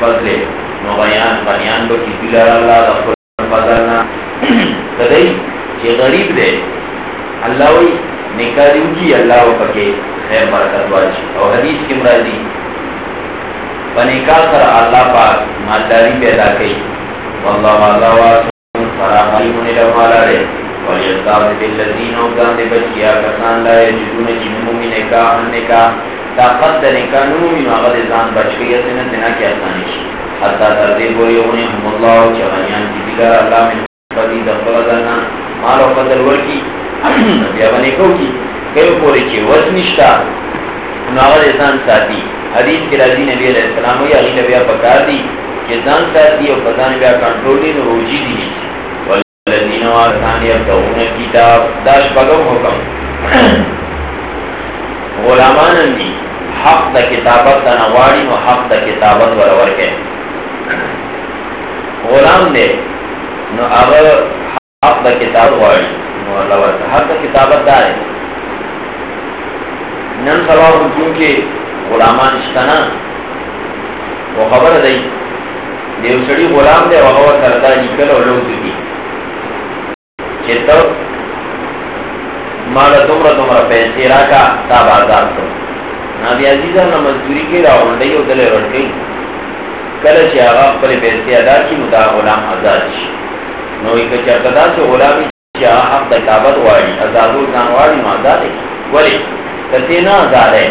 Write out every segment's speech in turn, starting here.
واللہ من فضلے نو غیان غنیان با کی بلار اللہ دخل فضلنا تدئی چی غریب دے اللہ وی نکاری کی اللہ و پکے خیر برکت واجی او حدیث کی مرازی پنکار سر اللہ پاک مالداری پیدا کئی واللہ اللہ واسم فراہمی ہونے لگوالا رہے ولیتاب باللزین اوکان دے بچیا کسان لائے جدون جی نمومی نکاح طاقت دا نکاح نمومی نو آغا زان بچ گئی اسنا تنا کی آسانی شی حتی دردے بوری اونی ہم اللہ چغنیان کی دیگر اللہ من فضی دخل دلنا مالو فضل ورکی بیا بنے کو کی کئی پوری چی وز نشتا نو آغا زان ساتی حدیث کی رضی نبی علیہ السلام ہوئی اغیل بیا پکار دی کہ زان ساتی اور فضان بیا کنٹرول دی نو روجی دی نیچی الذين وارثان يبتغون الكتاب. داش بغم حکم. غلامان دی حق دا کتابت دا نواری و حق دا کتابت ورور کے غلام دے، نو اگر حق دا کتاب واری نو اللہ ورکا، حق دا کتابت دا ہے نن سوا ہم کیونکہ غلامان اشتنا وہ خبر دی، دیو سڑی غلام دے وغوہ سردہ نکل و لوگ دی چې ته مال دومره دومره پیسې راکا، تا بازار ته نبی عزیزه نو مزدوری کې راوړلې او دلې ورکې کله چې هغه خپل پیسې ادا کړي نو غلام آزاد شي نو یک چرته دا چې غلامي چې حق د کعبه واړي آزادو ځان واړي نو آزاد ولی کته نه آزاد ده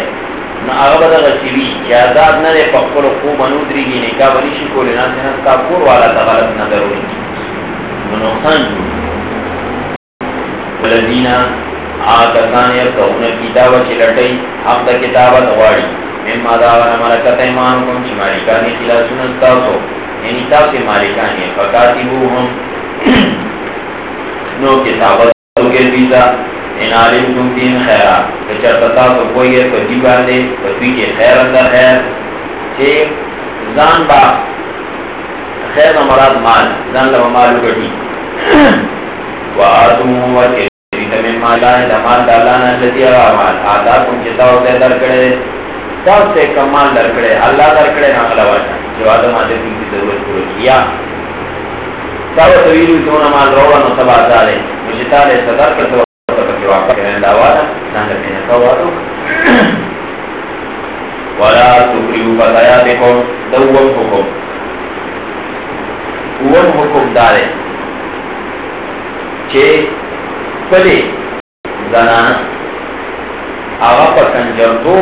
نو هغه به دغه شي چې آزاد نه ده په خپل خو منو درېږي نه کا ونی شي کولای نه نه کا کور والا ته غلط نه درو نو نقصان والذین آکسان یرکون کتاب چلٹی حق دا کتابت غواړي مما دا ورا ملکت ایمانکم، چی مالکانی خلاسون استاسو یعنی تاسی مالکانی فکاتبوهم نو کتابت ہوگے بیزا ان عالم تم دین خیرہ کچر تتاسو کوئی ہے، تو جی باندے، تو کے خیر اندر خیر۔ چھے زان با خیر مراد مال، زان لما مالو گٹی و آتمو و تیریت مالان دمال دالانا لتی اغا مال. آتا کم چتاو تے در کڑے تاو سے کمال در کڑے. اللہ در کڑے نا خلواتا جو آدم آتے تین کی ضرورت کرو کیا. تاو تویلو تون مال روڑا نو سبا دارے. مجھتا لے صدر کر کرتا وقت واقع کرنے داوانا نانا پینے قواتو ولا تکریو فتایاتکم دوم حکم اوم حکم دارے. چھے پلے زنان آغا پا کنجرتو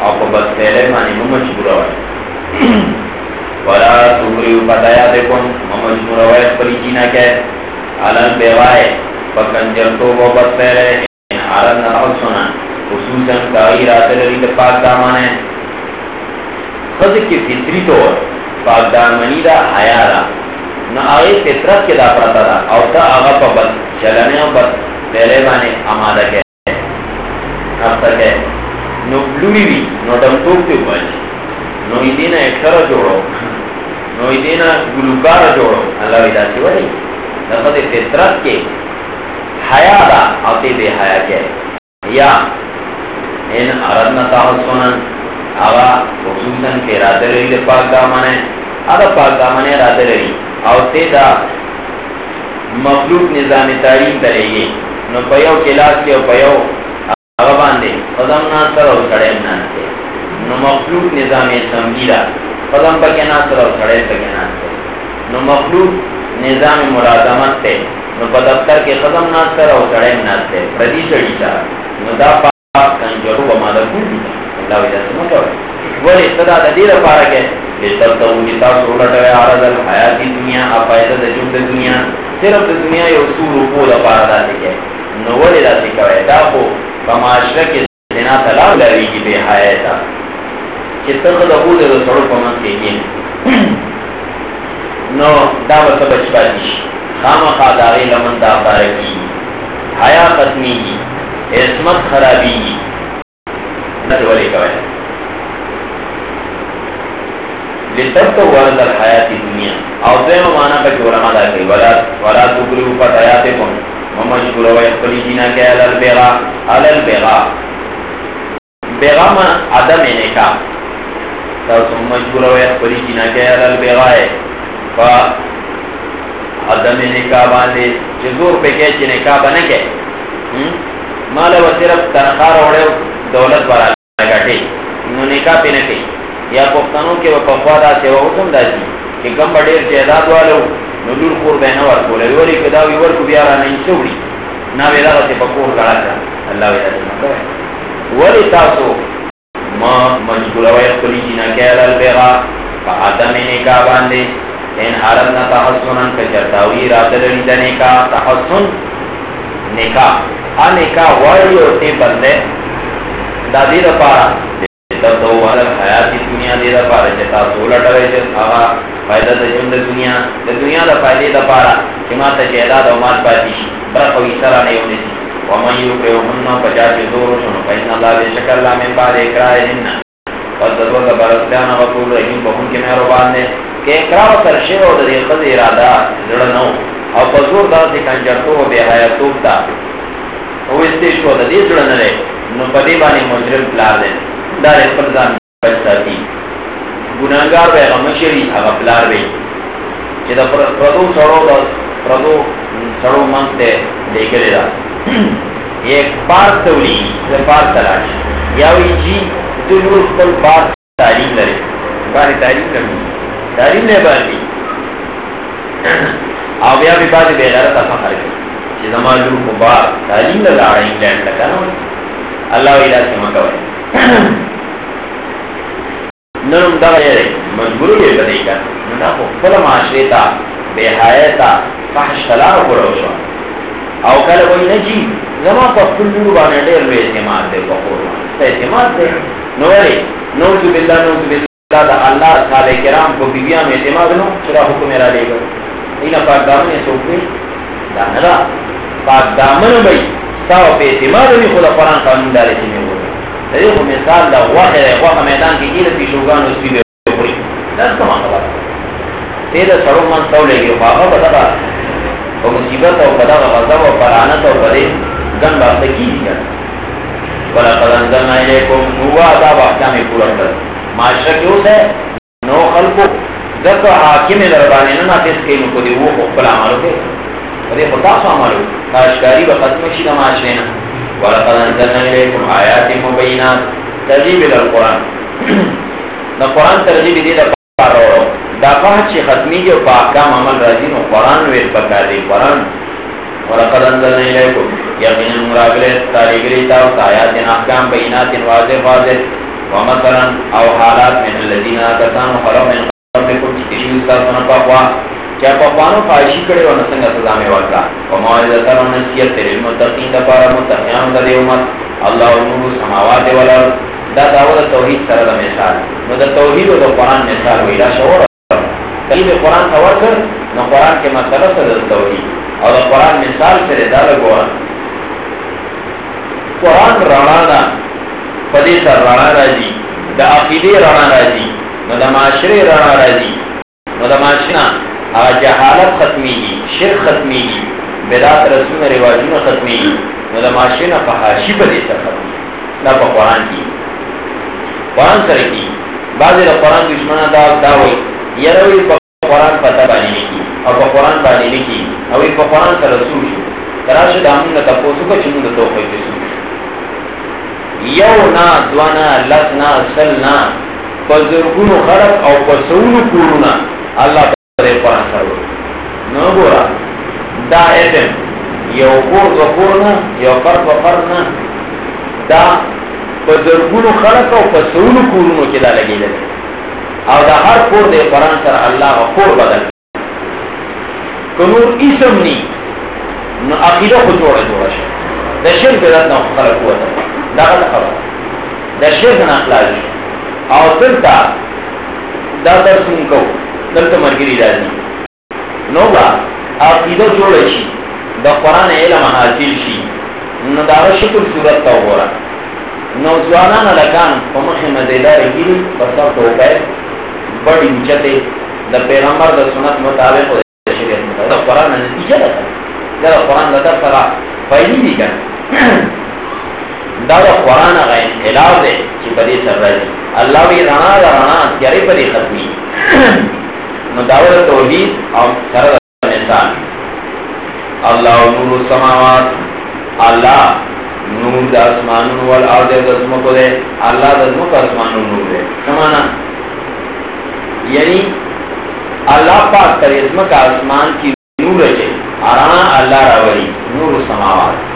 او پا بس پہلے مانی ممجبور ہوئے ولا تکریو فتایاتکم ممجبور ہوئے پلی جینا کہ علم بیوائے پا کنجرتو پا بس پہلے عالم نحل سنا خصوصا کائی رات لری پاک دامانے خود کی فطری طور. پاک دامنی دا حیا دا نو آغی فطرت کے دا پرتا دا او تا آغا پا بس چلنے و بس، پہلے بانے آمادہ کے رفتہ کے نو بلوری بھی، نو دم توک تیو بچ نو ایدینا اکتر جوڑو۔ نو ایدینا گلوکار جوڑو۔ اللہ ویدہ سی ولی نفت فطرت کے حیا دا آتی بے حیا کے یا ان اردنا تاحسونن آغا خصوصا کے رات رہی پاک دامنے آغا پاک دامنے رات رہی او تے دا مخلوق نظام تعلیم کرے گی نو پیو کلاس کے پیو آغا باندے قدم ناصر اور سڑے نانتے نو مخلوق نظام سمگیرا قدم پکے ناصر اور سڑے پکے نانتے نو مخلوق نظام ملازمت تے نو پا دفتر کے قدم ناصر اور سڑے نانتے پردی سڑی تا نو دا پاک، کنجرو با مادر کن اللہ وجہ سے ولی صدا دا دیر پارک ہے لیتر تو انگی تا سولٹ ہے عرض الحیاتی دنیا، آفائدہ دا جمد دنیا، صرف دنیا یو سور رکو دا پارا دا سکے نو ولی دا سکوئے دا خو کماشرہ کے زنا تلاو لری کی جی بے حیاتا۔ چی تخ دا خود دا سڑو پمن کے گین نو دا بس بچپا دیش خام خاداغی لمن دا پارکی حیا ختمی عصمت خرابی۔ کی نت ولی کوئے تو ورد الحیات دنیا او دویم مانا پا کی علماء دا کئی ولا ولا تکلو پا تیات کن ممشکل و اخبری جینا کے علال بیغا علال بیغا بیغا من عدم نکا تا ممشکل و اخبری جینا کے علال بیغا ہے فا عدم نکا باندے چزور پہ کہ چی نکا بنکے مالا و صرف تنخار اوڑے دولت برا لگاٹے نو نکا پہ نکے یا پختنوں کے وہ پخوادا سے وہ حکم دا جی کہ کم بڑیر جہداد والو نلور خور بہنا ورکولے ولی کداوی ورکو بیارا نہیں سوڑی نا ویدا سے پکور لڑا کر اللہ ویدا سے مکوے ولی تاسو ما مجبور وی خلی جینا کہل البیغا فا آدم نکا باندے ان حالت نا تحسنن کچرتاوی رادر لیدہ نکا تحسن نکا آ نکا وڑی ہوتے بندے دا دید پارا تب تو والا دنیا دے دا پارا چتا سولا ٹوے چت فائدہ دا جن دنیا، دا دنیا دا فائدے دا پارا چما تا جہداد و مات پاتی شی، برق و ایسرا نہیں ہونے سی ومن یو پہ ومنو پچا پہ زور شنو فیسن اللہ بے شکر اللہ من بعد اقرار جنہ. فضل وقت برسلیانا وقول رحیم بہن کے میرو باندے. کہ اقرار سرشے و دا دی خد ارادہ زڑنو او پزور دا سی کنجرتو و بے حیاتوب دا. او استیشو دا دی زڑنرے نو پدی بانی مجرم پلار دے. دار پردان بچتا تھی گناہگار بے غمشری اگا پلار بے چی دا پردو سڑو دا پردو سڑو منگتے دیکھلے دا ایک بار تولی دا بار تلاش. یاوی جی دلور کل بار تعلیم لرے بار تعلیم کرنی تعلیم لے باری او بیا بھی بعد بے غیرت فخر کی چی زمان کو بار تعلیم لرا انگلینڈ لکا نا اللہ ویدہ سے مکوئے نرم دغه یې مجبور یې بدې کا نو دا خپل معاشره تا به حیاتا فحش تلا ورو شو او کله وای نه جی زما په خپل نور باندې ډېر لوی اعتماد دی په قرآن اعتماد دی. نو ولی نو تو بالله نو تو بالله دا الله تعالی کرام کو بیبیان اعتماد نو چرا حکم را لے گا اینا پاک دامن سوکوی دا ندا پاک دامن بھئی ساو پہ اعتماد بھی خدا قرآن قانون دارے سے میں مثال دا واحد ہے واحد میدان کی ایل پیشوگان اس بھی بے پوری دس کما خبر تیرا سرو من سو لے گی خواہا بتا او مصیبت او قدا غضب او فرانت او بدے گن بات کی دی ولا قد انزلنا الیکم هو عذاب احکام پورا کر معاشرہ کیوں ہے نو خلقو ذات حاکم دربانی نہ نافذ کین کو دی وہ خپل عمل کے ارے خدا سو عمل کاشکاری و ختم شي د معاشرے نہ ولا انزلنا الیکم آیات مبینات ترجیب القران نہ قران ترجیب دی دا پارو دا فاہد چی ختمی جو پا احکام عمل رازی نو قرآن ویل پکا دی قرآن۔ ورقد انزلنا الیکم یقین مراغلت تاریگری تاو آیات احکام بینات واضح واضح۔ ومثلا او حالات من الذین آتتان خلو من قبلکم چکشی استاسونا پاقوا کیا پاقوانو فائشی کڑے و نسنگا سزامی ورکا. وموعدتا و نسیت تر المتقین دپارا متقیان دا دیومت اللہ نور سماوات والارد دا داود توحید سر دا مثال. نو دا توحید و دا قرآن مثال ویلا شعور کئی بھی قرآن کا ورکر نو قرآن کے مسئلہ سے دلتا ہوئی اور قرآن مثال سے ردا لگوا قرآن رانا پدی سر رانا راجی. دا عقیدی رانا راجی. نو دا معاشرے رانا راجی. نو دا معاشنا. جہالت ختمی گی، شرک ختمی گی بیدات رسول رواجون ختمی گی نو دا معاشرے فحاشی پدی سر ختمی دا پا قرآن کی۔ قرآن سر کی، بعضی دا قرآن دشمنہ دا داوئی یروی په قرآن پتا باندې کی او په قرآن باندې کی او په قرآن سره رسول شو۔ تراشه دامن ته تاسو کو چې موږ ته خو دې یو نا دوانا لسنا سلنا، بزرگونو خرق او پسونو کورونا اللہ قرآن سره نو ګورا دا ایتم یو کور دو کورنا یو فرد و فردنا دا بزرگونو خرق او پسونو کورونو کې دا لګی او دا هر کور دے قرآن سر اللہ و بدل کنور اسم نی نو عقیدہ خود جوڑا جوڑا شا دا شرک دا نو خلق قوتا دا غلط خبر شرک نا اخلاج او دلتا دا درس منکو دلتا مرگری رازی نو با عقیدہ جوڑا شی دا قرآن علم حاصل شی نو دا شکل صورت تا ہو رہا نو زوانان لکان پمخ مزیدار گیلی بسر توقع بڑی اونچتے دا پیغمبر دا سنت مطابق دا شریعت مطابق دا قرآن نتیجہ دا دا قرآن دا سرا فائدی دی کن دا دا قرآن اگا انحلاو دے چی پدی سر رضی اللہ وی رانا رانا تیاری پدی ختمی نو داور توحید او سر دا انسان. اللہ نور السماوات. اللہ نور دا اسمانون والارض دا اسمکو دے. اللہ دا اسمکو اسمانون نور دے. سمانا. یعنی اللہ پاک تر اسم کا آسمان کی نور ہے. آرانا اللہ راوری نور سماوات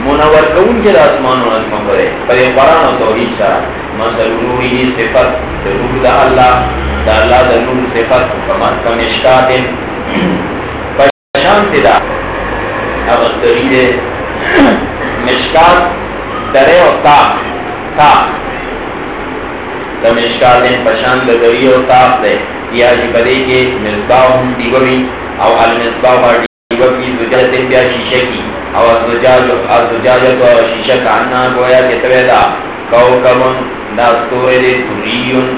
منور کون کے آسمان و اسم کرے پر قرآن و توحید شرع مثل نوری صفت. نور دا اللہ. دا اللہ نور صفت کمت کمشکات پشان تدا اب دلیل مشکات درے و تاق تاق دمشکار دن پشان د دوی او تاپ دے۔ یا جی بدے کے مصباح ہم دیوی او المصباح اور دیوی زجاج دن بیا شیشہ کی۔ او زجاج او شیشہ کاننا گویا کہ تویدا کو کمن دا ستورے دے توریون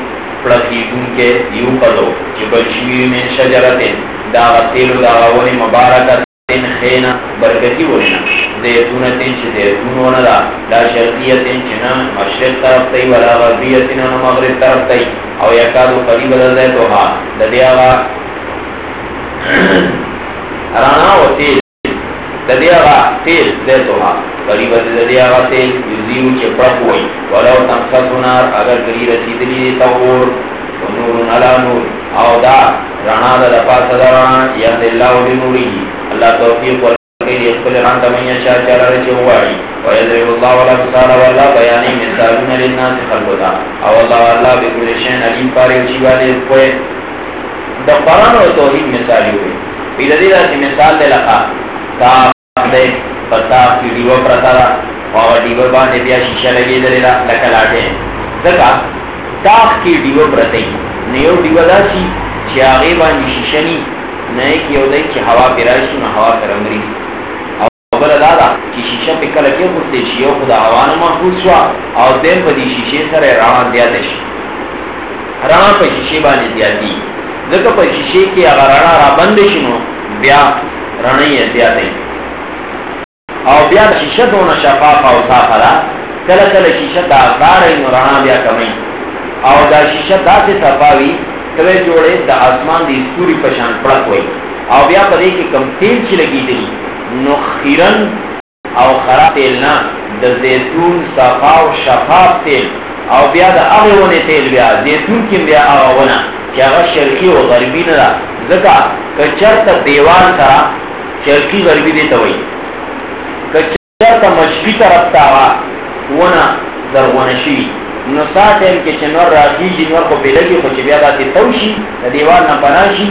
پلکی کے یو پدو چی بچوی من شجرتن دا غتیلو دا غونی مبارکت تن خینا، برکتی ولینا زیتون تن چی زیتون ونا دا لا شرقیت تن مشرق طرف تی ولا غربیت نا مغرب طرف تی او یکادو قریب دا زیتو ها دا دیاغا رانا و تیل۔ دا دیاغا تیل زیتو ها ہاں. قریب دا دیاغا تیل یزیو چی پرک ولو تنخص نار، اگر گری رسیدلی تاور و نور علا نور. او دا، رانا دا دپا صدران یهد اللہ و نوری. اللہ توفیق ورکی اقبل ران تمہیں شاہ چلا رچے ہوئی ویدرب اللہ و والا فسارا واللہ بیانی مثالون للناس خلقتا او اللہ واللہ بکل شین علیم پاری اچھی والے کوئے دا قرآن و توحید مثالی ہوئی پیدا دیدہ سی مثال دے لقا تا دے، پتا کی ڈیو پرتا دا، اور ڈیو باندې بیا شیشه لګې دا لکه لاټه ځکه تاخ کی ډیو پرته نیو ډیو دا شي چې هغه باندې شیشه ني نه کې یو دی چې هوا پیراشي نو هوا پر او بل دا دا چې شیشه په کله کې ورته شي او خدا هوا نه محفوظ شو او دې په دې شیشه سره رڼا زیات شي رڼا په شیشه باندې زیاتی ځکه په شیشه کې هغه رڼا را بند شي نو بیا رڼا یې او بیا د شیشه دونه شفاف او صافه ده. کله کله شیشه دا غاړې نو رڼا بیا کمی او دا شیشه داسې صفاوي کله جوړې د اسمان دی سوري په شان پړک وای او بیا په دې کې کم تیل چې لګېدلی نو خیرن او خراب تیل نه، د زیتون صفا او شفاف تیل. او بیا د هغه ونه تیل بیا، زیتون کې بیا هغه ونه، چې هغه شرقي او غربي نه ده. ځکه کچرته دیوال سره شرقي غربي دی ته وایي. کچرته مشرقي طرف ته هغه ونه زرغونه نو ساتم کې چې نور راځي نور کو پیدا کې خو چې بیا داسې توشي د دیوال نه پناشي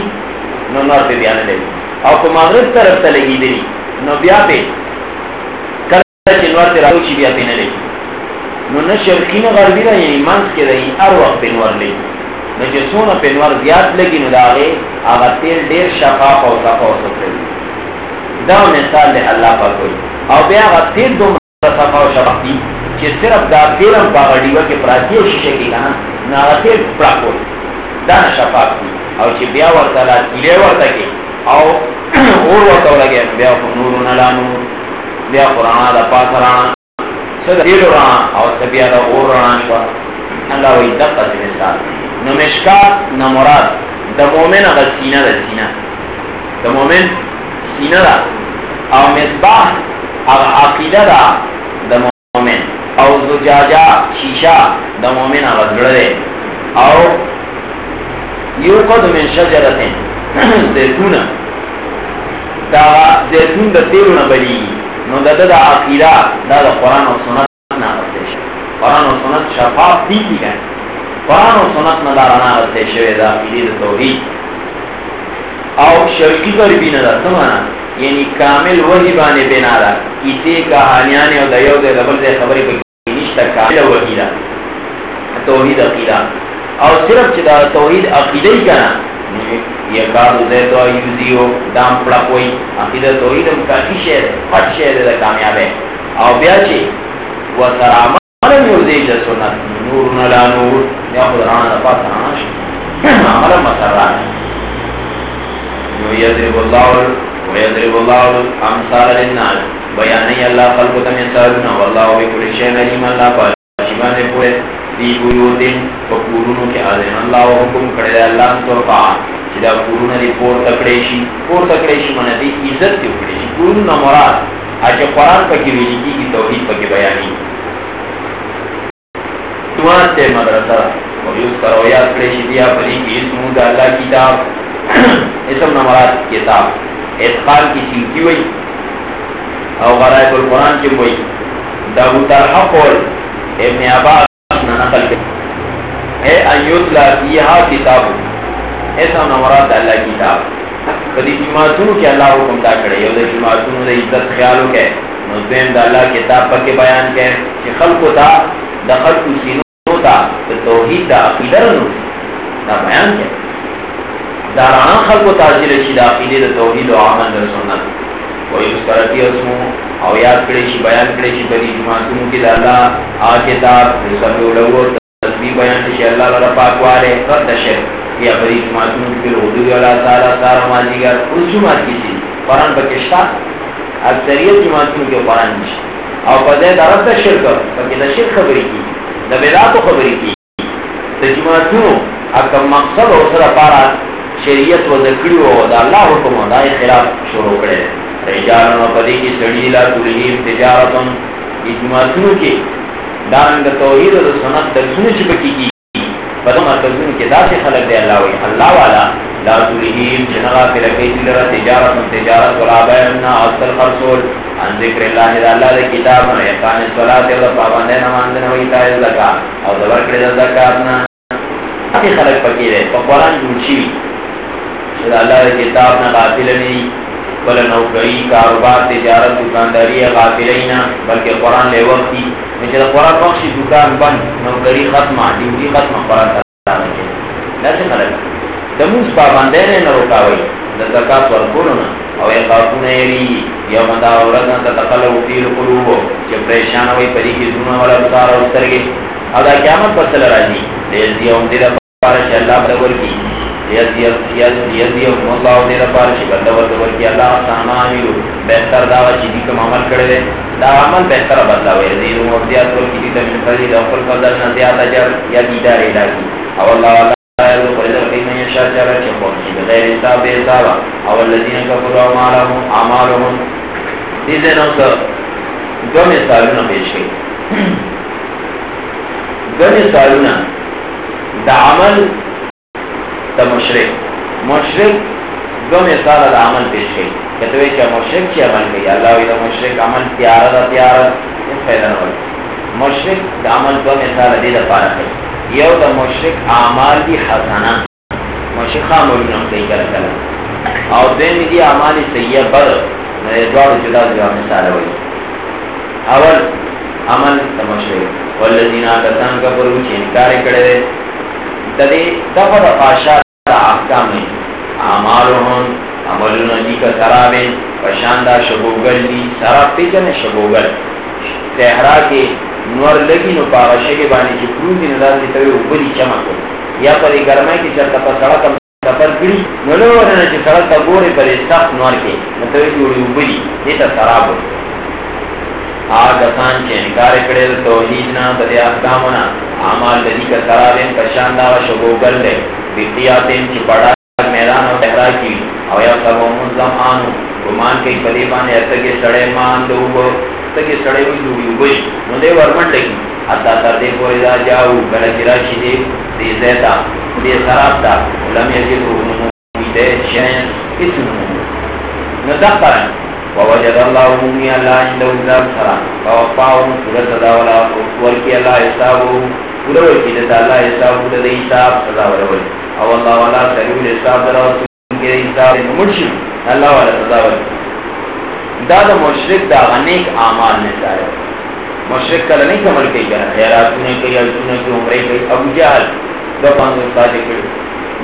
نو نور په بیان دی او په مغرب طرف ته لګېدلی نو بیا په کله چې نور ته راوشي بیا په نه لګي نو نه شرقي، نه غربي نه یعنی منځ کې دی هر وخت په نور لګي نو چې څونه په نور زیات لګي نو دا هغه هغه تیل ډېر شفاف او صفا او سپری دا مثال دی الله پاک او بیا هغه تیل دومره صفا او شفاف دي چې صرف دا تیرم باغ دیوه کې پراتی شیشه کې کنه نه هغه تیر پراکو دا شفاف دي. او چې بیا ورته لا کیلې ورته کې، او اور ورته لګي بیا نور نه لا نور بیا قران دا پاس پاسران څه دې را او څه بیا دا اور ران شو الله وي دغه مثال نو مشکات نو مراد. د مؤمن هغه سینه د سینه. د مؤمن سینه دا او مصباح هغه عقیده دا د مؤمن او زجاجا شیشا د مؤمن هغه زړه او یو قد من شجرته زيتون دا زيتون د تیرونه بلی نو د د عقیده دا د قران او سنت نه راځي قران او سنت شفاف دي دي قران او سنت نه دارانه راځي شوی دا عقیده توحید او شرکی غربی نه سمانا یعنی کامل وحی باندې بنا ده. کیسه کہانیاں او د یو د بل ځای خبرې په نشته کامل وحی ده. توحید عقیده او صرف چې دا توحید عقیده یې کنه یہ کار دے تو یوزیو دام پڑا کوئی. عقیدہ توحید ہم کافی شہر پٹ شہر دے کامیاب او بیا چی و سر یوزی جا سنت. نور نلا نور. یا خود رانا دفا سرانا شو. عمل مسر یو یضرب اللہ و یضرب اللہ امثال للناس. بیانی اللہ خلقتا من سالونا واللہ بکل شہر علیم اللہ پاس شیبان دے پورے دی بیوتن په کورونو کې اذن الله او حکم کړی دی الله ترفع چې دا کورونه دی پور تکړې شي پور تکړې شي معنی دی عزت دی وکړي شي کورونه مراد. اجه قران په کې ویل کیږي توحید په کې بیانې دوه ته مدرسه او یو کرو، یاد کړی شي بیا په دې کې اسمو د الله کتاب. اسم نه مراد کتاب. ادخال کی سیلکی وای او غرائب القرآن کی وای داود الحق ابن عباس نہ نقل کر اے ایوت لا فیہا کتاب. ایسا نورات اللہ کتاب. کدی جماعتونو کی اللہ حکم دا کرے یو دا جماعتونو دا عزت خیالو کے نظیم دا اللہ کتاب پا کے بیان کے کہ خلقو دا دا خلقو سینو دا توحید، دا عقیدر نو دا بیان کے دا رانا خلقو تاجر شی دا عقیدی دا توحید و عمل دا سنت. وہی اس کرتی اسمو او یاد کړی شي بیان کړی شي په دې جماعتونو کې د الله آ کتاب رسول الله تسبیح بیان شي الله تعالی پاکواله قد شر یا په دې جماعتونو کې حضور الله تعالی سره ماجیګر اوس جماعت کې شي قرآن پکشتا اکثریت جماعتونو کې قرآن نشي او په دې طرف ته شرک پکې د شرک خبرې کی؟ د بدعت خبرې کی؟ د جماعتونو اکم مقصد او سره پارا شریعت و ذکر او د الله حکم او دای خلاف شروع کړي رجالن و پدی کی سڑی لا تلہیم تجارتن۔ اجماعتنو کی دارنگ توحید و سنت درسنو چپکی کی۔ پدم مرکزنو کی دا سے خلق دے اللہ وی۔ اللہ والا لا تلہیم چنغا فی رکی دلر تجارتن، تجارت ولا بیرنا اصل خرسول ان ذکر اللہ دا اللہ دے کتاب من اقان صلاة و پابندے نماندن و ایتائی زکا۔ او دور کردہ زکاتنا اتی خلق پکی دے، پا قرآن جوڑ اللہ دے کتاب نا غافل نہیں، بل نوکری، کاروبار، تجارت، دکانداری غافلینا بلکہ قرآن لے وقت کی۔ مجھے قرآن بخشی، دکان بند، نوکری ختم، ڈیوٹی ختم، قرآن تعالی نے لازم خلق دموس پابندے نے نہ روکاوی د زکات ورکولو نه او یې خافونه یری یو مدا ورځ نه تتقلب فی القلوب۔ چې پریشان وي پرې کې زونه ولا بصار او سترګې او دا قیامت پر سره راځي دې یو دې لپاره چې الله پر ورکی یزی یزی یزی الله دې لپاره چې بنده ورکی الله سامایو بهتر دا چې دې کوم عمل کړی دا عمل بهتر بدلاوي دې نو زیات ورکی دې ته من فرید او خپل فضل نه زیات اجر یا دې داري راځي او الله غیر حساب حساب او الذين كفروا اعمالهم اعمالهم دې نو څه دو مثالونه پیش کړي دو مثالونه د عمل د مشرک. مشرک دو مثال د عمل پیش کړي کته چې مشرک چې عمل کوي الله وی د مشرک عمل تیار ده تیار ده فائدہ نه مشرک د عمل دو مثال دې د پاره کوي یو د مشرک اعمال دي حسنه مشرک عمل نه کوي کله کله او دې دي اعمال سیئه بر. نه دوه جدا جدا مثال وي اول عمل د مشرک. ولذین کسان کفرو چې انکار کړي د دې دغه د پاشا د احکام اعمالهم عملونه دي کا سرابه پشاندا شبوګل دي سراب پیژنه شبوګل صحرا کې نور لګي نو پاغه شګي باندې چې پرون دي نظر دي ته وبري چمک یا په ګرمای کې چرته په سړک سفر کړی نو له ورنه چې سړک ته ګوري پر سخت نور کې نو ته وی وبري دې ته آج آسان چې انکار کړي د توحید نه د احکامونه اعمال د دې کا سرابین پرشاندار شګوګل له بیتیاتین چې بڑا میدان او صحرا کی۔ او یا سب منظم آنو۔ ګمان کې کلی باندې اتګه کې سړې مان دوغو تګه سړې وي دوی وي نو دې ورمن لګي اتا تر دې پورې دا جاو کله چې راشي دې دې زیتا۔ دې سراب دا۔ تا لم یجد نو دې شین۔ اسم نو دا پرن۔ ووجد الله مؤمن الله عنده ذات سرا. ووفاهم سورة دا ولا ورکی الله حسابو پورا ورکی دا الله حسابو دا حساب سزا ولا ورکی او الله ولا سریو حساب دا رسول کې حساب مرشي الله ولا سزا ولا دا د مشرک دا انیک اعمال نه ځای مشرک کله نه کومل کوي کنه خیراتونه کوي او څونه کوي عمره کوي ابو جهل د باندې ساده کړي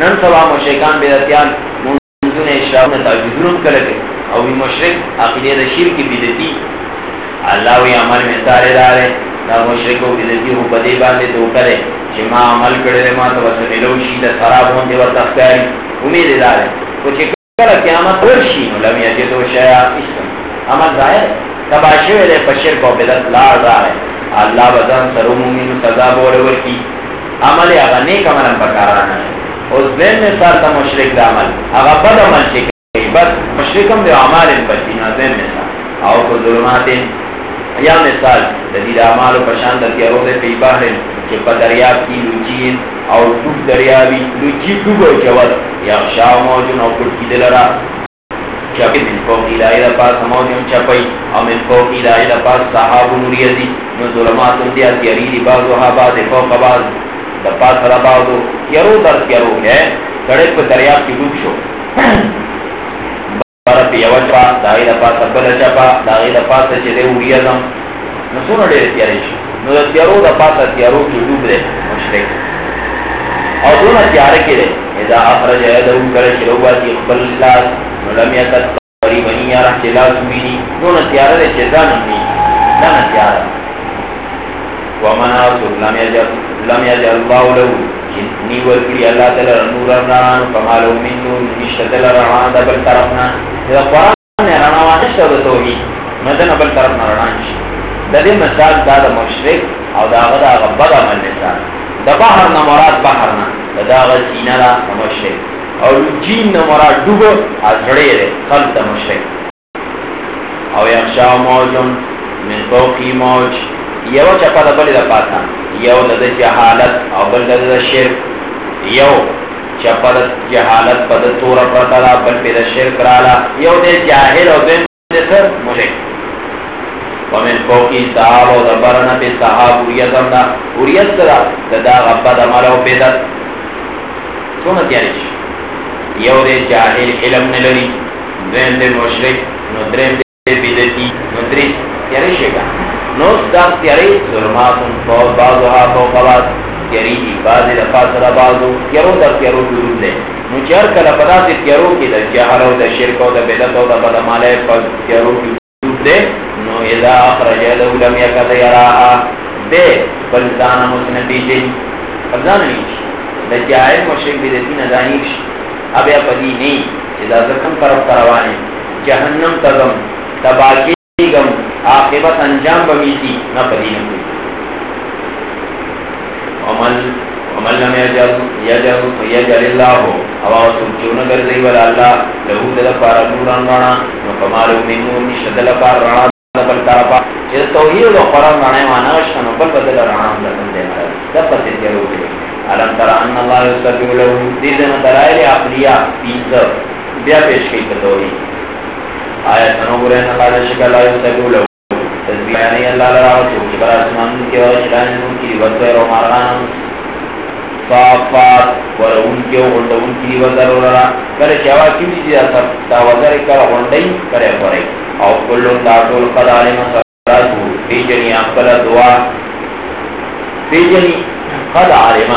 نن سبا مشرکان بدعتيان منځونه اشراف نه تعبیرون کړي او وی مشرک عقیده د شرک بدعتي الله وی عمل میں سارے دار دا مشرک او بدعتي او په دې باندې دوکره چې ما عمل کړی ما ته وسه ملو شي د خراب هون دی ورته ښکاری امید دار کو چې قیامت ورشي نو لم یجدو شیا اسم عمل ظاهر تباشر دے په شرک او بدعت لا ظاهر الله بدن سره مومن سزا بوله ورکی عمل هغه نیک عمل پکارانا پکارانه اوس بین مثال د مشرک د عمل. هغه بد عمل چې بس مشرکم د اعمال بچینا زم مثال. او کو ظلمات یا مثال د دې اعمال په شان د تیارو د په بحر چې دریاب کې لوچین او ټوب دریابي لوچی ټوب چول یا شاو موجون او کټ کې دلرا چاپی من فوق الهی دا پاس موجون چپی. او من فوق الهی دا پاس صحاب نوریزی نو ظلمات دیا تیاری دی بازو ها باز، فوق باز. دا پاس را بازو تیارو در تیارو ہے سڑک په دریاب کې ډوب شو. پر په یو چا دای د پاسه بل چا دای د پاسه چې دی وریاځم نو څونه ډېر تیارې شي. نو د تیارو، د پاسه تیارو کې ډوب دی، مشرک. او دونه تیار کې دی. اذا اخرج يده کله چې روبا دي خپل لاس، نو لم يكن قريبا يا رح لاس ویني. دونه تیار دی چې ځان نه نه تیار ومنا لم يجد لم يجد الله له نی ورکړي الله تعالی نور رڼا کمالو من نور نشته دل رڼا د بل طرفنا دا قرآن نه رڼا نشته د توحید مدن بل طرف نه رڼا نشي د دې مثال دا د مشرک او دا غدا غبد عمل مثال د بحر نه مراد بحر نه دا غ سینه را مشرک او جین نه مراد ډوبو ازړې ده خلق د مشرک او یخشا موجن من فوقی موج یو چپا دا بلی دا پاسا یو دا دا جہالت او بل دا دا شرک. یو چپا دا جہالت پا دا تورا پرتا دا بل پی دا شرک رالا یو دا جاہل او بین دا سر مشک ومن فوقی صحاب او دا برنا پی صحاب اوریت ام دا اوریت دا دا دا غبا دا مالا او پیدت سونا تیاریش یو دا جاہل علم نلری دویم دے مشرک، نو دریم دے بیدتی نو دری تیاری شکا نو دا تیاری ظلماتن فوق بازو ها فوق باز تیاری دی بازی دا فاصل بازو. تیارو دا تیارو درود دے. نو چار کلا پدا تی تیارو کی دا جہر و دا شرک و دا بیدت و دا بدمالے پا تیارو کی درود دے، نو اذا اخرج دو لم یکت یراها. دے بلدانا مسلم بیجی افزان نیش دا جائر مشرک بیدتی ندانیش اب یا پدی نہیں اذا زکم طرف تروانی جہنم تغم تباکی گم آقبت انجام بمیتی نا پدی نکوی ومن ومن لم يجل يجل يجل الله او سوچون گردی ولا الله له دل پار نوران رانا نو کمالو من نور نشد دل پار رانا بل طرفا چې توحید او قران رانا معنا شنو بل بدل رانا دلته دی دا پته دی ورو علم تر ان الله يسبح له دین دلائل عقلیہ پیز بیا پیش کی توحید آیا تنو ګره نه لاله شکل آیا يسبح له تسبیح یعنی اللہ لرا چوکی پر اسمان کی اور شرائن ان کی وزر و مارغان صافات ورون کے غنڈون کی وزر و لرا۔ کل شوا کی بھی جیسا سب؟ تا وزر کر غنڈی کرے پرے او کلو تاکل قد علم صلاتو پیجنی اقبل دعا۔ پیجنی قد علم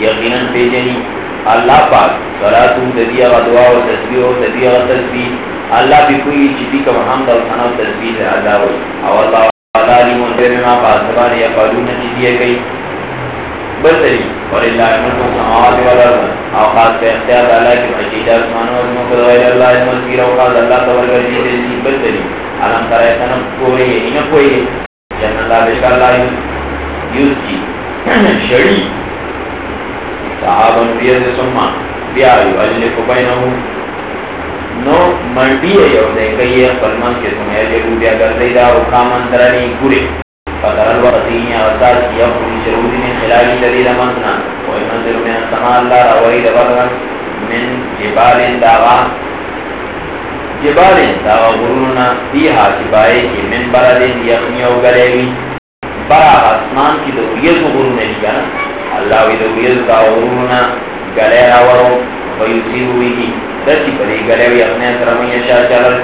یقینا پیجنی اللہ پاک۔ صلاتو ددیا و دعا و تسبیح و تسبیح و تسبیح۔ اللہ بھی کوئی چیزی کا محمد اور ثنا و تسبیح ہے اللہ ہوئی اور اللہ تعالیٰ علی منظر میں آپ آسبان یا قالون چیزی ہے کئی۔ برتری اور اللہ امن کو سماوات والا اوقات پہ اختیار اللہ کی مجید اسمان و ازمو قد غیر اللہ ازمو سیر اوقات اللہ تبرگر جی دل جی برتری علم ترہ سنم کوئی ہے کوئی جن اللہ بشکر اللہ یوز کی۔ شڑی صحابہ نبی نبیت سمہ بیاری وجل کو بینہوں نو منڈی ہے یو دے، کئی ہے فلمان کے تمہیں جو بودیا کر دے دا او کامن ترانی گورے۔ فقر الوقتی ہیں اصال کی اپنی شروعی میں خلالی تدید منزنا وی منزل میں سما اللہ روائی دبرغن من جبال داغا جبال داغا غرورنا، دیہا سبائے کی من برد یخنی و گلیوی برا آسمان کی دو یہ غرور نہیں کنا اللہ وی دو یہ غرورنا گلے آورو ویسیرو بھی دسی پدی گلیوی اپنے سر من یشا چالر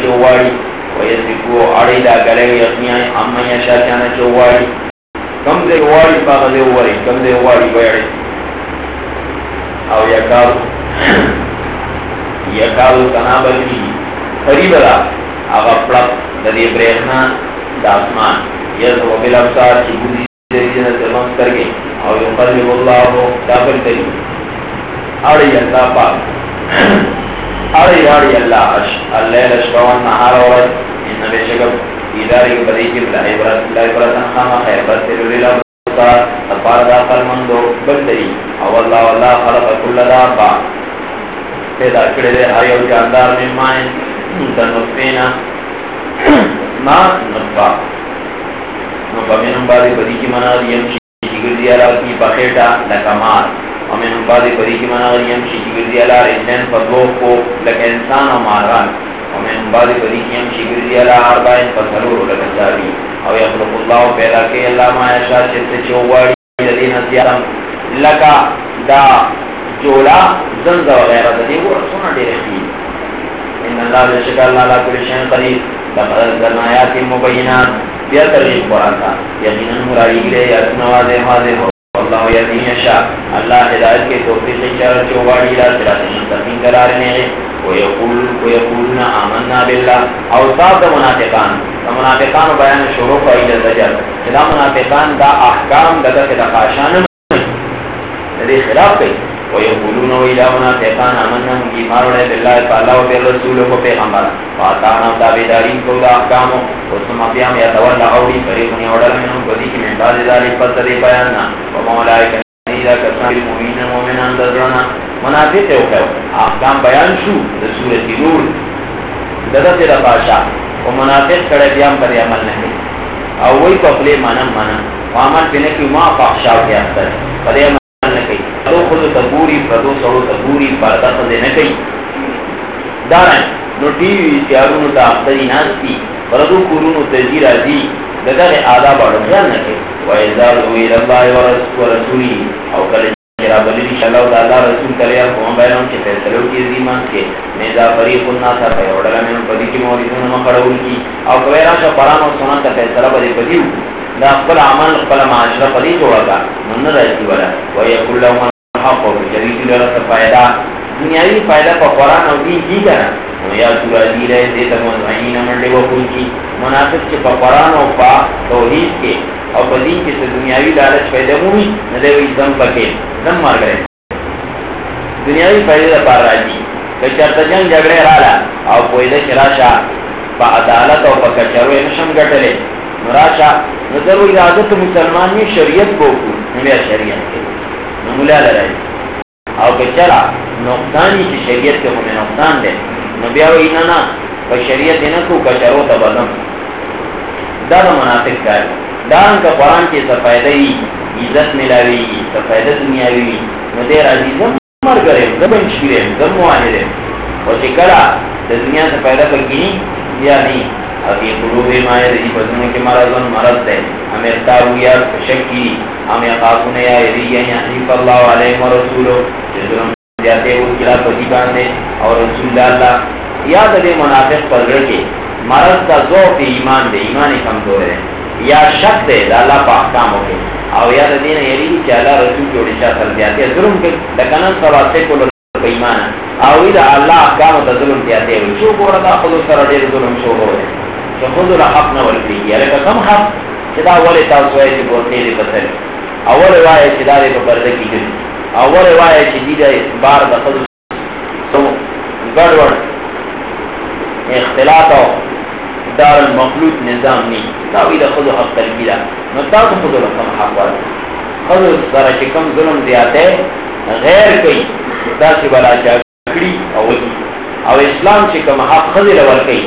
ویسکو اڑی دا گلیوی اپنی ام یشا چانا چوواڑی کم دے واڑی پاک دے واری کم دے واڑی بیڑی او یکاو یکاو تنابل کی قریب دا آغا پلک دا بریخنا دا اسمان یزو بل چی بودی دے دینا سلمس او یقلب اللہ ہو دابل اڑی اللہ پاک اڑی اڑی اللہ اش اللہ لشکوان نهار اور ان بشکب اداری بدی کی بلا عبرت لا عبرت خام خیر بس لله صار اپار دا قل مندو بلدری او اللہ واللہ خلق کل دا دابا پیدا کڑے دے ہر یو جاندار میں مائن دا نطفینا ما نطفا نطفا من باری بدی کی منار یمشی شگر دیالا کی بخیٹا لکمار ومن بعد پری کی منا غریم شکی گردی علا رجلین فضلو کو لک انسان و ومن بعد پری کی ہم شکی گردی علا عربائن فضلو لک جاری۔ او یخلق اللہ پیدا کے اللہ ما یشا چلتے چوواڑی لدین زیادم لکا دا جولا زنز وغیرہ دی وہ سونا دے رہی ان اللہ بشکر اللہ لا کل شین قریب لقد انزلنا آیات مبینات۔ بیا ترغیب قرآن تھا یقینا مراری گرے یا سنوازے حاضر ہو۔ اللہ یدین شاہ اللہ ہدایت کے توفیق سے چار چوباڑی لا صراط مستقیم قرار نے وہ یقول وہ یقولنا آمنا باللہ۔ اوصاف دا منافقان۔ دا منافقان بیان شروع کا ایجا زجر دا منافقان دا احکام دا دا دا خاشان دے خلاف کئی وہ یقولون و ایلا منافقان آمنا ہم ایمان رہے باللہ فاللہ و بیر رسول کو پیغمبر فاتانا تابدارین کو دا احکامو وسم ابیام یا تولى اوری منهم قدی کی من بعد ذلك فصل بیاننا ومولائک نیدہ کسان المؤمنین مومنان دزرنا منافق ہے اوکاو احکام بیان شو دا سورت نور دادا تیرا بادشاہ و منافق کڑے بیام پر عمل نہیں۔ او وہی قبلے منم منم وعمل پینے کی ما فاقشاو کے اثر پر خود تبوری پردو سڑو تبوری پردا پردہ خود نکی دارن، نو ٹی وی تیارونو تا اختری ناستی، پردو کورونو تزیر ازی دگر آداب اڑو خیال نکے وَإِذَا دُعِيَ إِلَى اللَّهِ وَرَسُولِهِ او کل چرا بلی انشاءاللہ تعالی رسول کرے قوم بیان کے فیصلو کی زیمان کے۔ نیزا فریق الناس ہے وڑلا میں پدی کی موریدون مقرول کی۔ او کویرا شا قرآن و سنت فیصلہ بدی بدیو دا خپل عمل، خپل معاشرہ پدی جوڑا کا من رہتی والا۔ ویقول لهم الحق و جدید لرس فائدہ دنیاوی فائدہ پا قرآن او دین کی کرنا یا سورہ دی رہے دیتا مزعین منڈے و کن کی۔ مناسب چھ پا قرآن و پا توحید کے۔ او په دین کې څه دنیاوی لالچ پیدا مومي نه دی وي زم پکې زم مار غره دنیاوی فائدې لپاره راځي که چرته جنگ جګړه رااله او په دې شراشه په عدالت او په کچرو نشم ګټلې راشه نو ضروري عادت مسلمان می شریعت کو۔ نو بیا شریعت کې نو مولا لري او که چلا نقصانی چې شریعت کې هم نقصان دی. نو بیا وینا نه په شریعت نه کو کچرو ته بلم دا منافق کار دان کا قرآن کے سفیدہی عزت ملاوی سفیدہ دنیاوی ندیر عزیزم مر گرے زبن شیرے زب معاہرے اور چکرا دنیا سفیدہ پر گینی یا نہیں ابھی قلوب مائر دی بزنوں کے مرضن مرض ہے۔ ہمیں اختارو یا کی ہمیں قاسون یا ایدی یا یعنی حنیف اللہ علیہ ورسولو جسرم جاتے وہ کلا پتی باندے اور رسول اللہ یاد دے منافق پر گرکے مرض کا ذوق ایمان دے، ایمان کمزور ہے۔ یا شک دے، دا اللہ پا احکام ہو گئے او یا دا دین یعنی کہ اللہ رسول کی اوڑشا سر دیاتے ہیں ظلم کے لکنن سوا سے کو لرد ایمان او دا اللہ احکام دا ظلم دیاتے ہیں شو کو ردا خود سر دیر ظلم شو ہو رہے ہیں۔ کہ خود خط نول فی یا لکا کم خط چدا اولی تاوسوائی چی بورتے دی بسر اول وائے چدا دی بردہ کی گری اول وائے چی دیدہ بار دا خود سو گڑوڑ اختلاط ہو دار المخلوط نظام نی تاوی دا خود حق قلبی دا نو تا تو خود رقم حق والا خود سارا چکم ظلم زیادہ غیر کئی دا سی بلا چاکڑی او او اسلام چې چکم حق خود لور کئی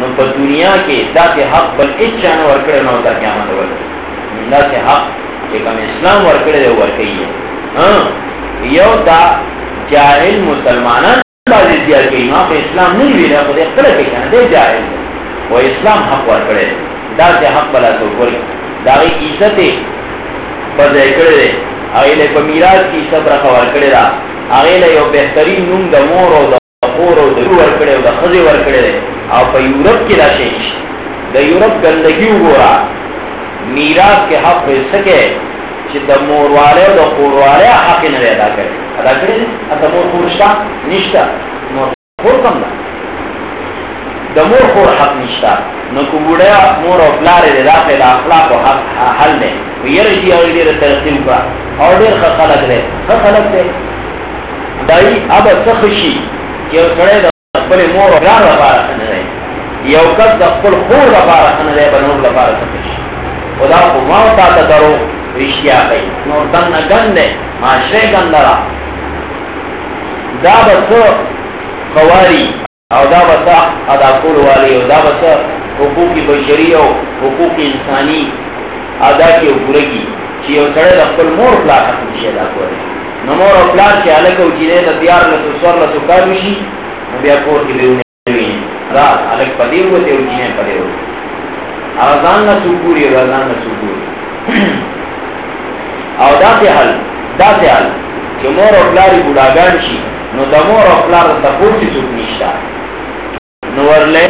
نو پا دنیا کے دا سی حق بل اچ چانا ورکڑے نو تا قیامت ور دا سی حق چکم اسلام ورکڑے دے ورکئی ہے یو دا جاہل مسلمانان بازی زیاد کئی ما پا اسلام نہیں ویلا خود اقتر کئی کنا دے جاہل دے و اسلام حق ور کرے دا سے حق بلا تو کوئی دا غی عزت پدے کرے اگے لے پمیراث کی عزت رکھ ور کرے دا اگے لے یو بہترین نوم د مور، او د خور، او د ور کرے او د خزی ور کرے او په یورپ کې راشي. د یورپ ګندګي وګورا میراث کے حق پہ سکے چې د مور والے او د خور والے حق نه ادا کړي ادا کړي اته مور خورشتا نشتا مور خور کم ده. د مور خور حق نشتا نو کوګړیا مور او پلار دې داخله اخلاق او حق، حل نه ویره چې او دې ترتیب کړه او ډېر ښه خلک دې ښه خلک دې دای اب څخشي چې سره د خپل مور او پلار لپاره نه یو کس د خپل خور لپاره نه دی بنور لپاره څخشي خدا کو ما تا ته درو رشتیا کوي نور دن دنه ګنده معاشره ګندرا دا به خواري او دا بسا ادا کول والی او دا بسا حقوق بشری او حقوق انسانی ادا کی او کی چې یو سره د خپل مور پلا ختم شي دا کوي نو مور او پلا چې الګ چې د تیار له سور له سکار شي نو بیا کور کې دیونه وي را الګ پدې وو ته او چې پدې وو اذان نه سوګوري اذان نه سوګوري او دا ته حل، دا ته حل چې مور او پلا ری بډاګان شي نو د مور او پلا د تپوسی څوک نشته نو ورلے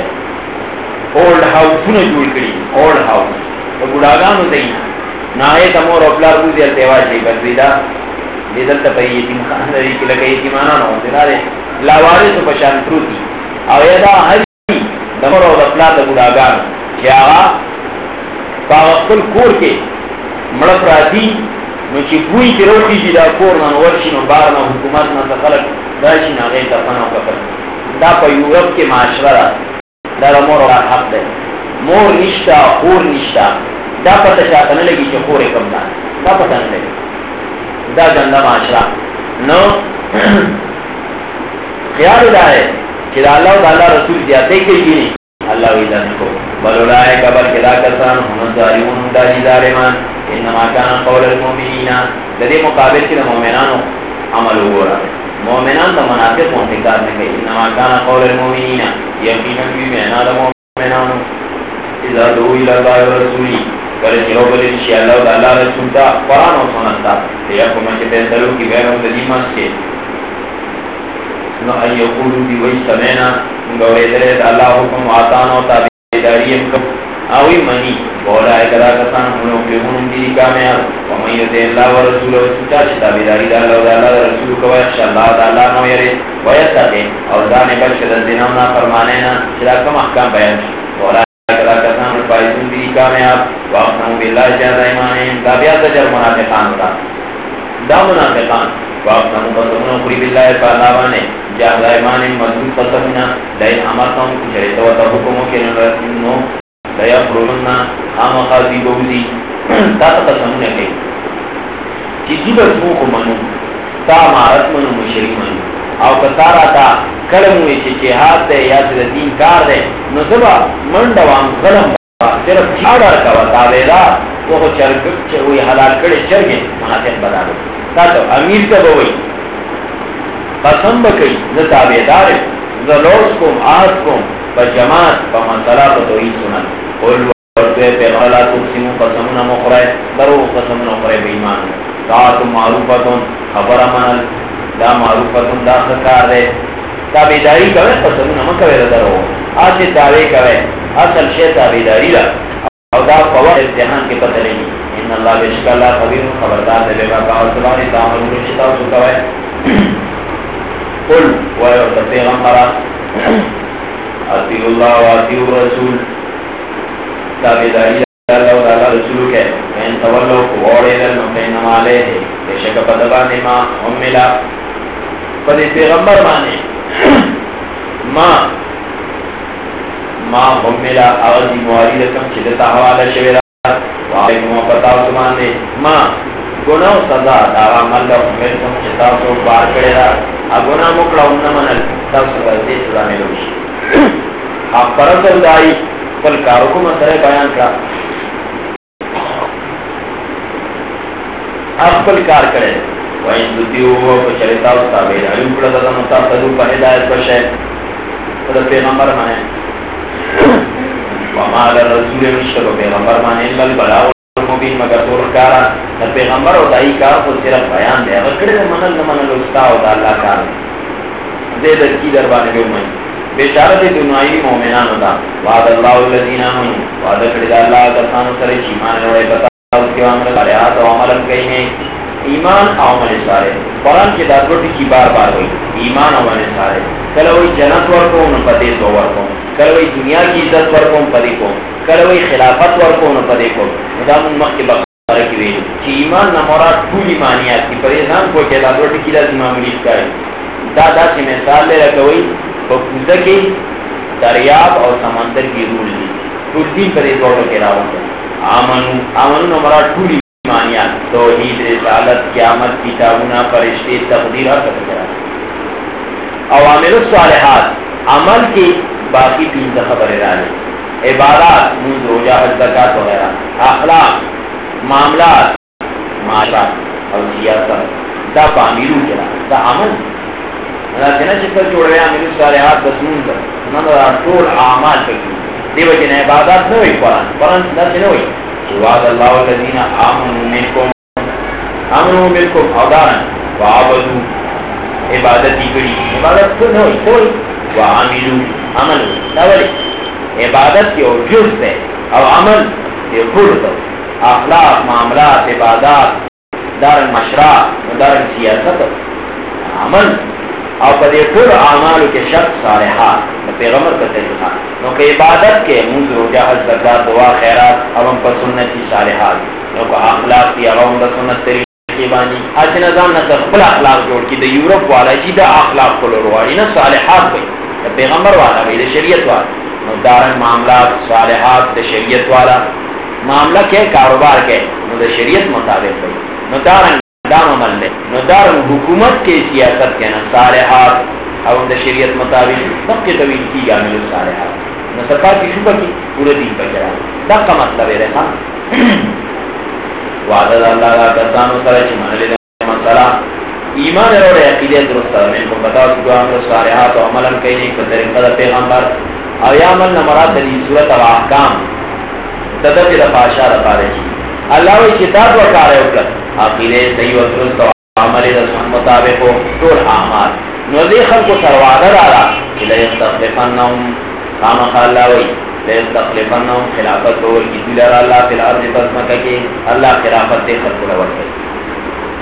اولڈ ہاؤسونه جوړ کړي اولڈ ہاؤس د ګډاګانو دی نه یې تمور او پلار دوی ته تیوا شي ګرځیدا دې دلته په یتیم خان لري کې لکه یتیمانو نو دلاره لا وارث په شان پروتي او یدا هر دمر او پلار د ګډاګان چې هغه په خپل کور کې مړ پراتی نو چې بوی کې روټي چې دا کور نه ورشي نو بار نه حکومت نه خلک راشي نه غي ته پناه کوي دا په یورپ کې معاشره دا د مور او حق ده مور نشتا خور نشتا دا پته چاته نه لګي چې خور کم ده. دا پته نه لګي. دا ګنده معاشره. نو خیال دا ہے چې دا الله تعالی رسول زیاته کوي الله وی دا کو۔ بلولای کبر کدا کسان هم ظالمون، دا جی ظالمان۔ انما کان قول المؤمنین۔ د دې مقابل کې د مؤمنانو عمل وګوره مومنان دا منافق انتقاد نکے انما کانا قول المومنین یقینا بھی معنا دا مومنانو۔ اذا دو الى اللہ و رسولی۔ کرے چلو بلی شی اللہ دا رسول تا قرآن و سنت تا لیا کما چی پیسلو کی غیر و دلیمت کے۔ نو ای یقولو دی وی سمینا گوری درے دا اللہ حکم آتانو تا بیداریم کم اوی منی، بولا ہے کدا کسان ہم لوگ کے ہم دی کامیاب ومن یتی اللہ و رسول و سچا چتا بیداری دا اللہ دا اللہ رسول کو اخشا اللہ دا اللہ نو یری. ویسا اور دانے بچ دا دینامنا فرمانے نا چلا کم احکام بیان بولا کدا کسان فائزون دی کامیاب. واقنو باللہ جہد ایمانیم دا بیاد جر منافقان دا دا منافقان واقنو قسمنا قری باللہ فالاوانے جہد ایمانیم مضبوط قسمنا لئن امرتم کچھرے تو تا حکموں کے نو لیا فرولنا آم تا قسمنا کئی چیزی بسمو کو منو، تا مارت منو مشری منو۔ او کتارا تا کلم وی چې جهاد دی یا د دین کار دی نو زبا منډه وام ظلم صرف چاړه کوا تابعدا او چرګ چې وی حلال کړي چرګ منافق بداله تاسو امیر ته وای قسم بکئی ز تابعدار ز لوس کوم آس کوم په جماعت په مسله په دوی سنن. قول ورته پیغمبر، لا تقسمو قسمنا مخره درو قسمنا مخره به ایمان. طاعت معروفتون خبر منل دا معروفتون دا کار دی؟ تابیداری کوي قسم نه مکوي درو اته داوی کوي اصل شی تابیداری دا. او دا په وخت امتحان کې پته لګي ان اللہ الله بشکل خبير خبردار دی به په او سبحانه تعالی چې تاسو کوي قل وایو ته پیغمبر اتی الله او اتی رسول تابیداری الله او تعالی رسول کې ان تولو کو اور وړې نو بینما له بشک په دبا ما املا په پیغمبر باندې ما ما حملا اغزی مواری رکم چی دتا حوالا شویرا۔ وعلی محبتا عثمان دے ما گناہ سزا دارا ملگا حمل کم چتا سو بار کرے را گناہ مکڑا انہ منل۔ تب سزا دے، سزا میں لوشی آپ پرسل دائی پل کارو کو مسئلہ بیان کرا آپ پل کار کرے وین دتیو ہو کو چلتا ہوتا بے علم کڑا دا متاثرو پر ہدایت پر شے خدا پیغمبر مانے۔ وما للرسول مشکل پیغمبر مانے اللہ البلاغ المبین، مگر طور کارا در پیغمبر و دائی کارا خود صرف بیان دے، اگر کڑے منل نمنل استا و دا اللہ کار دے۔ در کی دربانے بے امائی۔ بیشارت دنائی مومنان دا۔ وعد اللہ اللذین آمن وعد کڑے دا اللہ کسانو سرے چیمان روڑے بتا اس کے عمل کاریات و عمل کئی ہیں۔ ایمان او عمل سارے۔ قرآن کی دادوٹی کی بار بار ہوئی۔ ایمان او عمل سارے۔ کلوئی جنت ورکو ان پدے دو ورکو۔ کلوئی دنیا کی عزت ورکو ان پدے کو کلوئی خلافت ورکو ان پدے کو مدام ان مخی بخار کی ویلو. چی ایمان نمورات پول ایمانیات کی پریزان کو کہ دادوٹی کی لازم عملیت کا ہے دادا سے مثال لے رکھوئی بکوزہ کی دریاب اور سمندر کی رول لی پول دین پدے دوڑو کے راؤں آمنو آمنو نمورات پول ایمانیات توحید، رسالت، قیامت کتابنا فرشتے، تقدیر اور تقدیر عوامل الصالحات، عمل کی باقی تین خبر رالے عبادات منذ روجہ حج زکات وغیرہ۔ اخلاق، معاملات معاشرات اور سیاست۔ دا پامیرو جرا دا عمل اللہ جنہ شکر جوڑ رہے عامل الصالحات دسمون دا انہوں نے طول اعمال پکی دیو جنہ عبادات نوئی قرآن۔ قرآن دا سنوئی وعد اللہ الذین آمنوا منکم۔ آمنوا منکم اودارا وعبدوا۔ عبادتی کری عبادت کو نوئی کوئی وعاملوا عمل نولی عبادت کی اور جز دے او عمل یہ خود دو اخلاق، معاملات، عبادات، دار مشرع دار سیاست عمل. او په دې ټول اعمالو کې شرط صالحات. پیغمبر په طریقه نو کې عبادت کې موږ روزه حج زکات دعا، خیرات او هم په سنتي صالحات. نو کو اخلاق دی او د سنت طریقې باندې اځ نه ځان خپل اخلاق جوړ کړي د یورپ والا جی چې د اخلاق کول وروړي نه صالحات وي پیغمبر والا وي د شریعت والا. دارن معاملات، صالحات شریعت والا. معاملہ کې کاروبار کې نو شریعت مطابق وي نو دارن دام عمل لے نو دار حکومت کے سیاست کے نا صالحات. اور دا شریعت مطابق سب کے طویل کی گا ملو صالحات. نو سرکار کی شبہ کی پورے دین پر کرا دا کا مطلب ہے، رہا. وعدد اللہ کا کسانو سر چمان لے مسئلہ. ایمان روڑے، عقیدے درست میں کو بتاو کہ عمل صالحات و عملا کئی نہیں کو طریقہ دا پیغمبر۔ او یا عمل نمرات دی صورت و احکام۔ تدب جی دا بادشاہ دا پارے چی اللہ وی کتاب و کار اوکر عقیدے صحیح و درست و عمل دا سن مطابق و طول اعمال۔ نو دی خلق سروادر آرا کہ لے استخلفنہم خامخ اللہ وی لے استخلفنہم خلافت اور کی دلر اللہ فی الارض پس مکہ کی اللہ خلافت دے خلق لور گئی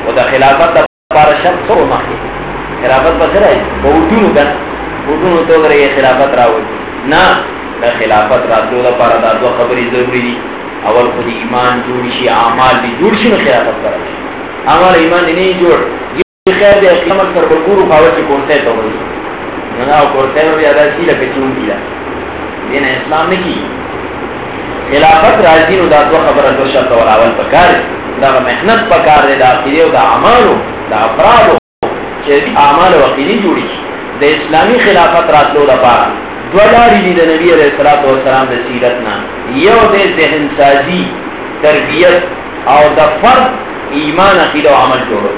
و دا خلافت دا پارا سو مخی. خلافت پس رہے. وہ اٹھونو کن اٹھونو تو گرے یہ خلافت راوی. نا، دا خلافت راتلو دا پارا دا دو خبری ضروری دی. اول خود ایمان جوڑی شی، اعمال دی جوڑ شی نو خلافت کرا اعمال ایمان دی نہیں جوڑ. یہ خیر دی اقیامت کر بلگورو پاور چی کورتے تو بلو ننا کورتے رو بیادا سی لکا چون کیا دین اسلام نے کی خلافت راجی نو دا دو خبر دو شرط اور اول پکار دا محنت پکار دے دا عقیدے دا عمالو دا افرادو چی اعمال و عقیدی جوڑی شی دا اسلامی خلافت راتلو دا پارا دو لاری دی دا نبی علیہ السلام دا سیرتنا یو دے ذہن سازی تربیت او دا فرد ایمان عقیدہ و عمل جوڑو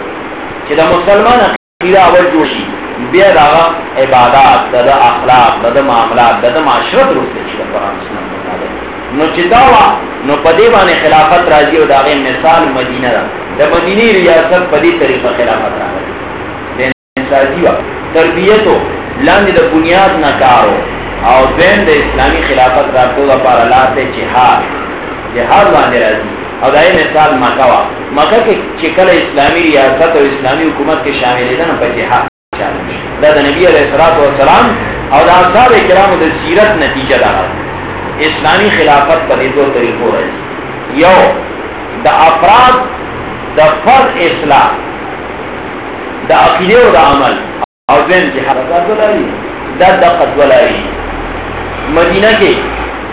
چی دا مسلمان عقیدہ اول جوشی بیا دا عبادات دا اخلاق دا معاملات دا معاشرت روستے چی دا قرآن سنم مطابق نو چی داوا نو پدی بانے خلافت راجی و دا غی مثال مدینہ دا دا مدینی ریاست پدی طریقہ خلافت راجی دین سازی و تربیتو لاندی دا بنیاد نکارو او دویم د اسلامی خلافت راتو دا پار اللہ تے جہاد جہاد باندے او دائی مثال مکہ وا. مکہ کے چکل اسلامی ریاست و اسلامی حکومت کے شامل ده دن پا جہاد دا دا نبی علیہ السلام او دا اصحاب اکرام دا سیرت نتیجہ دا اسلامی خلافت پر دو طریقوں رازی یو، دا افراد، دا فرد اصلاح، دا عقیدے و دا عمل۔ او دویم، جہاد۔ دا دا قد ولائی۔ مدینہ کے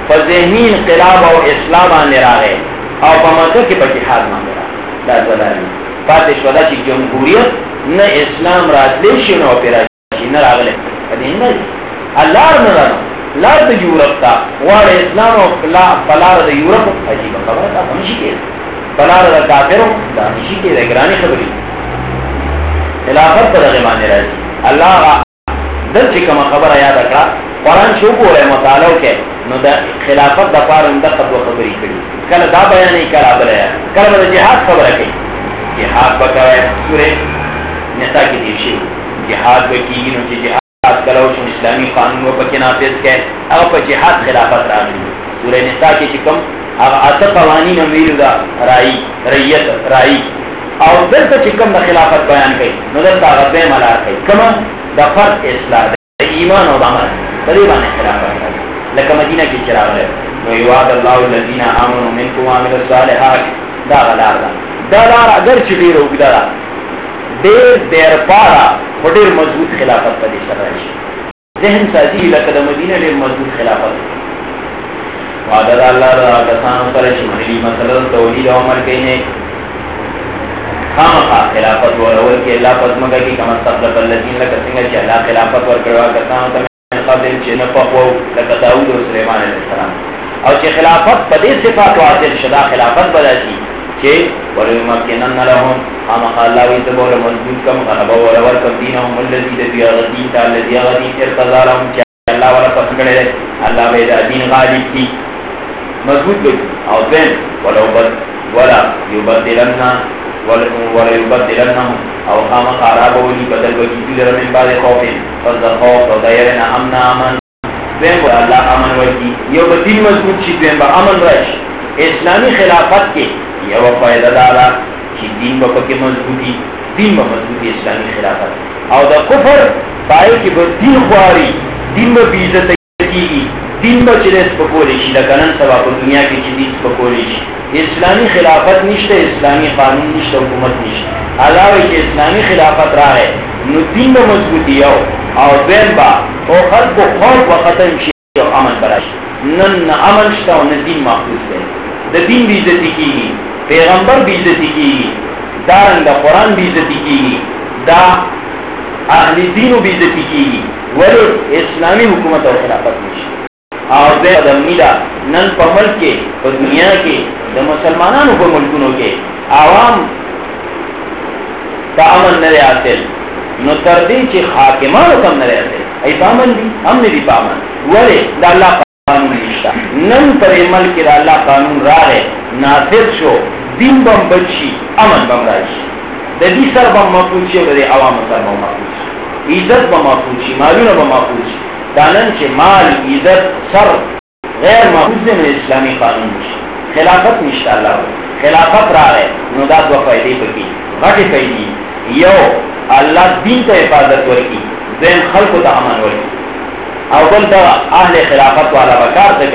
فذہنی انقلاب اور اسلام آنے رہے اور پمکہ کے پچی حال مانگ رہا دا زلالی فاتش ودا چی جمہوریت نہ اسلام راتلیشن اور پیراشی جی، نہ راغلے۔ اللہ نہ رہا لار دا یورپ تا. وار اسلام و فلار دا یورپ عجیب خبر تا ہمشی کے فلار دا کافروں دا ہمشی کے رگرانی خبری. خلافت پر غمانے رہی اللہ دل چکم خبر آیاد اکڑا. قرآن شو کو رہے مطالعو کے. نو دا خلافت دا پار اندقت و خبری کری. کل دا بیانی کل آبر ہے کل با جہاد خبر ہے جہاد بکوئے سورے نسا کی دیوشی. جہاد بکی گی نو چی جہاد اسلامی قانون و پکی نافذ کے اگر پا جہاد خلافت را گئی سورے نسا کی چکم اگر اصف قوانین امیر دا رائی ریت رائی اور دل تا چکم دا خلافت بیان کئی نو دل تا غبے ملار کئی کما دا فرد اصلاح دا ایمان و دا عمل. قریبان اختلاف کرتا ہے لکہ مدینہ کی چراغ ہے نو یواد اللہ الذین آمنوا منکم وعمل الصالحات. دا غلار دا دا لار اگر چلی رو گدا دا دیر دیر پارا بڑیر مضبوط خلافت پر دیشتر رہشی ذہن سازی لکہ دا مدینہ دیر مضبوط خلافت وعدد اللہ دا کسانو سرش منلی مسئلہ توحید عمر کہنے خامخا خلافت ورول کی اللہ پزمگا کی کم استقلب اللذین لکا سنگا چی اللہ خلافت ورکڑوا کسانو تم قبل چې نه پخو لکه داود او سليمان عليه السلام. او چې خلافت په دې صفات واضح شدا خلافت بدا شي چې ولمکنن لهم اما الله وي مضبوط کم غلبا ولا کم دینهم الذي الذي غدي تعالی الذي غدي ارتضى لهم چې الله ولا پسګړې الله به دا دین غالب کی۔ مضبوط وي او ذن ولو بد ولا يبدلنا ولا يبدلنهم او قام خراب ولي بدل وكي دلر من بعد خوف فضل فالذخوف وديرنا امن امن بین با اللہ امن وکی۔ یو با دین مضبوط شی بین با امن رش اسلامی خلافت کے یو فائدہ دارا چی دین با پکی مضبوطی دین با مضبوطی اسلامی خلافت. او دا کفر پائے کی با دین خواری دین با بیزت کی دین با چلیس پکولی شی لکنن سبا پا دنیا کی چیزیز پکولی شی اسلامی خلافت نشتے اسلامی قانون نشتے حکومت نشتے علاوہ کہ اسلامی خلافت رہا ہے نو دین با مضبوطی یو. او دین با او خلق کو خوف و ختم شی او امن براش نن نا امن شتا و دین محفوظ دے دا دین بیزتی کی گی پیغمبر بیزتی کی گی دارن دا قرآن بیزتی کی گی دا اہل دین و بیزتی کی گی ولی اسلامی حکومت اور خلافت نشتے اور بے ادمی دا نن پا ملک کے پا دنیا کے، دا مسلمانانو پا ملکونو کے۔ عوام تا امن نرے آتل نو تردی چی حاکمانو کم نرے آتل ای پا امن دی، ہم نے دی پا امن ولی دا اللہ قانون نشتا نن پر ملک دا اللہ قانون را ہے نافذ شو، دین بم بچی، امن بم راشی دا دی سر بم محفوظ شی و دا عوام سر بم محفوظ شی۔ عزت بم محفوظ شی مالون بم محفوظ شی۔ دانن چه مال، عزت، سر غیر محفوظ من اسلامی قانون شی خلافت نشتا اللہ خلافت را ہے نو دا دو فائدے پکی۔ غٹی فائدی یو، اللہ دین تا حفاظت ورکی۔ دین خلق تا امن ورکی۔ او بل دا اہل خلافت والا بکار و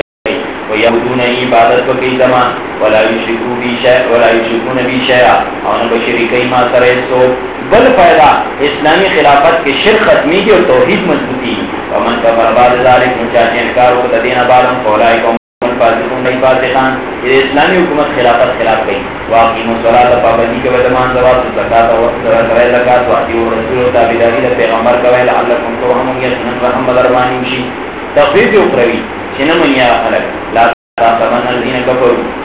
ويعبدون عبادت کو کی زمان ولا یشرکو بی شیء ولا یشرکون بی او اور بشریکی ما سرے سو بل پیدا اسلامی خلافت کے شرک ختمی کی اور توحید مضبوطی ومن کا برباد ذالک مچاچے کارو کو تدین بارم فولائی کو فاسقون نہیں، فاسقان۔ یہ اسلامی حکومت خلافت خلاف گئی۔ واقعی مصورات پابندی کے ودمان زوات زکاة و کرے زکاة واقعی و رسول و تابداری پیغمبر کوئے لعلکم تو ہم یسنن رحم بدرمانی مشی۔ تفریض اخروی چنمن یا خلق۔ لا تاسبن الذین کفروا۔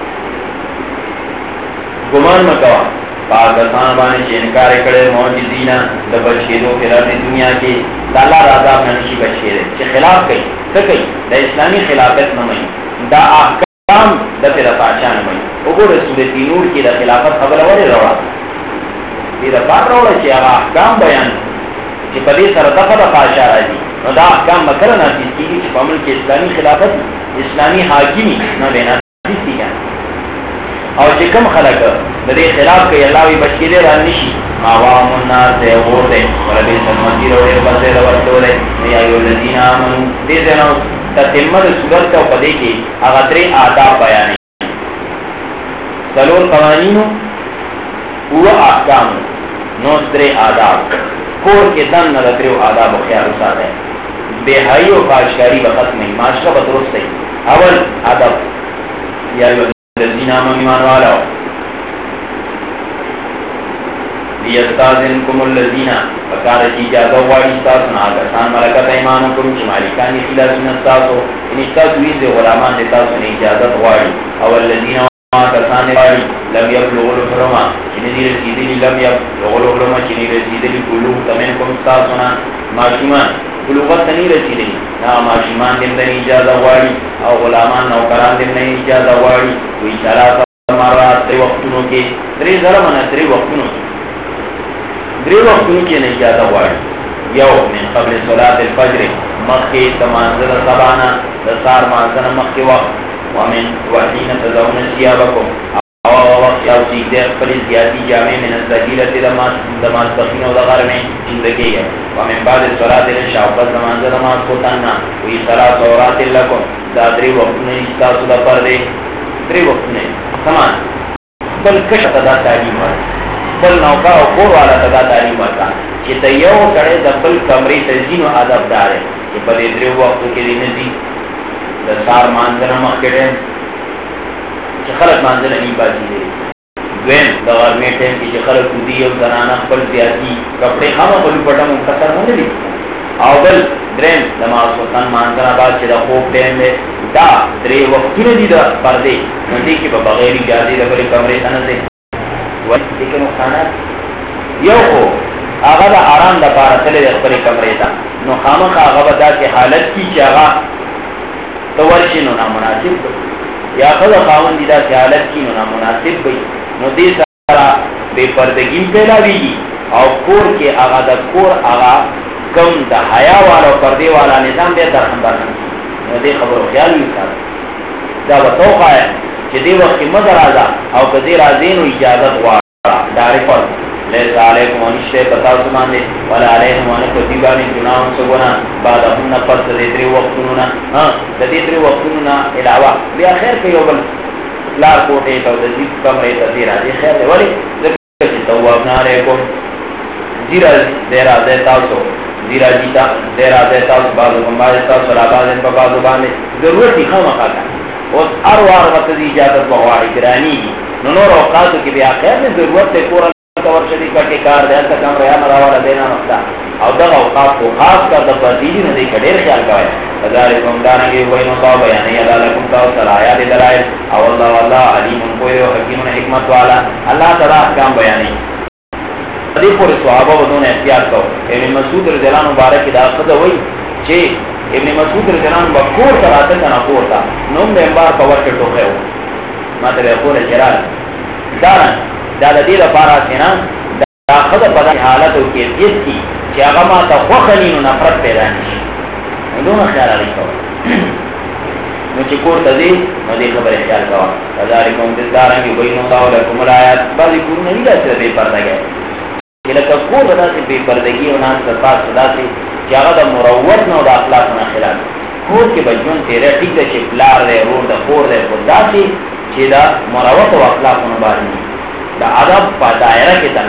گمان مکوا پاکستان بانے چه انکار کڑے موجزینا دا بچیدو پھر اپنی دنیا کی دا اللہ رازا اپنا نشی بچیدے چه خلاف کئی تکی دا اسلامی خلافت نمائی دا احکام دا پھر پاچا نمائی. اگو رسول تینور کی دا خلافت خبر وری روڑا. دی دا پاک روڑا چه اگا احکام بیان. چه پدی سر دفع دا پاچا را دی نو دا احکام مکر ناسیز کی چه پامل کے اسلامی خلافت اسلامی حاکمی نو بے ناسیز کی جانا او چې کم خلق د دې خلاف کوي الله وي بچی دې را نشي عوام الناس ته ور دې ور دې سمتی ورو دې بس دې ورته دې یا ایو الذین آمنو. دې دې نو تتمه د صورت او پدې کې هغه درې آداب بیانې. څلور قوانینو او احکام نو درې آداب. کور کې دن نه درې آداب خیال ساته بے حیو فاشکاری بخت نہیں معاشرہ بدرست ہے اول ادب. یا الذين آمنوا ایمان والا لیستاذنکم الذین فکار چی اجازه واړی تاسو نه کسان ملکت ایمانکم چې مالکان دي خلاص نه تاسو ان تاسو یې غلامان دي تاسو نه اجازه واړی او الذین کسان واړی لم یبلغوا الحرم چې نه رسیدلی، لم یبلغوا الحرم چې نه رسیدلی، بلوغ تمنکم تاسو نه ماشومان، بلوغت نه رسیدلی۔ نا ماشومان دې نه اجازه واړی او غلامان نوکران دې نه اجازه واړی وی ثلاثه مرات وختونو کې درې ځله منه درې وختونو درې وختونو کې نه اجازه واړی یو من قبل صلاه الفجر مخکې تمانځه سبانا د سار مانځنه مخکې وخت ومن وحین تزون ثيابكم او وقت یو سیگ دے خپل زیادی جامع من الزگیرت دماز دماز بخین و دغر میں زندگی ہے۔ ومن بعد صلاة الشعبت دماز دماز کو تننا وی صلاة سورات لکم۔ دادری وقتنے استاسو دا پر دے۔ دری وقتنے سمان بل کشت دا تعلیم ورد بل نوکا او کور والا دا تعلیم ورد چی تا یو کڑے دا بل کمری تزین و عدب دارے چی پا دے دری وقتو کے دی نزی دا سار مانزنا مخکڑے چې خلک مانځل نه پاتې دي. دویم، د غرمې ټیم چې خلک ودی او زنانه خپل زیاتی کپڑے هم په لپټه مختصر نه دي. او بل، دریم، د ماسوتان مانځنه بعد چې د خوب ټیم دی، دا درې وختونه دي د پردې. نو دې کې په بغیر اجازه د بلې کمرې ته نه ځي وایي کې نقصانات یو خو هغه د آرام د پاره تللی د خپلې کمرې ته نو خامخا هغه به داسې حالت کې چې هغه ته ورشي نو نامناسب دی یا خود خاون دیدا سی حالت کی نو نامناسب بی نو دی سارا بے پردگی پیدا بیگی. او کور کے آغا دا کور آغا کم دا حیا والا و پردے والا نظام دے در خندر نو دی خبر خیال بھی سارا. دا بتوقع ہے چی دی وقت مدر آزا او کدی رازین و اجازت وارا داری فرد لیسا علیکم ونشتے پتا سمان دے ولا علیکم ونکو دیبانی جناہم سگونا بعد اپن پس دے دری وقتنونا ہاں دے دری وقتنونا علاوہ. بیا خیر کیو بل. لار کوٹے تو دزیب کمرے تا دیرا دی خیر دے. ولی، ذکر چی توابنا علیکم. زیرا دیرا دیتا سو زیرا جیتا دیرا دیتا سو بازو کمبازتا سو رابازن پا بازو باندے. ضرورتی خام خاکا اس اروار وقت دی اجازت بغواری گرانی گی نو نور اوقاتو کی بیا خیر میں ضرورت تے پورا کور شدی کٹی کار دے تا کم ریا مراوالا دینا مقتا او دا اوقات کو خاص کر دا بردیدی نو دیکھا دیر خیال کوي ادارې کوم کوئے فذالکم دارنگی وینو صاحب یعنی ادا لکم تاو سرایا دی دلائل او اللہ واللہ علیم کوئی و حکیم حکمت والا. اللہ تعالی احکام بیانی دی پوری صحابہ و احتیاط کو ابن مسعود رضی اللہ مبارک دا خدا ہوئی چے ابن مسعود رضی اللہ عنہ کور تا راته کنا کور تا. نوم د بار په ورته ټوخه و ما ته کور چرال دارن، دا د دې لپاره سینا، دا خدای په حالت او کیفیت کی چې هغه ما ته خوخنی نو نفرت پیدا نشي نو خیال علی کو نو چې کور ته دې نو دې خبره خیال کوا. ذالکم دارن کې وینو الله لكم الایات بعضی کورونه نه لاسه به پرده گئے. لکه کور دا چې به پردګي او ناس په پاس صدا سي چې د مروت نو د اخلاق نه خلاف کور کې بجون تیرې ټیک د چې پلار دې ورور د کور دې خدا سي چې دا مروت او اخلاق نه باندې دا ادب په دایره کې تل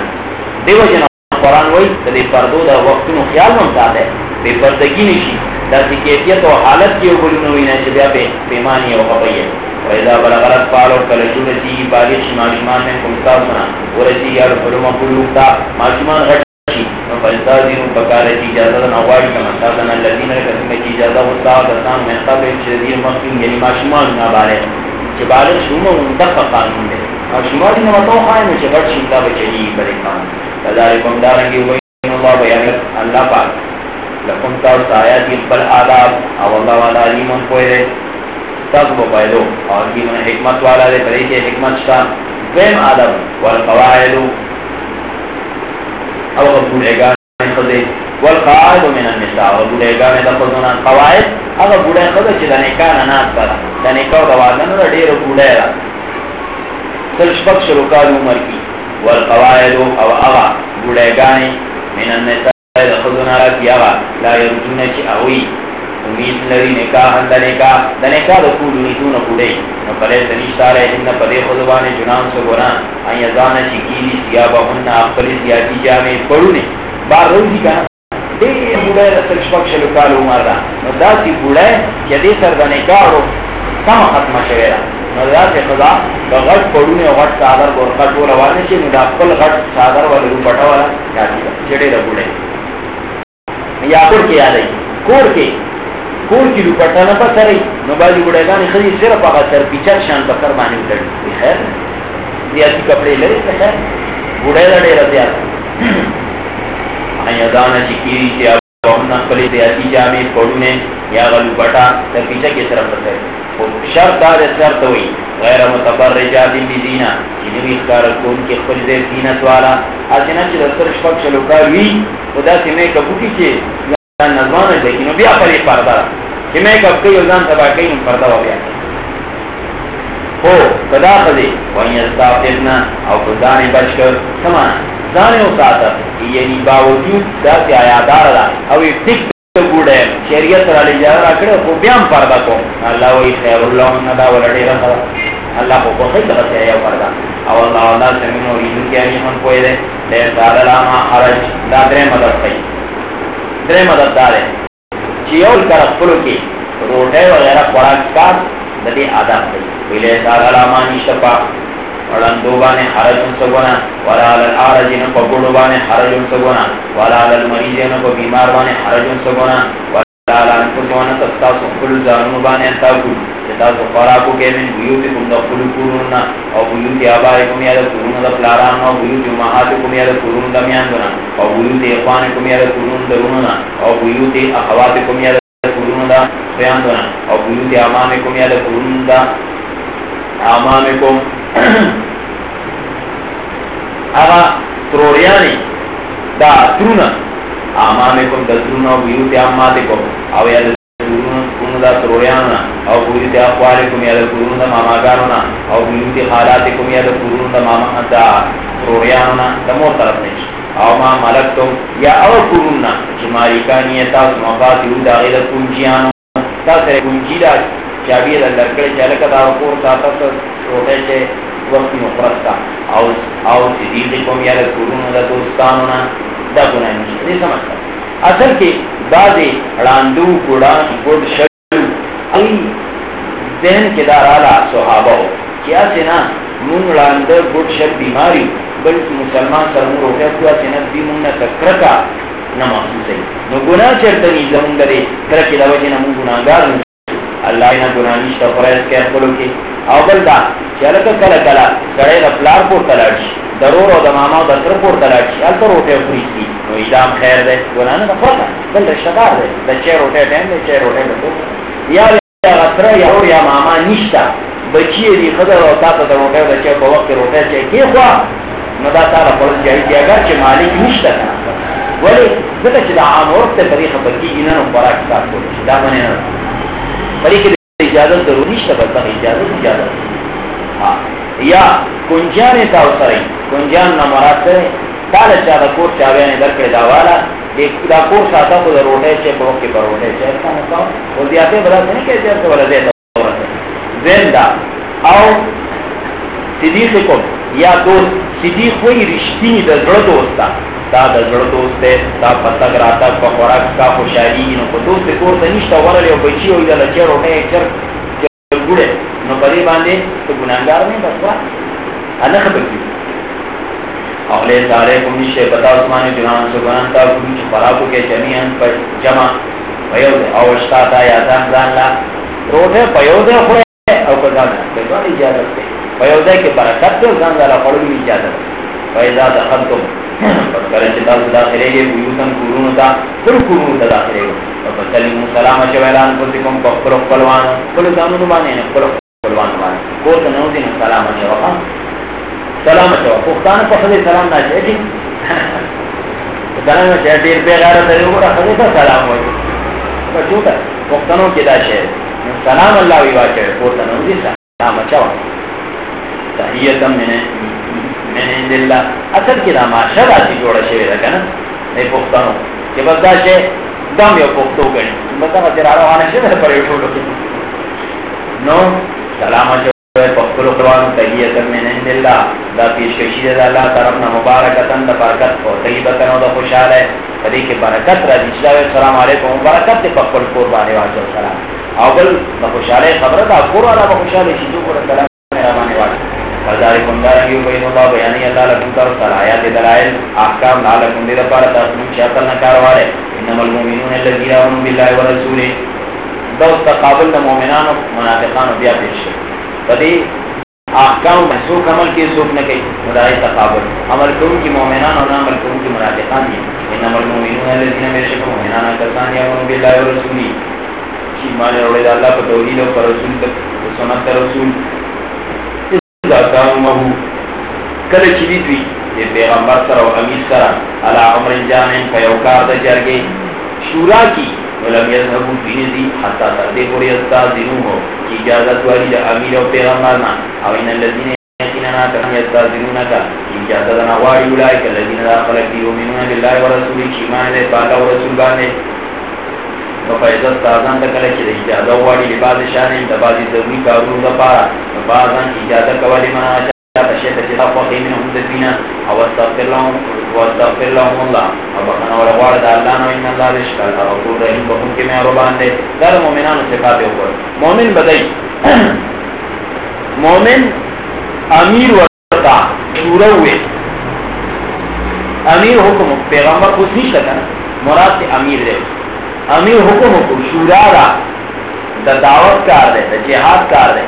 دیو جن قرآن وای د دې پردو د وختونو خیال مون ساته به پردګي نشي دا کیفیت او حالت کې وګورئ نو نه چې بیا به پیمانی او خپایي وإذا بلغ الأطفال والكلشون التي بالغ شمال من كم تاسنا ورسي يا رفلو مقلوب تا ماشمان غشي فالتازين بكارة إجازة نواري كما سادنا الذين لكسم إجازة وصاة دستان من قبل شدير مقيم يعني ماشمان نابالغ چه بالغ شوما منتقى قانون ده ماشمان دي نمتو خائن چه غد شمتا بچلی برکان فذلكم دارنگی وین اللہ بیان اللہ پاک لکم تاس آیاتی بل آداب او اللہ والا علیمان کوئی دے تب وہ پیدو اور من حکمت والا دے پرے کے حکمت شتا دویم آدم والقواعد. او بودے گا خدے والقواعد من النساء. او بودے گا میں دخلنا قواعد او بودے خدے چھ دنے کانا ناس کرا دنے کاو دوازن را دیر بودے را. سل شپک شروع کال عمر کی. والقواعد او اغا بودے گانی من النساء دخلنا را کیا لا یرجون چھ اوی امید لري نکاح د نکاح د نکاح د کول نیتون کولې نو پرې تنشتاره ان پدې خدوانه جنان سو ګنا اي ځان چې کیلی سیابهن خپل سیاتی جامې پړونه بار روزي کنه دې موږ رسل شپږ شلو کال عمر دا نو دا چې ګوړې چې دې سر د نکاح ورو سم ختم شوی را نو دا چې خدا د غټ پړونه او غټ صادر ورکا ټول روانه شي نو دا خپل غټ صادر ولې پټا والا راځي چې دې رګوړې یا کور کې یادای کور کې کور کی دوپٹا نہ پسرئی نو باجی بڑے گا نہیں خری صرف آگا سر پیچھر شان پسر مانی اٹھڑی خیر. زیادی کپڑے لے خیر. بڑے لڑے رضی آتا آئی ادانا چکی تیا بہن نقلی زیادی جامع پڑھنے یا غلو بٹا سر پیچھر کی طرف پسر شرط دار شرط ہوئی غیر متبرجات بزینا جنوی اختار کون کی خلد زینت والا آسینا چی دستر شفق شلوکار وی خدا سی میں کبوکی چی نظمان ہے لیکن بیا پر یہ پردہ کہ میں کب کئی اوزان تبا کئی ان پردہ ہو گیا ہو کدا خدے وہیں استافرنا او خدانے بچ کر سمانا زانے او ساتا یعنی باوجود دا سی آیا دار دا او ایک ٹک گوڑے شریعت را لی جا را کرے کو بیام پردہ کو اللہ وی خیر اللہ ندا ولڑے رہا اللہ کو کو خیل رہا سی آیا پردہ او اللہ اللہ سمین و ریدو کیا یعنی نیمن کوئی دے لے سال لاما حرج. دا درے مدد خیل درې مدددار چې یو کار خپل کې روټه وغیرہ خوراک کار د دې آداب دی. ویلې ساده لامانی شپا وړاندو باندې حرجون سګونا ولا علی الارج نه په ګړو باندې حرجون سګونا ولا علی المریض نه په بیمار باندې حرجون سګونا ولا علی انفسونه تاسو خپل ځانونو باندې تاسو تاسو خوراکو کې من بیوت کوم د خپل کورونه او بیوت آبای کوم یا د کورونو د پلاران او بیوت ماحات کوم یا د کورونو د میاندونه او بیوت اخوان کوم یا د کورونو د رونو او بیوت اخوات کوم یا د کورونو د میاندونه او بیوت امام کوم یا د کورونو د امام کوم هغه تروریانی دا ترونه امام کوم د ترونه او بیوت امات او یا د دا تروریانو او بیوت اخوال کوم یا د کورونو د ماماګانو او بیوت حالات کوم یا د ماما دا تروریانو د مور طرف نه او ما ملکتم یا او کورونه چې مالکانی تاسو دا غیر کنجیانو. تاسو کنجی دا چابی دا لرکړی چې لکه دا کور تاسو روټه چې وخت مفرستا او او صدیق کوم یا د کورونو د دا ګناه نشته دې سمجھتا اصل کې بعضی وړاندو ګډان ګډ شلو ای ذهن کې دا رااله صحابه چې اسنه مون وړاند ګډ شل بیماری بل مسلمان سره مو روټه کوه چې نه دې مونږه تکرکا نه محسوسه نو ګناه چرته نه زمونږ لري کله چې دا وجه نه مونږ ګناګار الله نه ګناه نشته پرېز کې خپلو کې او بل دا، چې لکه کله کله سړی د پلار پور تلاړ شي ضرور او د ماما او د تر پور تلاړ شي، هلته روټه خوري نو ایدام خیر دے گناہ نه خپل بل رشتہ دار دے د چه روټه ټیم دے چه روټه دے یا یا غتر یا اور یا ماما نشتا بچی دی خدای او تا ته د روټه د چه په وخت روټه چه کی خوا نو دا تعالی پر جای دی، اگر چې مالک نشتا ولی ځکه چې د عام ورته طریق په کې نه نو خوراک تاسو دا باندې نه پرې کې اجازت ضروری نشته بل اجازت اجازت. ها یا کنجان تا سره کنجان نه مراد ده کال چا د کور چا بیان درکړه دا والا ایک دا کور ساته کو روټه چې په کې پر روټه چې څنګه کا او زیاته بلا نه کې چې څه ولده زنده او صدیق کو یا دوست صدیق وی رښتینی د زړه دوست دا د زړه دوست دا پتہ راته په خوراک کا خوشالي نو په دوست کور ته نشته ورل یو بچي او د لچې روټه چر ګوره نو پرې باندې ته ګناګار نه بس انا خبر کی اغلی سارے کمی شے بتا عثمان جنان سے گنان تا کمی خرابو کے جمیعن پر جمع. پیو دے اوشتا تا یا دان دان لا. روٹے پیو دے خوئے، او کزان پیدوان اجازت دے پیو دے کہ برکت دے، زان دالا پڑھو اجازت فیضا دخل تم پس کرے چتا سے داخلے گے بیوتن قرون تا پھر قرون تا داخلے گے پس سلیم سلام چویلان کتکم پخلو قلوان کلو زانو نمانے کلو قلوان نمانے کورتا نو دین سلام انی وقام سلام چوا پختان په خدای سلام نه چي سلام چي ډیر به غاره ته وګوره خدای ته سلام وایي په چوټه پختانو کې دا شی سلام الله وی واچي پختانو دې سلام چوا تحیت من من عند الله اصل کې دا ماشه راځي جوړه شوی ده کنه نه پختانو چې بس دا شی دام یو پختو کړي مطلب چې راوانه شي نه پرې ټولو نو سلام پخلو قرآن تحییتا من عند اللہ دا پیش کشید دا اللہ طرفنا مبارکتا دا برکت کو طیبتا نو دا خوشحال ہے فدی کے برکت را دیچلا وی السلام علیکم برکت دے پخل قربانے واجو سلام اول دا خوشحال ہے خبر دا قرآن با خوشحال ہے چیزو کو سلام میرا مانے واجو فرداری بین اللہ بیانی اللہ لکن کر صلاحیات دلائل احکام لعلکم دے دا پارا تاسمین چاہتر نکار والے انما المومنون اللذین آمنوا باللہ ورسولے دا اس تقابل دا مومنان و منافقان و بیا پیش ہے احکام میں عمل کی سوک نہ کئی مدائی تقابل عمل کروں کی مومنان اور عمل کروں کی منافقان دی ان عمل مومنون الذین بے شک مومنان کسان یامنون باللہ و رسولی چی روڑے دا اللہ پر توحید و پر رسول تک سنت رسول اذا کام مہو کل چیدی توی پیغمبر سر و امیر سر علا عمر جانن فیوکار دا جرگے شورا کی ولم يذهبوا في نزي حتى تردقوا يستاذنوه إجازة والد أمير وبيغمرنا أو إن الذين يأتيننا كان يستاذنونك إجازة نواري أولئك الذين لا خلق يؤمنون بالله ورسوله شمان ذي بالا ورسول بانه وفائدة استاذان تکلچ دے إجازة واري لبعض شانهم دبعض ضروري كارون دپارا وبعضا إجازة كوالي من آشاء تشيط جدا فقه منهم دبینا او استغفر لهم واستغفر لهم الله. وبخنا ولغوار دا اللہ نو ان اللہ رشکال غفور رحیم بخون کے میں ربان دے در مومنان صفات اوپر مومن بدئی مومن امیر ورطا شورا ہوئے امیر حکم، پیغمبر خود نہیں شکا مراد سے امیر دے امیر حکم حکم شورا را، دا دعوت کار دے، دا جہاد کار دے۔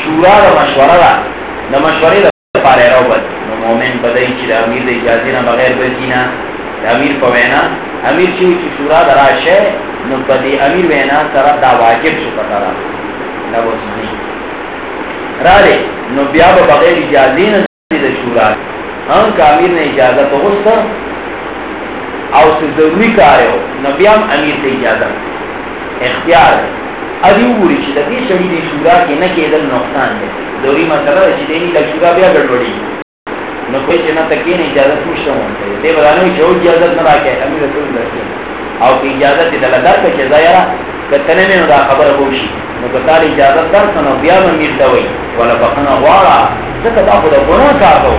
شورا را مشورہ را، دا مشورے دا پارے رو بد۔ نو مومن بدئی چی، دا امیر دا اجازی نا بغیر بزینا دا امیر پا وینا۔ امیر چیو چی شورا دا راشه نو پدی امیر وینا سر دا واجب شو پتا را۔ دا بسنی را لے، نو بیا با بغیر اجازی نا دا شورا۔ ہم کا امیر نے اجازت غصر او سے ضروری کارے ہو نو بیا امیر دا اجازت اختیار ہے۔ ادیو بوری چی دا دی شڑی شورا کی نکی دل نقصان دے دوری مسئلہ ہے چې دینی لږ شورا بیا ګډوډي نو کوئی چې نه تکې نه اجازه نشته مونته دې ورانه چې اجازه نه راکې امیر رسول الله او کی اجازه دې دلدار کې چې ظاهرا کتنه نه دا خبره وشي نو کله اجازه تر څنو بیا باندې ته ولا بخنه غواړه څه دا خو د ګناه کارو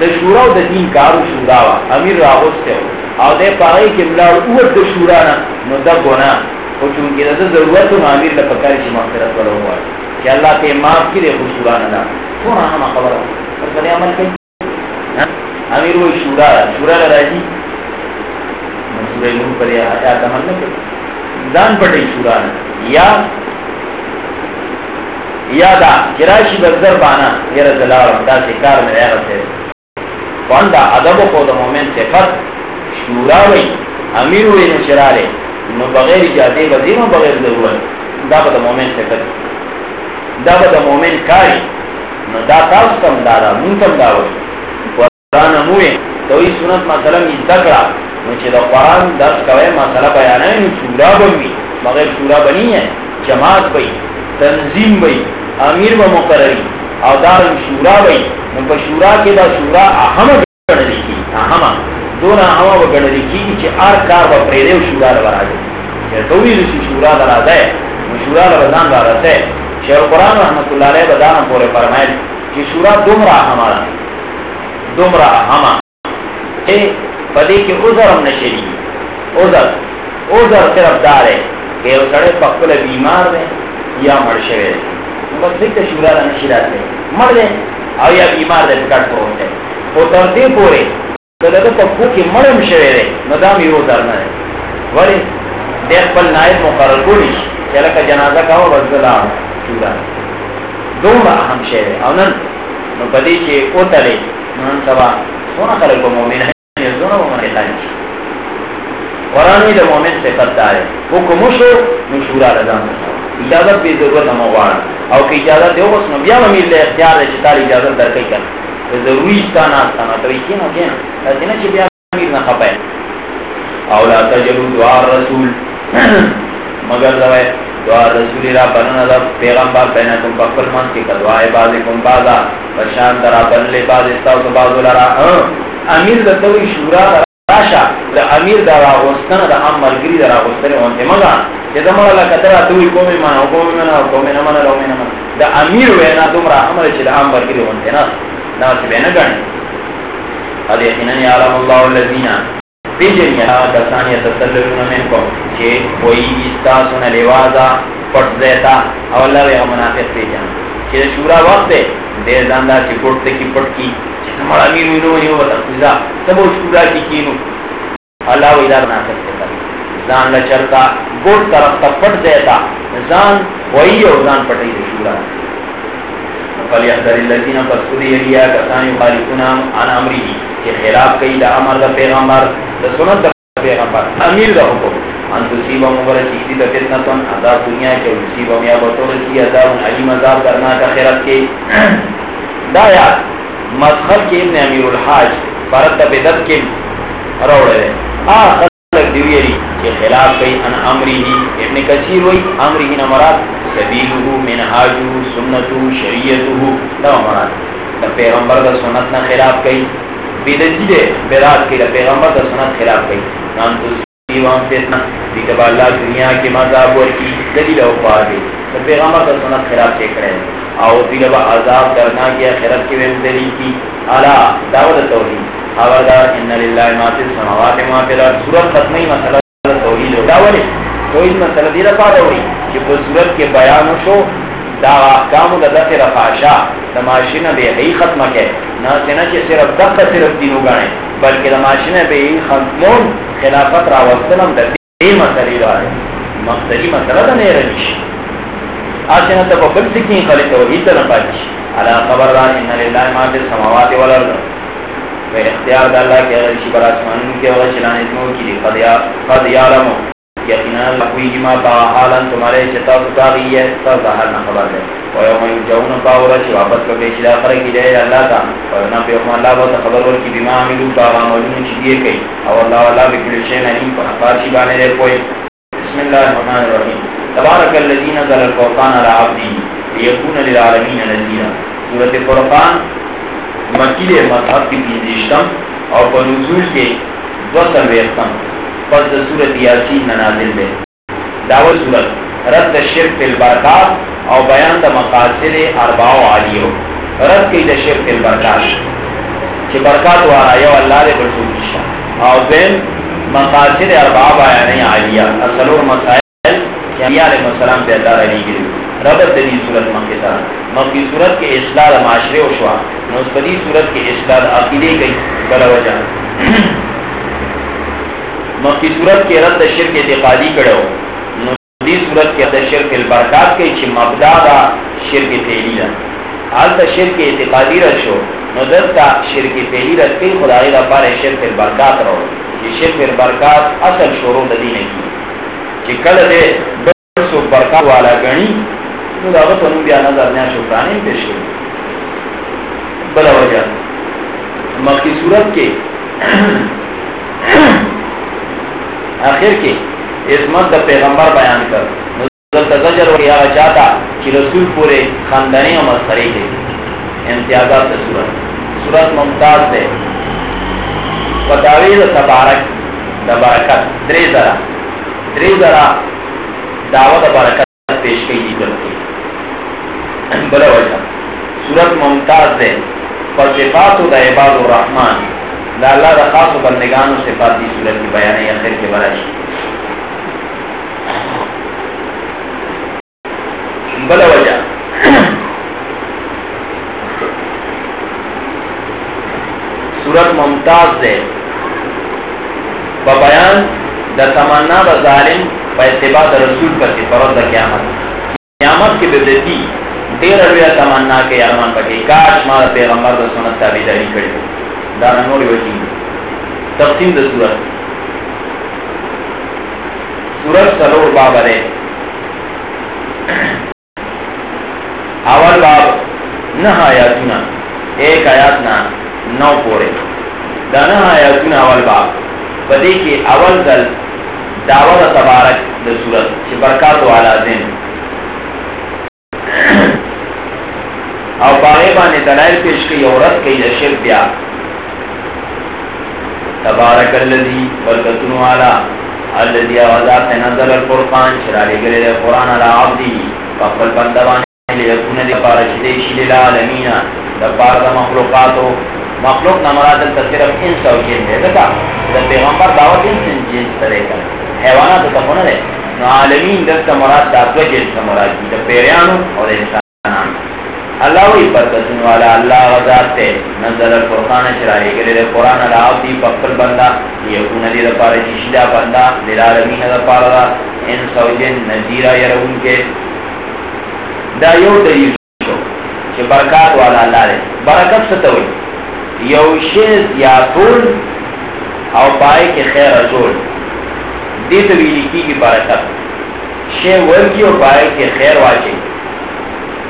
د شورا او د دین کارو شورا وا امیر راغسته او دې پاره کې ملاړ او د شورا نه نو دا ګناه. او چې د ضرورت نو امیر له پکاري چې مغفرت ولا وای کہ اللہ کے معاف کی دے خوش شورا نہ کون ہم خبر پر بڑے عمل کے امیر وہ شورا شورا راضی منصور نور پر آیات عمل نہ کرے دان پٹے شورا یا یا دا کراشی بزر بانا یہ رضا دا سے کار میں رہا سے واندا ادب کو دا مومن صفت، شورا وی، امیر وی نو چرالے، نو بغیر اجازه وزیر نو بغیر ضرورت. دا با دا مومن صفت. دا با دا مومن کاری. نو دا تاس کم دادا من کم داوی قرآن موی توی سنت مثلا می ذکرہ نو چې دا قرآن درس کوي مسله بیانوي نو شورا بوي بغیر شورا بنی ہے جماعت بئی تنظیم بئی امیر و مقرری او دار شورا بئی نو په شورا کې دا شورا اهم ګڼل کی اهم دون اهم ګڼل کی چې ار کار و پرې دی شورا لراځي چې دوی د شورا لراځي نو شورا لرزان راځي شیخ قرآن رحمت الله علیه بدانه پورې فرمایل چې شورا دومره اهم دومره اهم اے پدې کې عذر هم نشي عذر عذر صرف دار ہے کہ وہ سڑے پکل بیمار دے یا مر شوی دے بس شورا دا نشی راتے مر دے او یا بیمار دے پکٹ پروت دے او تر دے پورے۔ کہ دے پکو کی مرم شوی دے ندام یو در نہ دے ولی دے پل نائب مقرر گوڑیش چلکا کا جنازہ کہو بس دلا شورا۔ دوم اہم شوی او نن، نو پدې چې او تلې نن سبا څونه خلک مومن نه زونه مومن نه قرآن دا مومن سے صفت دارے۔ حکم شو نشورا رضا اجازت بھی ضرورت ہم وارا او کہ اجازت دیو بس نبیا امیر دے اختیار دے چتال اجازت در کئی کر ضروری استا ناستا نا تو ایسی نا کینا لیکن چی بیا امیر نہ خپے۔ او لا تجلو دعا رسول مگر دوے دعا رسولی را بنن دا پیغمبر بینکم بکل من کی دعای بازکم بازا وشان درا بن لے باز استاو تو بازو لرا۔ ہاں، امیر دا توی شورا راشا د امیر دا راغستنه د ام مرګری دا راغستنه اونته مګا چې دا مړه کتره دوی کومه ما او کومه نه او کومه نه نه نه نه د امیر وینا دومره امر چې د ام مرګری اونته نه دا څه نه غني ا دې ان یعلم الله الذين بیجن یا کسان یتسللون منکم چې کوئی استاسو نه لوازا پټ دیتا او الله یې منافق پیجن چې شورا وخت دې ځاندا چې پټ کی پټ کی چې مړ امیر وینو یو وتا سبو شورا کی کینو اللہ و ادار نہ سکتے زان نہ چلتا، گوٹ طرف تا پٹ دیتا زان وہی اور زان پٹی دے شورا فلی احضر اللذین پس خودی علیا کسانی خالقونا عن امری کہ خلاف کئی دا امر دا پیغمبر، دا سنت دا پیغمبر۔ امیر دا حکم۔ ان تصیبا مبرسی دا فتنتون عذاب دنیا کے تصیبا یا بطورسی عذاب، علیم عذاب کرنا کا خیرت کے۔ دا یاد مدخل کے ابن امیر الحاج، فرد بدت کے روڑے۔ آ آخر دیویری کہ خلاف کئی ان امری ہی، ابن کثیر ہوئی امری ہی نمرات سبیلہو منحاجو سنتو شریعتو دو مرات پیغمبر دا سنت نا خلاف کئی۔ بیدتی دے بیرات کی پیغمبر دا سنت خلاف کئی۔ نام تو سیوان فتنا دیکھا اللہ دنیا کی مذاب ورکی دلیل اوپار دی پیغمبر دا سنت خلاف چیک رہے او دیگا با عذاب کرنا کیا خیرت کی ویم دلیل کی۔ علا دعوت توحید۔ خبردار ان لله ما في السماوات ما في الارض سورۃ ختمی مسئلہ توحید دا ولی توحید مسئلہ دی رفا دوری کہ وہ سورۃ کے بیان شو، دا احکام دا دت رفاشا دا ماشین بے ہی ختم کے. نہ سنا کہ صرف دت صرف دینو گانے. بلکہ دا ماشین بے ہی ختمون، خلافت را وصلم دا دی مسئلہ دا ہے. مسئلہ دا نہیں رنیش آشنا تا بکل سکین خلی توحید دا نپاچ علا خبردار ان لله ما في السماوات والارض و اختیار اللہ کے اگر اسی بر آسمان کے اگر چلانے دنوں کی قد یعلمو، یقینا اللہ کوئی جمع با حالا تمہارے چتا ستا گئی ہے، تا ظاہر نہ خبر ہے۔ و یوم یجون باورا چی واپس کو بیشی داخر کی جائے اللہ تا و نا پیغم اللہ، بہت خبر ور کی بما عملو با غاملون چی دیئے کئی او اللہ اللہ بکل شین علیم پر حفارشی بانے دے کوئی بسم اللہ الرحمن الرحیم۔ تبارک اللذین ذل الفوقان على عبدی لیکون للعالمین نزینا سورت فرقان مکیل مذہب کی پیزشتم اور بنزول کے دو سرویختم پس صورت یاسین ننازل دے دعوت صورت، رد شرک فی البرکات اور بیان دا مقاصد ارباء و علیو رد کی دا شرک فی البرکات۔ چھ برکات وارا یو اللہ دے برسول کشا اور بین مقاصد ارباء بیانی علیہ اصلور مسائل کہ علیہ السلام پہ اللہ رہی گری ربط دی صورت مکی سره مکی صورت کې اصلاح معاشره او شوا نو په دې صورت کې اصلاح عقیده کوي بل وجه مکی صورت کې رد شرک اعتقادي کړو نو دې صورت کې د شرک البرکات کې چې مبدا دا شرک فعلی ده حال د شرک اعتقادي را شو۔ نو دلتا شرک پہلی رت کی خدای دا پار شرک البرکات رو یہ شرک البرکات اصل شروع دی نہیں کی کہ کل دے برسو برکات والا گنی۔ نو دا غط انو بیا نظر پیش کری بلا وجہ۔ مکی صورت کے آخر کے عظمت دا پیغمبر بیان کر۔ دلتا زجر وی آغا چاہتا کہ رسول پورے خاندانی و مسخری کے امتیازات صورت۔ صورت ممتاز دے فتاوی دا تبارک، دا برکت۔ دری ذرا۔ دری ذرا دعوت دا برکت پیش کئی دی بلا وجہ۔ صورت ممتاز دے۔ فصفات دا عباد الرحمن۔ دا اللہ دا خاص و بندگان و صفات دی صورت کی بیان ہے اخر کے برش بلا وجہ۔ صورت ممتاز دے۔ بیان دا تمنا دا ظالم با اتباع رسول پر سی دا قیامت۔ قیامت کی بدتی۔ دیر ارویا تمنا کے ارمان پکی کاش مارا پیغمبر دا سنت تابی داری کردی دا نموری وجی تقسیم دا صورت صورت سلور باب رے اول باب، نہ آیاتنا۔ ایک آیات نہ نو پورے۔ دانا آیاتون اول باب۔ بدے کی اول دل دعوت تبارک دا صورت چی برکات والا دن۔ او باغی بانے دلائل پیش کی عورت کی دا بیا. تبارک اللذی برکتون والا، اللذی آوازات نظر القرآن چرالی گرے دے قرآن علا عبدی. فقبل بندوانے لیکون دی پارچدے شیل العالمین دا پارد مخلوقاتو. مخلوق نہ مراد تا صرف انس او جن ہے دیکھا جب پیغمبر دعوت انس جنس طرح کا حیوانات تو کمونا دے نو عالمین دلتا مراد دا دو جنس مراد کی دا پیریانو اور انسانان اللہ وی برکتن والا اللہ غزات تے نظر القرآن شرائے گلے دے قرآن اللہ عبدی بکل بندہ یکون دی دا پارا جشدہ بندہ للعالمین دا پارا دا انس او جن نزیرہ یرون کے۔ دا یو دلیل شو کہ برکات والا اللہ دے۔ برکت ستوئی یو شیز یا طول او پائے کے خیر ازول دی تویلی کی کی برکت۔ شی ورکی او پائے کے خیر واچے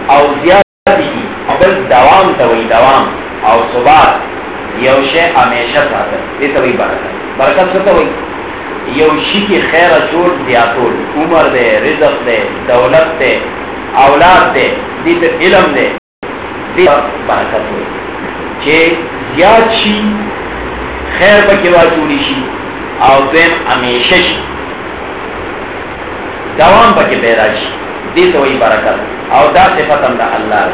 او زیادی کی او بل دوام توی دوام. او صبات یو شی ہمیشہ ساتھ دی توی برکت. برکت ستوی یو شی کی خیر ازول زیادول عمر دے رزق دے دولت دے اولاد دے دی تو علم دے دی برکت ہوئی چھے زیاد شي، خیر پکې واچولی شي. او دویم همیشه شي. دوام پکې پیدا شي. دې ته وایي برکت. او دا صفت هم د الله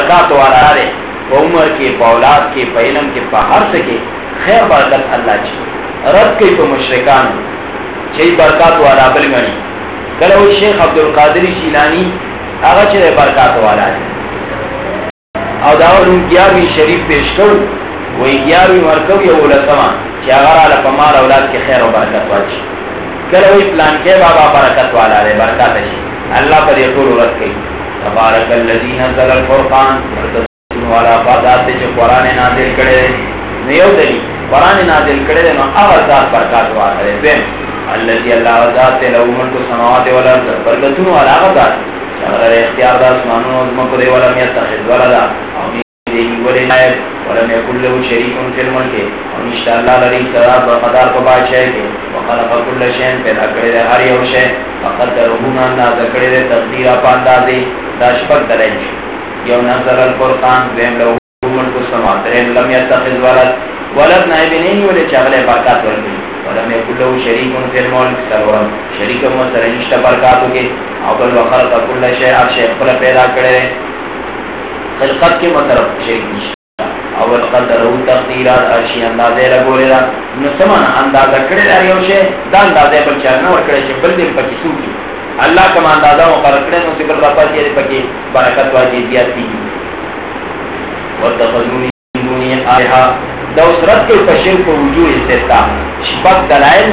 برکات والا دی عمر کې په اولاد کې په علم کې په خیر، برکت الله چي رد کوي په مشرکان چې برکات والا بل غني کله شیخ عبدالقادر شیلانی هغه چې برکات والا دی او دا ورن گیاروی شریف پیش کرو وی گیاروی مرکو یا اولتما چی اگر آلا پمال اولاد کی خیر و برکت واچی کلو وی پلان کے بابا برکت والا دے برکت شی اللہ پر یقول رد کئی۔ تبارک اللذین نزل الفرقان برکت والا بادات دے چی قرآن نازل کڑے دے۔ نیو دلی قرآن نازل کڑے دے نو اغر ذات برکات والا دے۔ بیم، اللذی اللہ ذات دے لہو من کو سماوات والارض برکتون والا اغر ذات۔ اگر اختیار دا اسمانون عظمت دے والا میتخذ والا دا ولی نائب ولم یکن له شریکون فی الملک ونشتا اللہ لری صدار وقدار کو بادشاہ کے وخلق کل شین پیدا کرے دے ہر یو شے فقدر ربونا انداز کرے دے تقدیر اپا اندازی دا شپک دلائن یو نظر القرآن دویم لہو ملک السماء درین لم یتخذ ولد ولد نائب نہیں ولی چغلے برکات ورکی ولم یکن له شریکون فی الملک سرورم شریک مستر نشتا برکاتو کے اول وخلق کل شے اب شیخ پیدا کرے دے خلقت کے مطلب شیخ اول قدر او تقدیرات ارشی اندازے لگولے دا نسمانا اندازہ کڑے دا ریو شے. دا اندازے پر چاہنا ورکڑے شے. بل دن پکی سوکی اللہ کم اندازہ مقرر کرے نو سکر رفا جیرے پکی برکت واجی زیاد کی. واتخذونی دونی آئیہا دا اسرت کے پشر کو وجوہ استثتا شپک دلائل.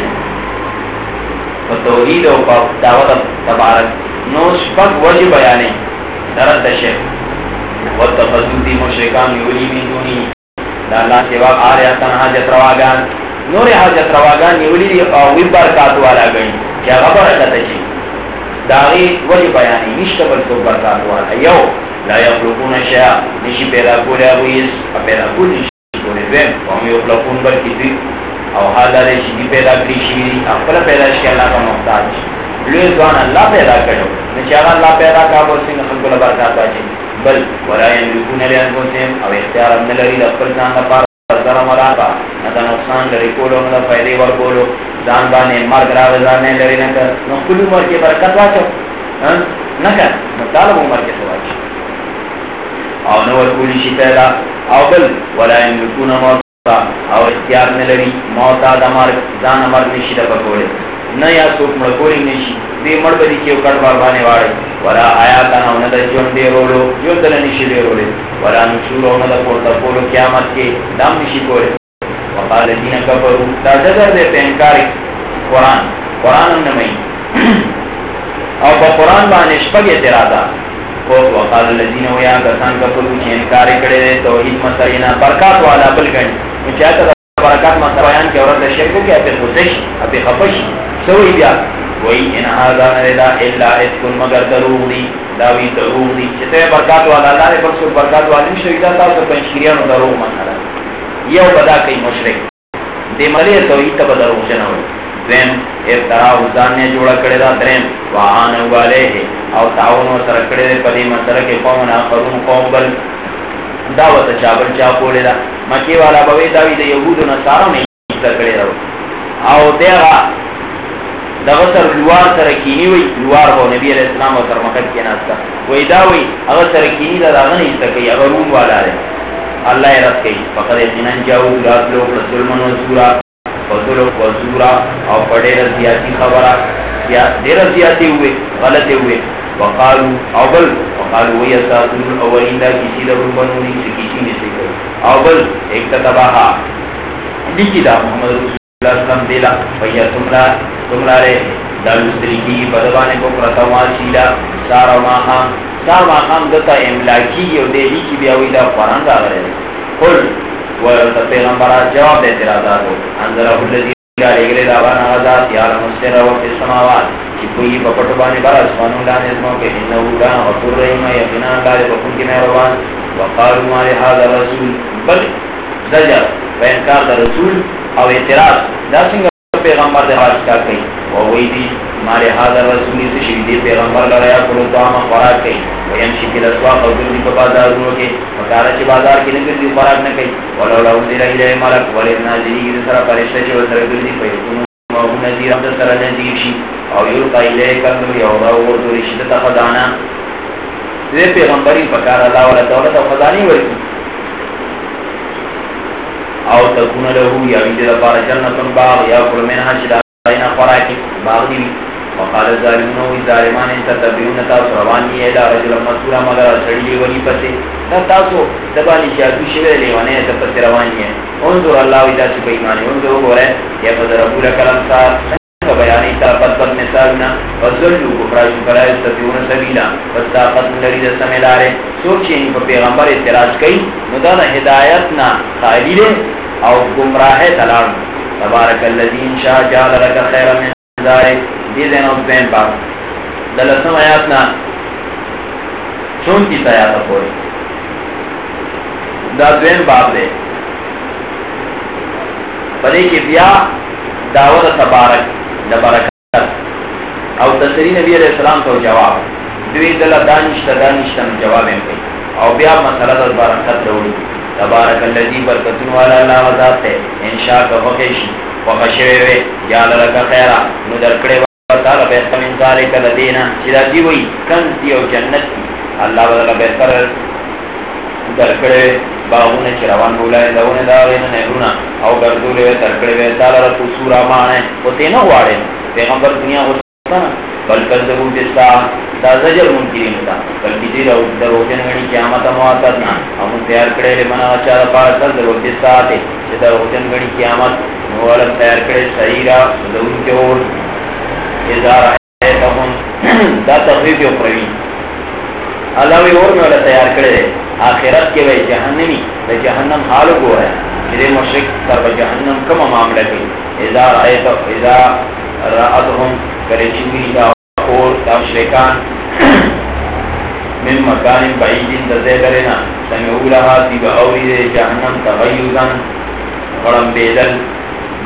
و توحید او و دعوت تبارک. نو شپک وجہ بیانے. درد شیخ واتخذوا دی مشرکان یولی من دونی دا اللہ سوا آریاتن حاجت رواگان نور حاجت رواگان یولی دی اوی برکات والا گئی کیا غبر اکتا چی داغی ولی بیانی نشتا بلکو برکات والا یو لا یخلقون شیع نشی پیدا کولی ابویس پیدا کول نشی کولی دویم وهم یخلقون بلکی دوی او حال دارے شی پیدا کری شیری اپلا پیدا شی اللہ کا محتاج لوی دوان اللہ پیدا کرو نچاگا اللہ پیدا کابو سنگ خلق لبرکات آجی بل ولا يملكون لانفسهم او اختیار ابن لري لخپل ځان لپاره سره مراقا نه نقصان لري کولو نه فائدې ورکولو. ځان باندې مرګ راغی ځان نه لري نه کړ نو خپل عمر کې برکت واچو. نه کړ نو طالب عمر کې څه واچو. او نو ورکولی شي پیدا او بل ولا يملكون موت او اختیار نه لري. موت د مرګ ځان مرګ نشي د پکوړې نه یا څوک مړ کولی نشي دې مړ بدی کې کټ بار باندې واړي ورا آیا کنا نه د ژوند دی ورو یو دل نشي دی ورو ورا نو شروع نه د پورته کولو قیامت کې دام نشي کولی وقال الذين كفروا دا دغه دې په انکار قرآن. قرآن نه مې او په قرآن باندې شپږ اعتراضا. او وقال الذين ويا کسان کفروا چې انکار کړي توحید مسرینا برکات والا بل غني چې برکات ما بیان کې اورته شرک کې په خوشش په خفش. سوئی بیا. وہی ان هذا نردا الا اسكن مگر دروغ دی، داوی دروغ دی. چته برکات والا، اللہ نے بخش برکات والی شہیدا تا تو پنشریاں دروغ منالا یو بدا کئی مشرک. دے ملے توحید ته دروغ جنا وي دیم ارترا وزان نے جوڑا کړه دا. دریم وان والے او تعاون سره کړه دې پدې مسره کې قوم نه قوم قوم بل. دعوت چا بل چا کولې دا. مکی والا به دا وی د يهودو نه سارو نه کړه او دیغه دغه سر لوار سره کینی وی لوار هو نبی علیہ السلام او سر مخد کې ناستا وی دا وی، هغه سره کینی دا هغه نه ایسته کوي، هغه روم والا دی. الله یې رات کوي. فقط یقینا جاو رات لو رسول منو سورا فضل او سورا او پڑے رضیاتی خبره. یا ډیر زیاتی ہوئے غلط ہوئے وقالو اول وقالو، وی اساسون اولین دا کسی دا بنونی سے کسی میں سے کرو اول ایک تباہا لکی دا محمد رسول اللہ صلی اللہ دیلا فیا تمرا تمرا رے دل سریکی بدبانے کو پرتوان سیلا سارا ماہا سارا ماہا دتا املاکی یو دیلی کی بیاوی دا قرآن دا غرے قل ورد پیغمبرات جواب دیتے رازا دو انظرہ اللذی لے گلے دابان آزاد یا المستر و فی السماوات چی کوئی بپٹو بانے بار اسمانو لانے اسمو کے انہو کان غفور رحیم یقینا لالے بکن کی مہربان وقالو مالے حاضر رسول بل زجر فینکار دا رسول او اعتراض. دا سنگا پیغمبر دے حاج کا کئی وہ وہی دی مارے حاضر رسولی سے شہیدی پیغمبر لڑیا کلو تو آمہ خوراک کئی ویم شکل اسواق او دردی پا بازارونو کے مکارا چی بازار کی نگر دی خوراک نکئی ولو لو دی رہی لیے ملک ولی نازلی کی سر پرشتہ چی وزر دردی پا یکنو مہو نزیر عبد سر نزیر شی او یلقا لیے کردو یا او او دو رشد تخدانا دے پیغمبری پکار اللہ والا دولت او خدانی ورکی او تكون له یا وید لپاره جنت باغ یا کل منها شدا اینا باغ دي وقال الظالمون و ظالمان انت تبعون تاسو روان دي الى رجل مسئولا مگر سړی ولی پسې دا تاسو دبانی جادو شوی لیوانه ته پسې روان دي انظر الله اذا چې ایمان انظر وره یا فذر ابو کرم سار بیانی تا پد مثالنا وزلو کفراش کرای ستیون سبیلا وستاقت لری دا سمیلارے سوچی ان پر پیغمبر اعتراض کئی ندان ہدایتنا خالی لے او گمراہ تلان تبارک اللذین شاہ جال لکا خیر من دارے دیدن او بین باپ دلسم آیاتنا چون کی سیاتا پوری دا دوین باپ دے پدے کی بیا دعوت تبارک دا برکت. او تسری نبی علیہ السلام تو جواب. دوی دل دانشتا دانشتا جواب ایم کئی او بیا مسئلہ دا برکت دوڑی. تبارک اللذی برکتن والا اللہ وزاد ہے انشاء کا وقشی وقشوے وے یا لرکا خیرہ نو درکڑے وقتالا بہتر من ذالک لدینا. چیزا دی وی؟ کن دی او جنت دی اللہ بدل بہتر درکڑے باغونه چې روان بولای داونه دا نه ګرونا او ګرځولې ترکړې وې تعالی را کو مانه او ته نه واړې پیغمبر دنیا غوښتا بل کذبو دستا دا زجر منکرین دا بل کی دې راو درو جن غني قیامت مواتد نه. او تیار کړې له منا چا دا پار سر درو دستا ته چې دا جن غني قیامت نو ول تیار کړې سایرا دون جوړ ازار ایتهم دا تخریب یو پروین الله وی اور مې ولا تیار کړې آخرت کے وے جہنمی دا جہنم حال گو ہے۔ جدے مشرک سر جہنم کم معاملہ کی اذا رائے تو اذا رأتهم کرے چوی دا اور دا مشرکان من مکان بعید دزے کرنا سمعو لها دیب اوری دے جہنم تغیوزن غرم بیدل۔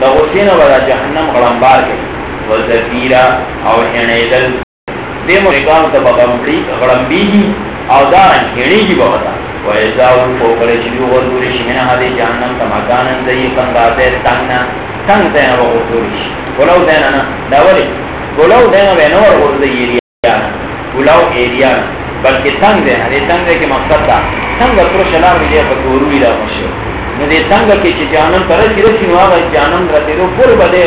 دا غسین ودا جہنم غرم بار کے۔ وزفیرا او حنیدل دے مرکان تا بغمڑی غرم بیگی، او دارن حنی جی بہتا ویزاو فوکر چلیو غردورش من حدی جہنم تا مکانن ضیقن رازے تنگنا تنگ دینا بغردورش گلو دینا نا، دا ولی، گلو دینا بینور غرد ایریانا گلو ایریانا بلکہ تنگ دے دے تنگ دے کے مقصد تھا تنگ پر شلار بھی دے، پر دوروی دا مشو نو دے تنگ کی چی جانم پر رسی رسی نو آگا جانم رسی دو پور بدے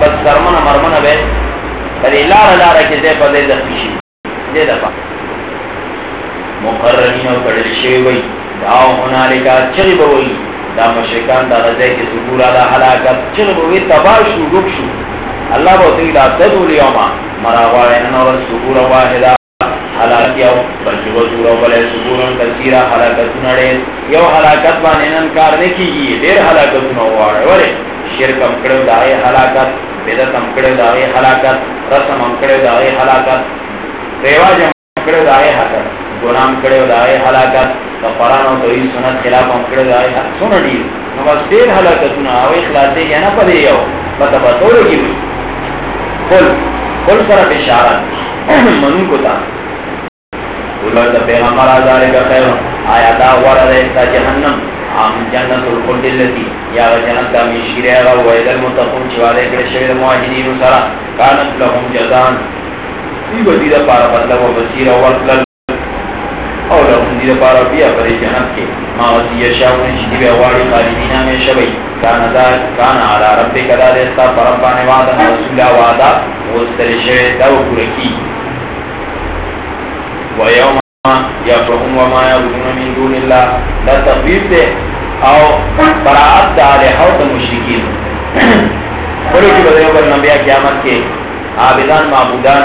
بس سرمن مرمن بے بلے لار لار کی دے پر دے دخیشی دے دفع. مقررین و کڑل شیوئی داو ہنالے کا چغی بوئی دا مشرکان دا غزے کی سکورا دا حلاکت چغی بوئی تبار شو رک شو. اللہ بہتی لا تدو لیوما مراغوار انور سکورا واحدا حلاکت یو بلکہ وہ سورا بلے سکورن کثیرہ حلاکت نڑے یو حلاکت بانے انکار نکی گی دیر حلاکت نوار ورے شرک امکڑے دائے حلاکت بدت بیدت امکڑے دائے حلاکت رسم امکڑے دائے حلاکت ریواج امکڑے دائے حلاکت گناہ امکڑے دائے حلاکت قرآن و توحید سنت خلاف امکڑے دائے حلاکت سن ڈیر جی، نمس دیر حلاکت نو اخلاص دے جانا پدے یو بتا بطور کی جی۔ بھی کل کل سر اشارت منو کو تا ولر دا پیغمبر آزارے کا خیر آیا دا ورد ایستا جہنم۔ آم جنت الخلد اللتی یا جنت دا مشکر اغا وید المتقون چوالے کر شوید مواجدین سرا کانت لهم جزان ای بدی دا پارا بدلا و بسیر ورطلل او لهم دی دا پارا بیا پر جنت کے ما وسی شاون شدی بے واری خالدینہ میں شبی کان دا کان علا رب کدا دیستا فربان وعدا رسولا وعدا وستر شوید دا وکرکی ويوم يفرحون وما يعبدون من دون الله لا تخفيف ده او براعت ده عليها المشركين بڑے کی بدے اوپر نبیہ قیامت کے عابدان، معبودان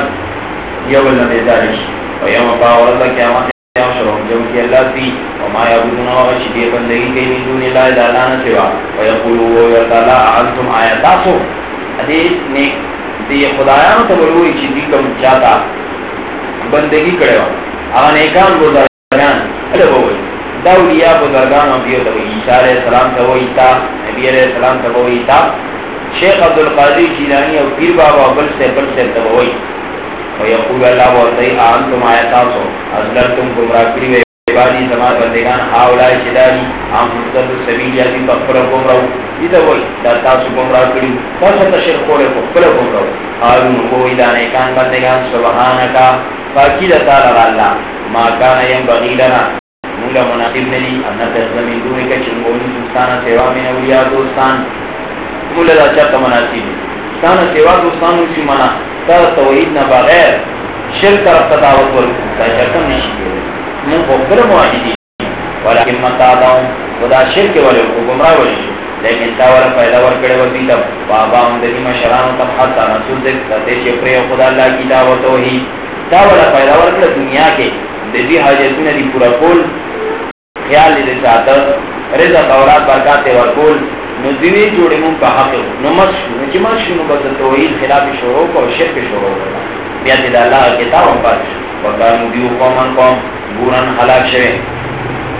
یو اللہ دارش ویوم پاور اللہ قیامت یوم شروع، جو کہ اللہ سی وما يعبدون وشدی بندگی کے من دون اللہ دالانا سوا۔ و یقولو ویقولو ویرتالا اعنتم آیتاسو حدیث نیک، دی خدایانو تبروی چیزی کم چاہتا بندگی کرے ہو اگر نیکان بزرگان ادب ہوئی دولیا بزرگان انبیاء تو عیسیٰ علیہ السلام تو عیسیٰ نبی علیہ السلام تو عیسیٰ شیخ عبدالقادر جیلانی اور پیر بابا بل سے بل سے تو ہوئی ویقول اللہ وعطی آن تم آیتا سو ازلر گمراہ کری وی عبادی سماع بندگان؟ حاولا شداری آم مستد سبیل جاتی بخبر گمراہ یہ تو ہوئی داتا سو گمراہ کری تاسو تشر کھولے کو بخبر گمراہ قالون کوئی دانیکان بندگان، سبحانکا. پاکی دا تعالی اللہ ما کان یم بغیلنا مولا مناسب ندی انت زمین دونی کا چنگونی دوستانا سیوا من اولیاء دوستان. مولا دا چاہتا مناسب دوستانا سیوا، دوستان اسی منا تا توحید نا بغیر شرک طرف تداوت ورکو تا شرکم نشی کرے من خوبتر معاہدی ولیکن من تاداؤں خدا شرک والے کو گمراہ ولی لیکن تا والا پیدا ورکڑے وزی تب بابا اندری مشرانو تب حتا نسول دے تے شپرے خدا اللہ کی دعوت وہی تا والا پیدا ورکڑے دنیا کے دی حاجتونه دی پورا کول. خیال دې ساته رزق اولاد برکات ورکول، نو دیوی جوړې مون په حق نو مس نو چې ما شنو بس توحید خلاف شروع کو شرک شروع بیا دې الله کتاب پات وکانو دیو قومن قوم، ګورن هلاک شوه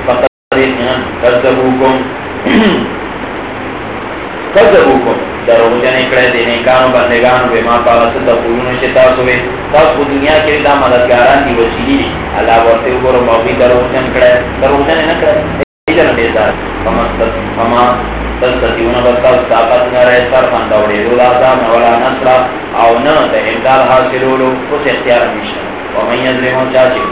فقط دې نه کذبوکم کذبوکم درو جنے کڑے دینے کانو بندگان بے ما پاس تقولون شتا سوے تاس کو دنیا کے دا مددگاران دی وسیلی اللہ ورتے اوپر موفی درو جن کڑے۔ درو جنے نہ کڑے۔ ایجن بیزار فما تستطيعون بطل طاقت نہ رہے۔ سر فاندوڑے دو لازام ولا نصر او نہ تے امداد حاصلولو اس اختیار نشتا ومن یظلمون چاچے۔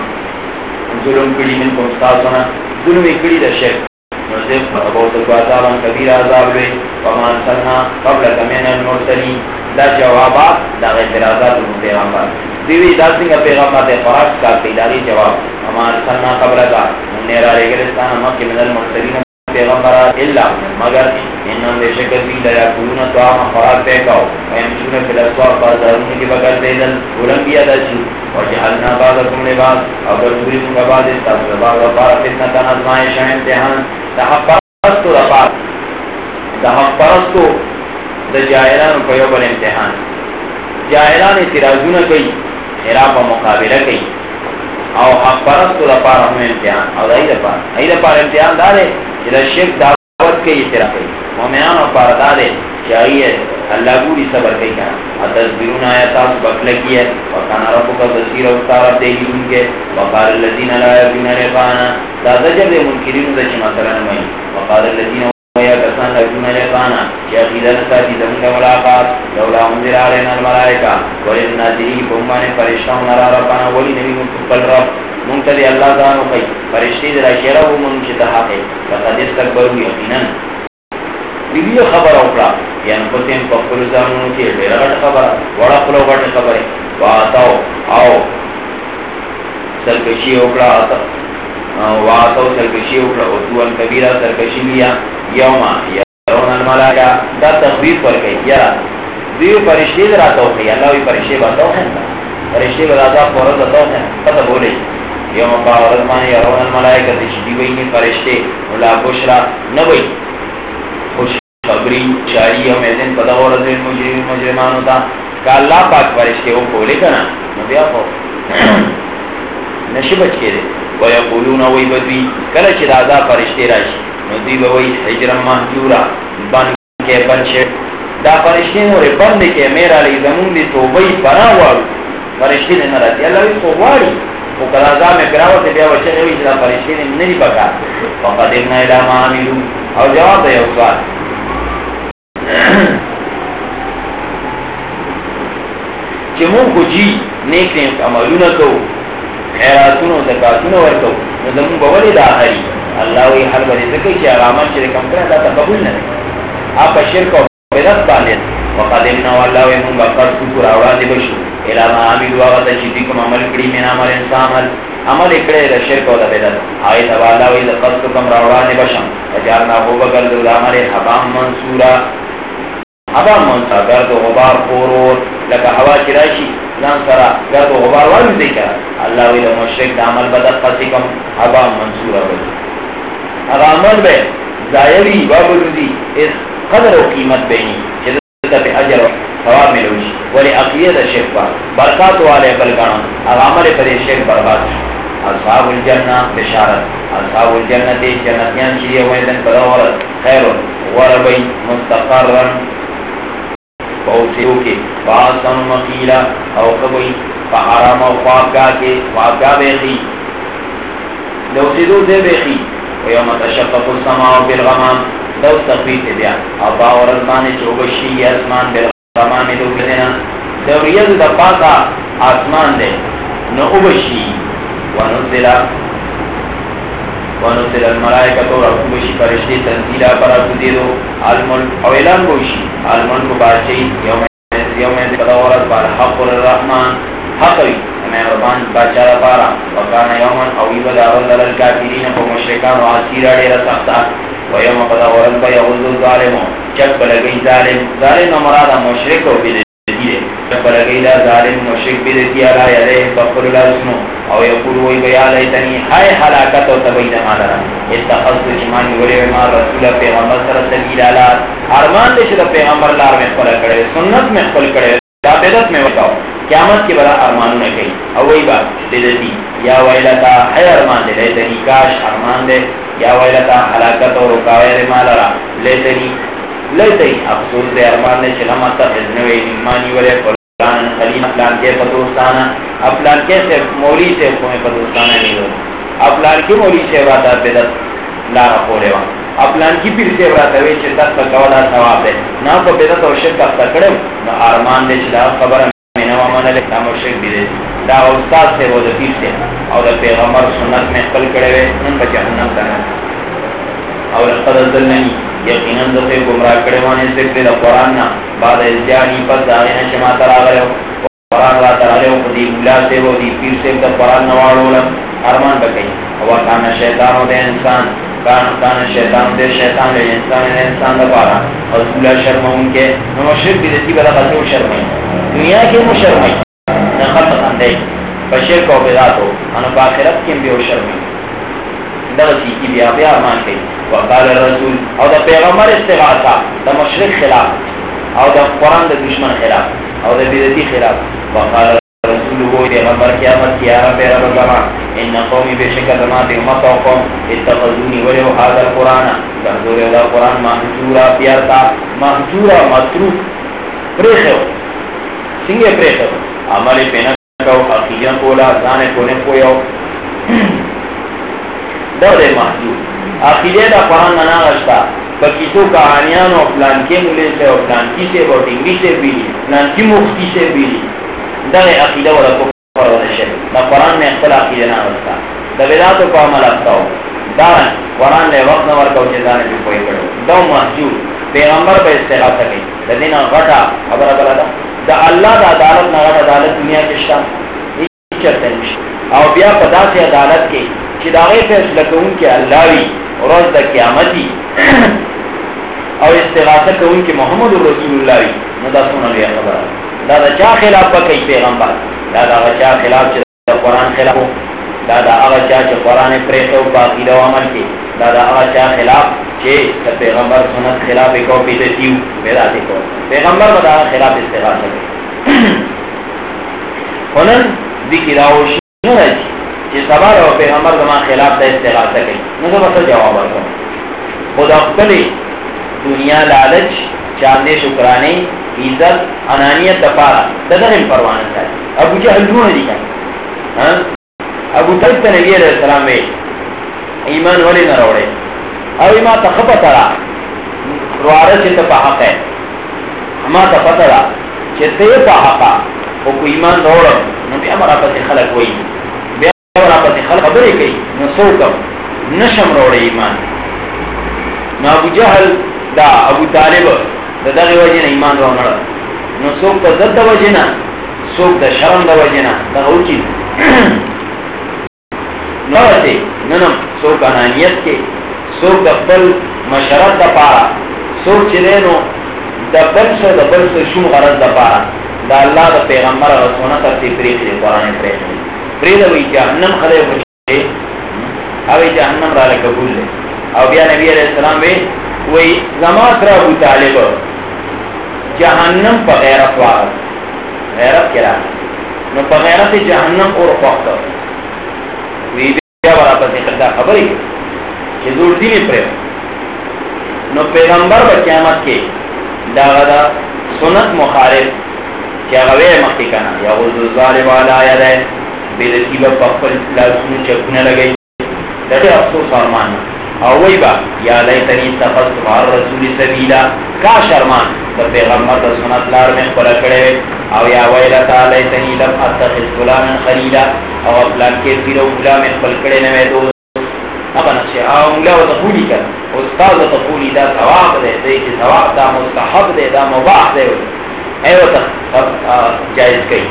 ظلم کڑی من کو استاسونا ظلم کڑی دا شرک۔ نصف بہت عذابا کبیر عذاب لے فمان سننا قبل کمین المرسلی دا جوابات دا اعتراضات پیغمبر دیوی، دا سنگا پیغمبر دے فراش کا پیداری جواب فمان سننا قبل کا نیرا ریگرستان مکی من المرسلین. پیغمبر، الا. مگر انہم بے شکل بھی لیا کلون تو آم خوراک پہ کاؤ ویمشون فی الاسوار بازارون کی بکر دیدن اولمبیا دا چی. وجعلنا بعضکم لباس اور گرزوری تم کا بعض استاذ بعض وفار فتنة نظمائش امتحان. تحق پرستو دا پار تحق پرستو دا جائلان پیو بل امتحان. جائلان اعتراضون کئی خلاف و مقابلہ کئی او حق پرستو دا پار ہم امتحان. او دا ای دا پار امتحان دا دے جدا شرک دعوت کئی اعتراف کئی مومنان و پار دا دے چاہیے اللہ گوری صبر کئی کنا تصبیرون آیتا بکلکی ہے۔ وکانا ربو کا بصیر اور اوستارا دیگی ان کے۔ وقال اللذین لا یرجون لقانا دا دجر دے منکرین دا چی مثلا نمائی وقال اللذین یا کسان لکون لقانا چی عقیدت تا چی جی، زمین کا ملاقات۔ لولا منزل آلینا الملائکہ۔ ولی نازلی بہمان فرشتہ نرا ربانا ولی نبی متقل رب منتدی اللہ دانو خی فرشتی در اشیرہ منشتہ حقی فقد استقبرو یقینا۔ بیوی خبر اوکڑا. یعنی پتین پکل زمانو کی ډیر غټ خبره وړه خپل غټ خبره واتاو او سرکشی اوکړه آتا. واتاو سرکشی اوکړه او دوان کبیره سرکشی بیا یوما یرون الملائکه دا تخویف ورکړي یرا دیو فرشتي دراتو خي الله وی فرشتي باتو ہے فرشتي برادا فورز باتو ہے پتہ بولے. یوم قاورت مان یرون الملائکه تشدی ویني فرشتي ولا بشرا، نبی. خبری چاری او میدن پدا ورز مجرم مجرمان ہوتا کہ اللہ پاک فرشتے وہ کولے کنا نبیا کو نشی بچ کے دے۔ وہ ویقولون وی بدوی کل چی دادا فرشتے راشی۔ ندوی بوی حجرم محجورا بن کے بنشے دا فرشتے مورے بند کے، میرا لی زمون دی توبی بنا وارو فرشتے نے نراتی اللہ وی خواری وہ کلازا میں پراوت بیا وچے نوی چی دا فرشتے نے نری بکا فقدرنا الى ما عملو۔ اور جواب دے اکوار چې مونږ خو جی نیک نیک عملونه کوو خیراتونه زکاتونه ورکوو نو زمونږ به ولې دا هري الله وی حل به ذکر چې هغه عمل چې کوم کړی دا قبول نه اپ شرک او بدعت باندې وقدمنا والله وی مونږ پر شکر او راضي بشو۔ الا ما عمل هغه چې کوم عمل کړی مینا عمل انسان عمل۔ عمل کړی د شرک او د بدعت۔ آیت والا وی د قصد کوم راوړانه بشم۔ اجارنا هو بغل د عمل حبام منصورا۔ ابا منصا گرد و غبار خورور لکا ہوا چراشی زان سرا گرد و غبار ورم دیکھا اللہ ویلہ مشرک دا عمل بدت قصی کم ابا منصورا بلی اگا عمل بے زائری بابرودی اس قدر و قیمت بینی چیزتا پہ عجر و ثواب ملوشی ولی عقیدت شرک با برکات والے بلکانا اگا عمل پر شرک برباد اصحاب الجنہ بشارت. اصحاب الجنہ جنتیان شریع ویدن بدورت خیر وربی مستقرن. پہنچے کے باسن مقیلا او کبھی پہارام او خواقا کے خواقا بیخی۔ لو سیدو دے بیخی ویوم تشقق السماع بالغمام۔ دو تقویت دیا۔ ابا اور اسمان چوبشی اسمان بالغمام دو کدنا دو ریاض دا پاتا آسمان دے۔ نو ونزلہ ونزل الملائکۃ ورکوشی فرشتے تنزیلا پر اکدی دو الملک او اعلان گوشی الملک بادشاہی یوم یوم بدورت بار حق الرحمن حقوی مہربان بادشاہ پارا. وکانا یومن او یبدا ولل الکافرین و مشرکان و عسیر اڑے رسختا و یوم بدورت بیغض الظالم چک لگی ظالم. ظالم مراد مشرک و بدے فلگی دا ظالم مشرک بھی بدتی علا یدے فقر لازمو او یقول وی بیا لیتنی، ہائے حلاکت و تبید مادرہ اتخذت ایمان ولی ایمان رسول پیغمبر سر سبیل آلات ارمان دے شد پیغمبر لار میں خپل کرے، سنت میں خپل کرے دا بدت میں وکاو قیامت کی بڑا ارمانوں نے کہی. او وی با بدتی یا ویلتا ہے ارمان دے، لیتنی، کاش ارمان دے. یا ویلتا حلاکت و رکاوے دے لیتنی لیتنی، افسوس دے ارمان دے، چلما تخذ نوے، ایمانی ولی فلان خلیم فلان کے پتوستانہ افلان کے سے مولی سے کوئی پتوستانہ نہیں۔ ہو افلان کی مولی سے واتا بدت لارا کھولے وہاں۔ افلان کی پھر سے واتا وے چتا کوالا ثواب ہے۔ نہ کو بدت اور شرک کا تکڑے نہ ارمان دے چلا خبر میں، نہ من لے کام شرک بھی دے۔ دا استاد سے وہ دیر سے اور پیغمبر سنت میں خپل کڑے ہوئے، ان کا جہنم کرنا اور قد ذلنی یقیناً دفعے گمراہ کڑے وانے سے پھر قرآن نا بعد ازدیانی پس داغینا شما ترا گئے ہو۔ قرآن را ترا گئے ہو دی ملا سے وہ دی پیر سے تا قرآن نوارو لم ارمان بکئی ہوا کانا شیطان ہوتے انسان کان کان شیطان دے شیطان دے انسان دے انسان دا پارا۔ اور سولا شرم ان کے نو مشرک بھی دیتی بلا قصو شرم دنیا کے مو شرم نہ خلق خندے بشر کو بیدات ہو انو باخرت کم بھی ہو شرم دغسی کی بیا بیا مان کے وقال الرسول، او دا پیغمبر استغاثہ دا مشرک خلاف، او دا قرآن دا دشمن خلاف، او دا بیدتی خلاف. وقال رسول کو پیغمبر قیامت کی آرہ پیرا بکما ان قومی بے شکر زمان دی امت و قوم، اتخذونی ولیو حاضر القرآن. کنزور اولا قرآن محجورا پیارتا، محجورا مطروف پریخو سنگے پریخو عمل پینا کو حقیقیان کولا زانے کونے کویو. دو دے محجور عقیدے دا قرآن ننا غشتا بکیسو کہانیان و پلان کے ملے سے و پلان کی سے و ڈنگی سے بیلی. پلان کی مختی سے بیلی. دغه عقیده ولا کفر ولا شرک دا قران نه خپل عقیده نه ورستا د بدعت په عمل افتاو. دا قران له وخت نور کو چې ځان په کوی کړو دا محجوب پیغمبر به استغاثه کوي د دین غټه خبره ده دا الله د عدالت نه غټه عدالت دنیا کې شته چرته نشته او بیا په داسې عدالت کې چې دا غي فیصله کوونکی الله وي، ورځ د قیامت او استغاثه کوونکی محمد رسول الله وي. نو دا څونه لوی خبره دا دا چا خلاف بکی پیغمبر؟ دا دا چا خلاف چی دا قرآن خلاف دا دا آغا چا چی قرآن پرې پریخو باقی دو عمل کی دا دا آغا چا خلاف چی دا پیغمبر سنت خلاف کو پیتے تیو پیدا دیکھو پیغمبر دا خلاف استغاث سکے خونن دی کی داوش نرج چی سبار و پیغمبر زمان خلاف دا استغاث سکے نظر بسر جواب آتا خود اقبلی دنیا لالچ چاندے شکرانے عزت، انانیت دپارا ددر پروانہ چاہیے ابو جہل ڈھونڈ دی ہاں ابو طلب تے نبی علیہ السلام میں ایمان ولی نہ روڑے او ایمان تخپ ترا روارہ سے تو حق ہے ہما تا پترا چھتے پا حقا او کو ایمان روڑ نو بیا مرا پتی خلق ہوئی بیا مرا پتی خلق خبری کئی نو سوکم نشم روڑے ایمان. نو ابو جہل دا ابو طالب د دغه وجه نه ایمان راوړل نو څوک د زد وجه نه، څوک د شرم د وجه نه، دا وکی نو ته نن څوک انانیت کې، څوک د خپل مشرت د پاره، څوک چې نو د بل څه، د بل څه شوم غرض د پاره. دا الله د پیغمبر او سنت ته پریخ دی قرآن پریخ دی پریخ دی جهنم خدای وکړي او جهنم را قبول او بیا نبی علیہ السلام وی وی زما سره ابو طالب. جہنم پا غیرت وارد غیرت کرا نو پا غیرت جہنم اور فوقت وی بیا ورا پسی خدا خبری. چی زور دینی پر نو پیغمبر با قیامت کے دا غدا سنت مخارف چی غوی مخی کنا یا غزو ظالم والا آیا دے بیدتی با پخفل لازمون چکنے لگئی لگے افسوس آرمان. او وی با، یا لیتنی تفض مار رسول سبیلا. کا شرمان؟ دا پیغمبر دا سنت لار میں خلا کرے او یا ویلتا، لیتنی لم اتخذ غلاما خلیلا. او اپلان کے پیرو غلام خل کرے نوے دوست. ابا نقشے او انگلہ و تقولی کر استاذ تقولی، دا ثواب دے دے ثواب، دا مستحب دے دا مباح دے اے و تق جائز کئی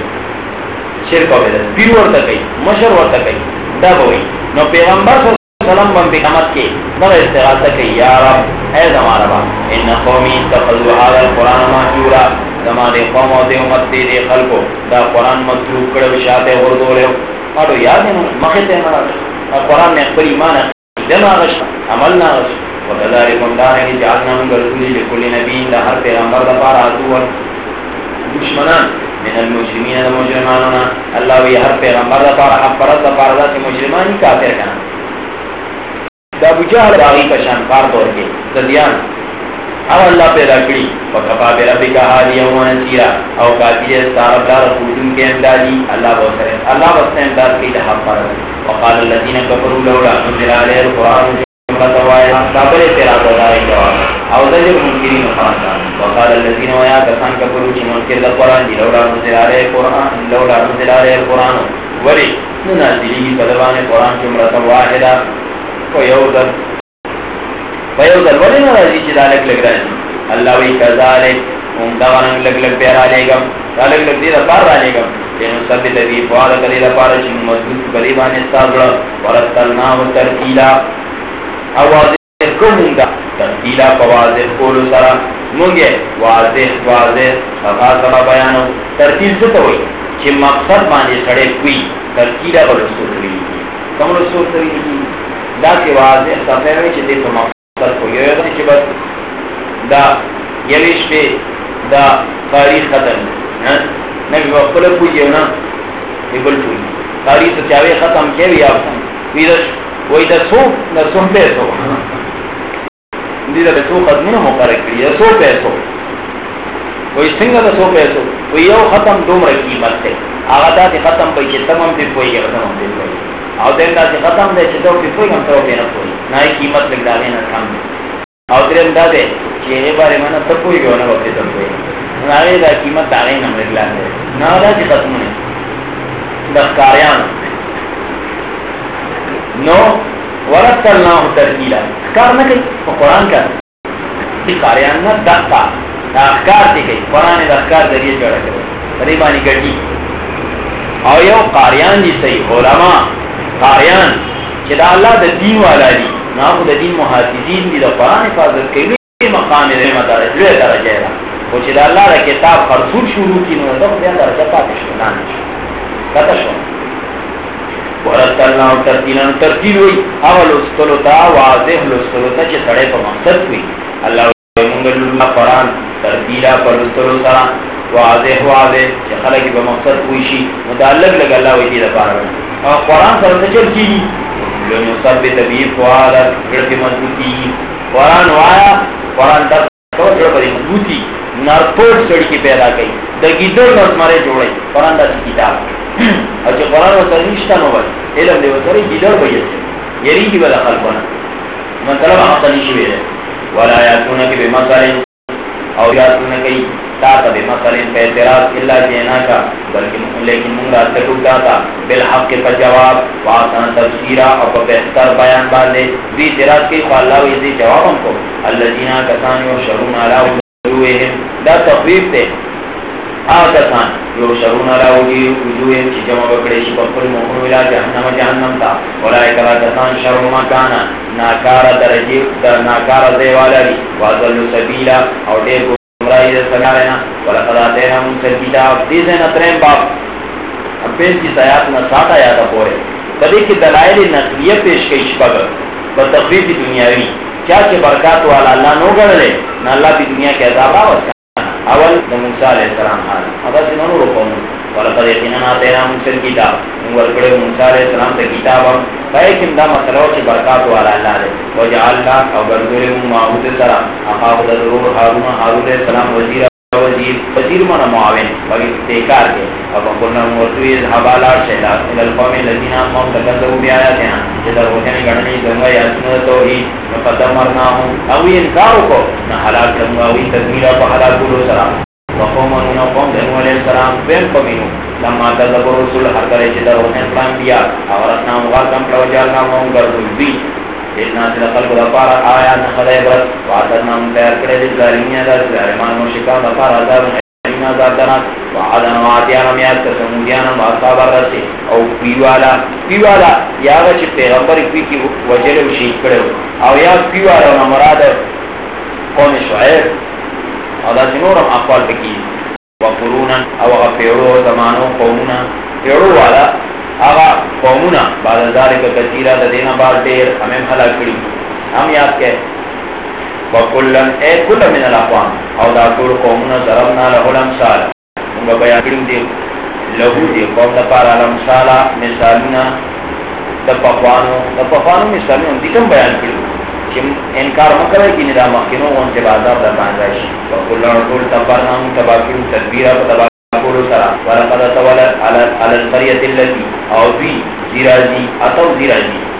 شرک و بیدت پیر ورطا کئی مشر ورطا کئی دا بوئی نو پیغمبر صلی سلام بن بکمت کی نو استغاثہ کی یا رب، اے زمان ربا ان قومی تخذو هذا القرآن محجورا زمان قوم و دے امت دے دے خلقو، دا قرآن مطلوب کڑو شاہتے غردو لے۔ آٹو یاد ہے مخیط ہے مرا قرآن میں اکبر ایمان ہے۔ دن آغش عمل نہ آغش وکذاری کندانے کی جعلنا من رسولی لکل نبی، دا ہر پیغمبر دا پارا آتو دشمنان. من المجرمین دا مجرمانونا اللہ وی ہر پیغمبر دا پارا حق پرد دا پارا دا سی مجرمانی کافر کنا. دا ابو جہل باغی کا شانکار طور کے زدیان او اللہ پیدا کری، وکفا بی ربی کا حالی و نصیرہ او کافی جیس تارب دار خودن کے امدادی، اللہ بہت سرے. اللہ بہت سے امداد کی لحب پر وقال اللذین کفروا لولا نزل علیہ القرآن جمعت وائے قابل تیرا جواب او دجر منکرین خاندان۔ وقال اللذین ویا کسان کفروا چی منکر دا قرآن دی، لولا نزل علیہ القرآن لولا نزل علیہ القرآن ولی ننازلی بدوان قرآن جمعت واحدہ۔ فیوزل فیوزل ولی نرازی چی دا لگ لگ رازی وی کذالک ام دوانم لگ لگ پیرا لے گم۔ دا لگ لگ پار را لے گم۔ جنو سب لگی فواد کدیدہ پارا چنو مضبوط قریبان استاذر ورسلنا و ترکیلا او واضح کو کومونگا ترتیلا پا واضح کولو سرا. مونگے واضح واضح. صفا سبا بیانو. ترتیل ستا ہوئی چی مقصد باندے سڑے کوئی. ترتیلا با رسول کری کم رسول کری دا سی واضح صفا ہوئی چی دے پا مقصد کو. یو یو چی بس دا یویش پہ دا تاریخ ختم. نبی وقت کوئی جو نا بل کوئی تاریخ چاوے ختم کیا بھی آپ ویدش وہی دا سو دا سو پیسو دی دا سو قدمون مقرر کری دا سو پیسو وہی سنگا دا سو پیسو وہی یو ختم دوم رہ قیمت تے آغا دا تی ختم پئی چی تمام پی پوئی گا ختم پی پوئی او دین دا تی ختم دے چی دو پی پوئی گم تو پی نا پوئی نائی قیمت لگ دا لینا کام دے۔ او درین دا دے چی اے بارے مانا تب پوئی گا نا وقتی تب پوئی نائی دا قیمت دا غیر نم لگ دا نا دا چی ختمون دا کاریان نو ورسلناه ترتیلا. کار نه کوي په قران کې چې کاریان نه دقا دا کار دی کوي. قران دا کار ذریعہ جوړ کړي پرې باندې ګټي. او یو قاریان دي صحیح. علما، قاریان، چې دا الله د دین والا دي. نه خو د دین محافظین دي، د قران حفاظت کوي. مقام دې مدارج له درجه ده. او چې دا الله د کتاب خرصول شروع کینو نو دا درجه پاتې شو. نه کته شو. ورسلنا ترتیلا ترتیل ہوئی۔ اول استلو تا واضح لستلو تا چه سڑے پا مقصد ہوئی۔ اللہ منگل اللہ قرآن ترتیلا پر استلو سا واضح واضح چه خلقی پا مقصد ہوئی شی۔ متعلق لگ اللہ ہوئی دیدہ پارا اور قرآن سر تچل کی۔ لن یصب طبیب فوالا گرد مضبوطی۔ قرآن وایا قرآن در تو جڑ بری مضبوطی۔ نرپوٹ سڑکی پیدا کئی۔ دگی در نظمارے جوڑے۔ قرآن دا سی کتاب۔ او چې قرآن ورته نشته نو وای علم دی ورته ګیدړ وایي یریږي بل خلقونه مطلب هغه نشي ویل ولا یاتون کی بمثال او یاتون کی تا ته بمثال په اعتراض الا جی جنا کا. بلکہ لیکن موږ راته ټوکا تا بالحق په جواب. واسن تفسیر او په بهتر بیان باندې دې اعتراض کې الله وی دې جواب هم کو. الذين كانوا يشرون على وجوههم دا تخویف ته آکسان یو شرون راوگی وجوہم چی جمع بکڑیشی بکل مہن ولا جہنم جہنم تا ولائی کلا کسان شرون مکانا ناکار درجی در ناکار دیوالا لی وازلو سبیلا او دیر گمرائی در سگارنا ولقد آتینا منسل کتاب دیزن اترین باپ اب پیس کی سیات نہ نسات آیاتا پورے بدے کی دلائل نقلیہ پیش کئی شپگر بتقریب دنیاوی کیا کہ برکات والا اللہ نو گڑھ لے نہ اللہ کی دنیا کے عذاب آوازتا اول د موسی علیہ السلام حال هغه څنګه نور قوم ولقد اتینا تیرا موسی الكتاب موږ ورکړو موسی علیہ السلام ته کتاب پای کې دا مسله چې برکات والا الله دې وجعلنا او ګرځولې معبود سره هغه د روح هارون هارون علیہ السلام وزیر وزیر وزیر منا معاون بغي تکار کې او په نو ورته حواله شیدا ال القوم الذين قوم تكذبوا بآياتنا چې دا وځنه غړنې څنګه یاسنه توحید فدمرنا او انکار کو نه حلال کوم او تدمیر په حلال کولو سره وقوم نو قوم د نوح علیہ السلام، بین کومینو لما کذبوا رسول هر کله چې دا پلان بیا اور او راتنا موږ کوم پروجال نامو ګرځوي دینا سے خلق دا پارا آیا نخل عبرت۔ وعدنا من تیار کرے دی ظالمین دا ظالمان مشکان دا عذاب اینا عذاب دنا وعدنا میاد کا سمودیانا الرسی او پیوالا پیوالا یا گا چی پیغمبر پی کی وجل و شیخ کرے او یا پیوالا و مراد قوم شعیر او دا سنورم اقوال بکی وقرونا. او اغا پیڑو زمانو قومنا. پیڑو والا آغا قومنا. بعد ذالک کثیرہ دا دینا بار دیر ہمیں حلا کری ہم یاد کے وکلن اے کل من الاقوام او دا کل قومنا ضربنا لہو الامثال انگا بیان کریم دی لہو دی قوم دا پارا الامثالا مثالنا دا پخوانو دا پخوانو مثالنا دیکم بیان کریم چم انکار مکرے کی ندا مخینو ان سے بازار دا بانداش وکلن کل تبارنا ہم تباکرو تدبیرہ تباکرو کولو سرا ولقد تولت على القرية التي او بي زيرازي اتو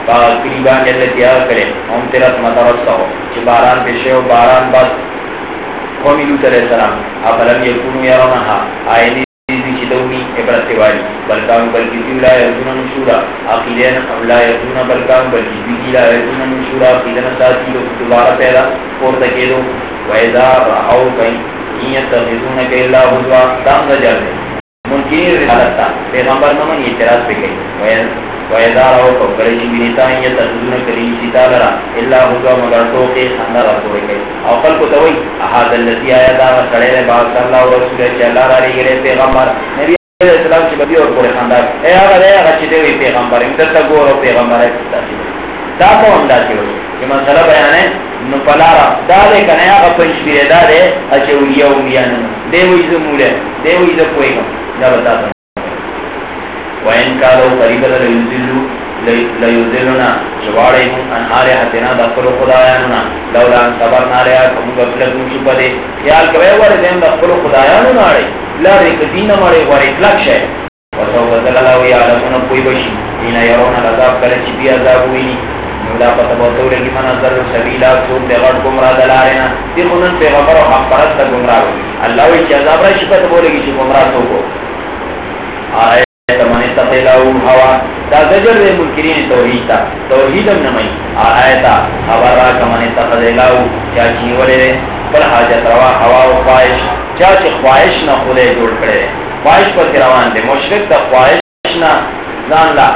قریبان زيرازي قريبان التي آكره هم تلت مترسه چه باران بشه و باران بس قومي لوت علیہ السلام۔ افلم يكونوا يرونها آئینی دیزی چه دونی عبرت والی۔ بلکان بلکی دیو لا یردون نشورا۔ عقیدین لا یردون بلکان بلکی دیو لا یردون نشورا۔ عقیدن ساتی لو دوبارہ پیدا پورتکی دو۔ ویدہ رہو کئی یتخذون کہ اللہ ہوا دام دا جل دے رسالت تا۔ پیغمبر نمان اعتراض پہ کئی ویدا رو کو کرے جی نیتا یہ تدون کری سیتا لرا الا کے خندا را کوئی او خل کو توئی احد الذی آیا دا کڑے نے با صلی اللہ رسول اللہ چلا را ری گرے پیغمبر نبی علیہ السلام چ بدی اور کوئی خندا اے اگر اے اگر چ دی پیغمبر. انت تا گور پیغمبر ہے دا کو اندا چ کہ مسئلہ بیان ہے. نو پلارا دا دے کنے اگا پنچ بیرے. دا دے اچھے اولیا اولیا نو دے ہوئی زمولے. دے ہوئی زپوئی گا. دا بتا وین کالو قریب دا لیوزلو لیوزلونا جوارے ہوں ان آلے دخلو خدایانونا لولا ان صبر نالیا کم گفلت نشو پدے خیال کوئے وارے دیم دخلو خدایانونا آرے لارے کدین مارے وارے اطلاق شہے وصو بزل اللہ وی آلکونا کوئی بشی دینا یرونا لذاب کرے بی عذاب ہوئی نی نولا پتہ بہتو من ازر سبیلا سور دے غٹ گمراہ دلارینا دی خونن پیغمبر و حق پرست گمراہ اللہ وی چی عذاب رای شکت بولے گی چی گمراہ تو کو. آئے من اتقلو هوا دا زجر دے منکرین توحید تا. توحیدم نمائی. آیتا خبر را کمن اتقلو چا چیولے دے. بل حاجت روا، ہوا و خواہش. چا چی خواہش نا خودے جوڑ کرے خواہش پر روان دے. مشرک تا خواہش نا زان لا.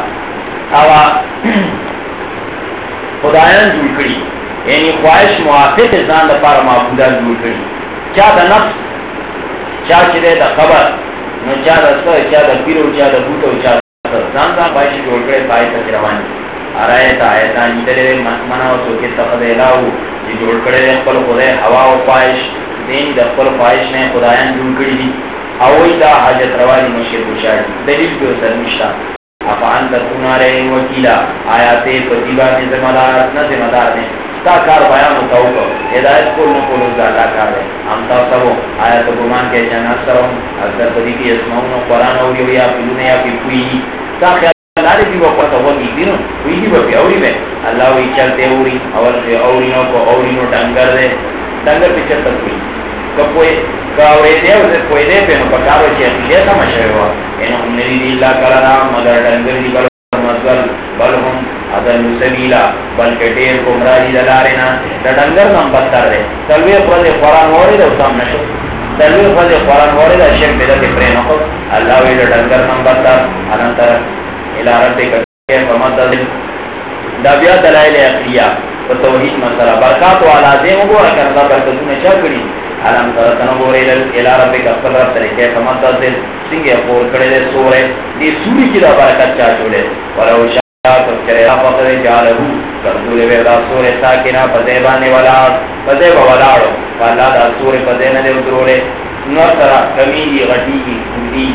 ہوا خدایان جوڑ کری یعنی خواہش موافق زان دا پارا معبودان جوڑ کری چا دا نفس، چا چی دے دا خبر نو چا د څه چا د پیرو چا د بوټو چا ځان ځان پای چې جوړ کړي پای ته روان دي ارای ته آیت ان دې منا او تو کې تخ لاو چې جوړ کړي خپل خدای هوا او پایش دین د خپل پایش نه خدایان جوړ کړي دي او دا حاجت رواني مشر بشار دلیل به سر نشتا افان د توناره وکیلا آیات په دیوا نه نه ذمہ نه کار بیان ہوتا ہوگا ہدایت کو نہ کو لوگ زیادہ کار ہے۔ ہم تا سب آیا تو گمان کے جنات سر ہوں۔ اگر پدی کی اسماؤں نو قرآن ہو گیا یا پیلونے یا پھر کوئی تا خیال لارے بھی وہ پڑتا ہوا کی دینو کوئی بھی وہ اوری میں۔ اللہ وہی چلتے اوری اول سے اوری نو کو اوری نو ڈنگر دے۔ ڈنگر پہ چلتا کوئی۔ کوئی کاوے دے اسے کوئی دے پہ نو پکارو چی اخلیہ سمجھے ہوا۔ انہوں نے دی اللہ کرنا مگر ڈنگر دی بل مزل بل ہم ادل سبیلا بلکہ دیر گمراہی دلارینا دا ڈنگر نم بدتر دے تلوی فرد قرآن واری دا اسام نشو تلوی فرد قرآن واری دا شرک بیدت پرین خود اللہ وی دا ڈنگر نم بدتر انتر الارت کٹے فمت دل دا بیا دلائل اقلیہ و توحید مسئلہ برکات و علازے مگو رکن دا برکتون چا کری علم تر ترتن گورے الارت کفل رب طریقے فمت دل سنگے پور کڑے دے سورے دی سوری کی دا برکت چا چولے ولو شا تو کرے فقر جالہو کردولے وے دا سور ساکنا پزیبانے والا پزیبا والاڑو فاللہ دا سور پزینا دے اترولے نور طرح کمیگی غٹیگی کندی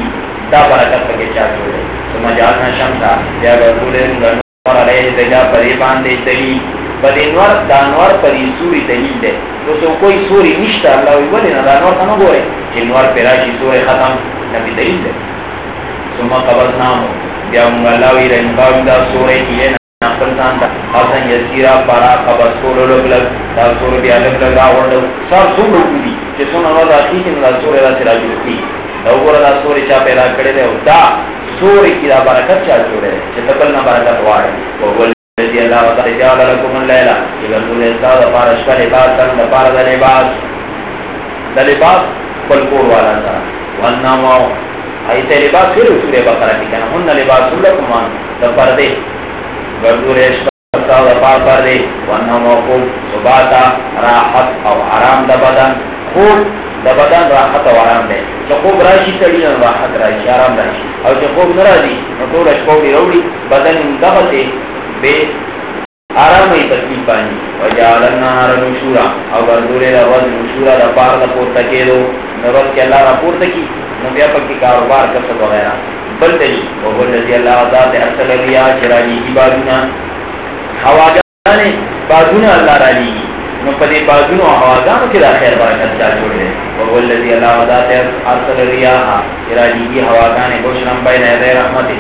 دا برکت پکے چاہ جوڑے۔ ثم جالنا شمسا یا گردولے نور علیہ دجا پریبان دے دلیل بدی نور، دا نور پری سوری دلیل دے۔ تو سو کوئی سوری نشتا، اللہ وی بلی نا، دا نور تنو گورے۔ چی نور پیراشی سور ختم، نبی دلیل دے۔ ثم قبضنامو بیا مونږ الله وی رحم باو دا سورې کې نه خپل ځان ته حسن یسیرا پارا خبر سور لوګ لګ دا سور بیا لګ لګ دا وړو سر څومره دي چې څونه نو دا چې دا سورې را سره جوړي دا وګوره دا سورې چا پیدا کړې ده او دا سورې کې دا برکت چا جوړه چې تبل نه برکت واره وګول دې الله تعالی جعل لكم الليل اذا كل انسان فارش لباس تن پارا فارد لباس د لباس خپل کور والا تا ونامو ایسے لباس پھر سورہ بقرہ کی کہنا ہن لباس لکم مان دا پردے۔ گردو ریش کرتا دا پار پردے۔ ونامو خوب صباتا، راحت او آرام دا بدن۔ خوب دا بدن راحت او آرام دے۔ چا خوب راشی سڑی راحت راشی، آرام راشی۔ او چا خوب نرازی نطول اشکوڑی روڑی، بدن دغتے بے آرام ای تکلیف بانی۔ و جعلن نهار نشورا او گردوره دا وز نشورا دا پار دا پورتا کے دو نرد کے اللہ را پورتا کی۔ نبیا پکی کاروبار کسب وغیرہ. بل دلی و رضی اللہ ذات ارسل ریا چراجی کی بازونا حواجانے بازونا اللہ را لی نو پدی بازونو حواجانو کی دا خیر برکت چا چھوڑ دے و بل رضی اللہ ذات ارسل ریا چراجی کی حواجانے گوشنم بین ایدے رحمتی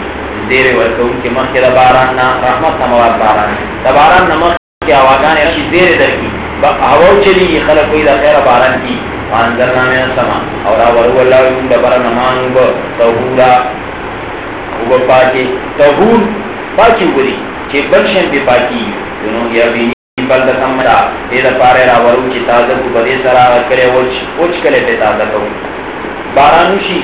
زیر ورکون کی مخی دا باران نا رحمت سموات باران دا باران نا مخی آواگان رشی زیر در کی با آواو چلی خلق کوئی دا خیر باران کی وانزرنا من السما اور آورو اللہ وکم دا برا نمان با توہورا اوبا پاکی. توہور پاکی بری چی بلشن پی پاکی. دنو یا بینی بل دا سمتا دیدا پارے را ورو چی تازہ کو بدے سرا کرے وچ وچ کرے پی تازہ کو بارانوشی.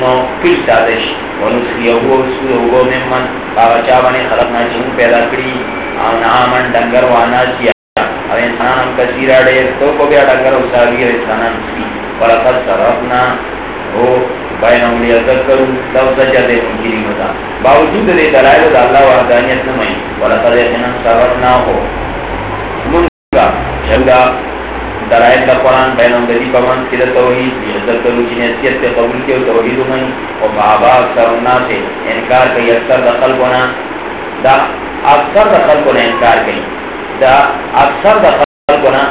نو کل سادش ونسخی اوگو سو اوگو ممن. باغا چاوانی خلقنا چون پیدا کری. آن آمن ڈنگر وانا سیا او انسان ہم کثیر آڑے تو کو بیا ڈنگر و ساوی و انسان ہم سی ولقد صرفنا۔ او بین اولی ذکر لو سجا دے منکری مدا باوجود دے دلائل دا اللہ وحدانیت نمائی ولقد یقنا صرفنا ہو۔ منگا۔ شلگا درائل دا قرآن بینام دی پمان کی توحید۔ یزد کرو چی نیسیت تے قبول کے توحید میں و بابا اکثر الناس سے انکار کئی اکثر دا خلقونا دا اکثر دا خلقونا انکار کئی دا اکثر دا خلقونا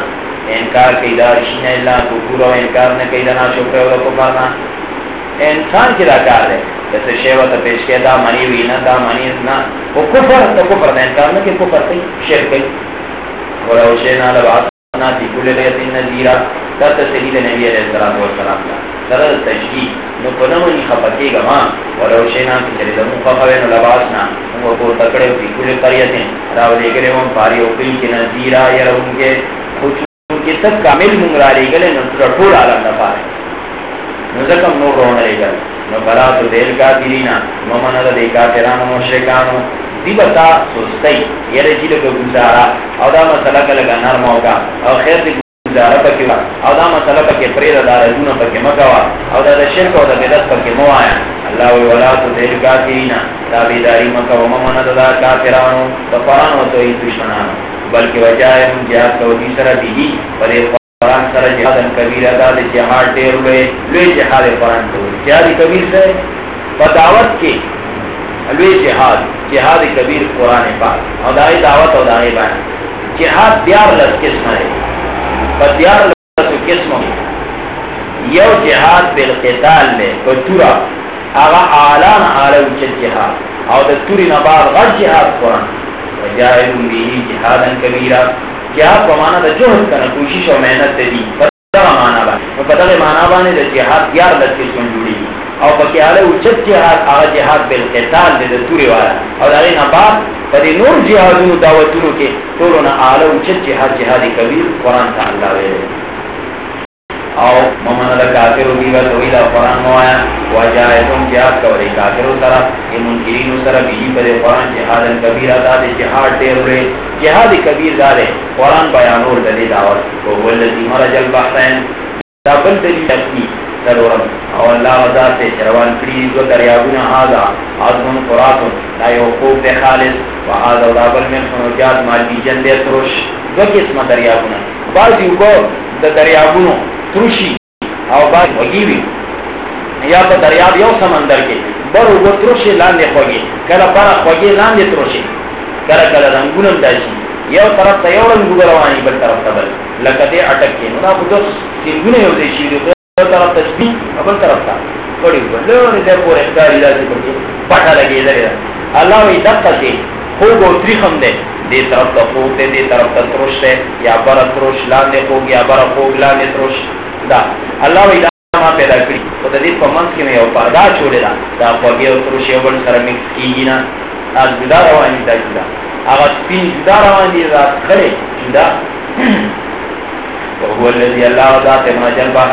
انکار کئی دا رشین اللہ کفور و انکار نے کئی دا نا شکر و دا کفارنا انسان کی دا کار دے جیسے شیوہ تا پیش کے دا منی وی وینا دا منی نا وہ کفر دا کفر دا انکار نے کہ کفر کئی شیر کئی۔ اور ولو شینا لبعض ناتی کل لیت نزیرہ در تسلیل نبی علیہ السلام و السلام در تشکی نو کنمونی خفتی گا ما. ولو شینا کی چلی دمو خفوین لباسنا نمو کو تکڑے ہوتی کل قریتیں راو لے گرے ہم پاری اوپیل کی نزیرہ یا رہوں کے خوچوں تک کامل منگرا لے گلے نو ترٹول عالم نفارے نو زکم نور رونا لے گلے نو بلا تو دیل کا دیرینا نو منہ دے کافرانو، مشرکانو. دیبتا سستی یره چی لکه گزارا او دا مسئله کلگا نرم ہوگا او خیر دی گزارا پکی با او دا مسئله پکی پرید دا رجون پکی مکوا او دا شرک او دا بدت پکی مو آیا اللہ وی ولا تو دیر کافرینا تابیداری مکا و ممن دا کافرانو. دا قرآن و توحید دشمنانو. بلکہ وجائے ہم جہاد کو دیسر قرآن سر جہاد کبیر ادا دے جہاد دیر ہوئے لوے جہاد قرآن کو جہاد کبیر سے بدعوت کی لوے جہاد جہاد کبیر قرآن پاک. ادائی دعوت ادائی بیان. جہاد دیار لس قسم پتیار لسو دیار یو جہاد بالقتال لے بطورا آغا آلان آلو چل جہاد او دا توری نبار غر جہاد قرآن۔ و وجاہدون بیہی جہادا کبیرا جہاد پا مانا دا جہد کنا، کوشش و محنت دی۔ پتر مانا با پتر مانا بانے دا جہاد دیار لسو قسم جوڑی او پکی آلے اچت جہاد آغا جہاد بالقتال دے دے توری والا او دغه داغی نباد پدی نور جہادونو دعوتونو کے تورونا آلے اچت جہاد جہادی کبیر قرآن تا اللہ ویلے او ممن اللہ کافر دیگا توحید قرآن موایا وجائتم جہاد کوری کافر سرا یہ منکرین سرا بیجی پدی قرآن جہاد کبیر آتا دے جہاد دیر رے جہاد کبیر دارے قرآن بیانور دے دعوت. وہ والذی مرج البحرین. دابل دلیل اپنی ضرورم او اللہ وضا سے چروان کری دو دریابون آزا آزمون قراتون. لا یو خوب دے خالص. و آزا و دابل من خنوجات مالبی جن دے تروش. دو قسم دریابون بعضی کو دا دریابونو تروشی. او بعض وگیوی یا پا دریاب یو سمندر کے. برو وہ تروشی لاندے خوگی. کلا برا خوگی لاندے تروشی. کلا کلا رنگونم داشی. یو طرف تا یو رنگو گروانی بل طرف تا بل. لکتے اٹک کے. نونا خودس سنگونے یو دے شیدو طرف تشبیح اول طرف تا بڑی بڑی دے پورے اختیاری لازی کرتے پٹھا لگے ادھر ادھر اللہ وی دقا سے خوب و تریخم دے دے طرف تا خوب دے دے طرف تا تروش دے یا برا تروش لان دے خوب یا برا خوب لان دے تروش دا اللہ وی دا ما پیدا کری و دا دید پا منس کے میں یو پردا چھوڑے دا دا خوگی و تروش یو بڑی سر مکس کی گی نا آج جدا روانی دا جدا آغا سپین جدا روانی دا کھلے جدا وهو الذي الله ذات ما جلبه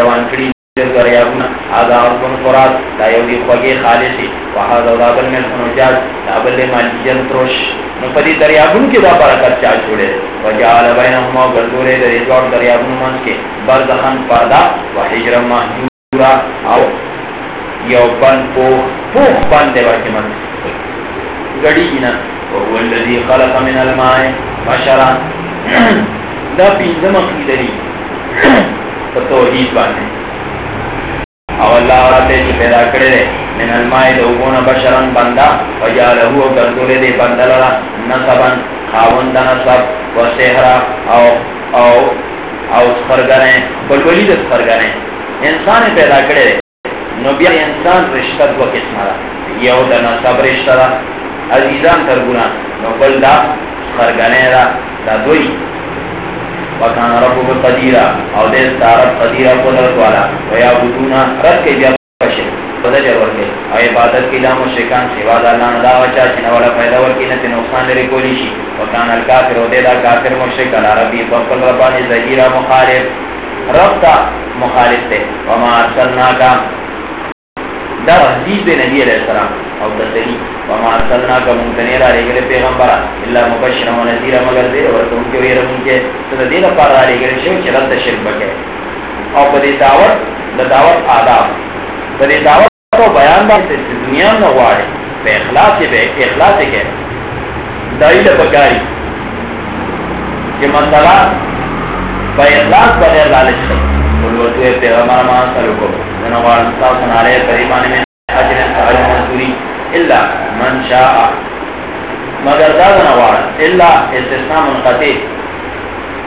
روان کړي دریابونه هذا اركن فرات. دا یو دی خوږی خالصي وهذا ذابل من خنوجات دا بل ما جن تروش. نو پدې دریابونو کې دا برکت چا جوړه. وجعل بينهما غذوره د ریزور دریابونو منځ کې. برزخن پردا وحجر محجورا او یو بن کو پوخ باندې ورته من غړي نه. وهو الذي خلق من الماء بشرا. دا پینځم عقیده دي په توحید باندې او الله راته چې پیدا کړی دی من الماء د وګونه بشرن بندا وجاله او ګرځولې دی بندلرا نسبن خاوند نسب و سحرا او او او سرګنه بلبلی د سرګنه انسان پیدا کړی دی نو بیا انسان رشتہ دو قسمه ده یو د نسب رشتہ ده عزیزان ترګونه نو بل دا سرګنه ده دا دوی وکان ربک قدیرا. او دې ستاره قدیرا قدرت والا. ویا بدونا رد کې بیا پښه پدې جوړ ورکې او عبادت کې دامو شیکان سیوا د الله نه دا وچا چې نو ولا پیدا ورکې نه نقصان لري کولی شي. وکان الکافر. او دې دا کافر مشرک. عربی په خپل ربانی ظهیرا مخالف. رب تا مخالف ته وما ارسلنا کا دا حدیث دے نبی علیہ السلام او تسلی وما ارسلنا کا منتنیرا لے گلے پیغمبرا اللہ مبشر و نذیر مگر دے اور تم کے ویر من کے؟ تو دے دا پارا گلے شو چلت شرک بکے. او بدی دعوت، دا دعوت آداب. بدی دعوت کو بیان با سے دنیا نہ واڑے، بے اخلاص بے اخلاص کے دایل بکاری. کہ مسئلہ بے اخلاص بغیر لالچ ہے قلوتو پیغمبر ما سره کو سلوکو نوار انتاس نالے قریبان میں حجر سعر منصوری۔ الا من شاء۔ مگر داد نوار الا استثناء منقطع۔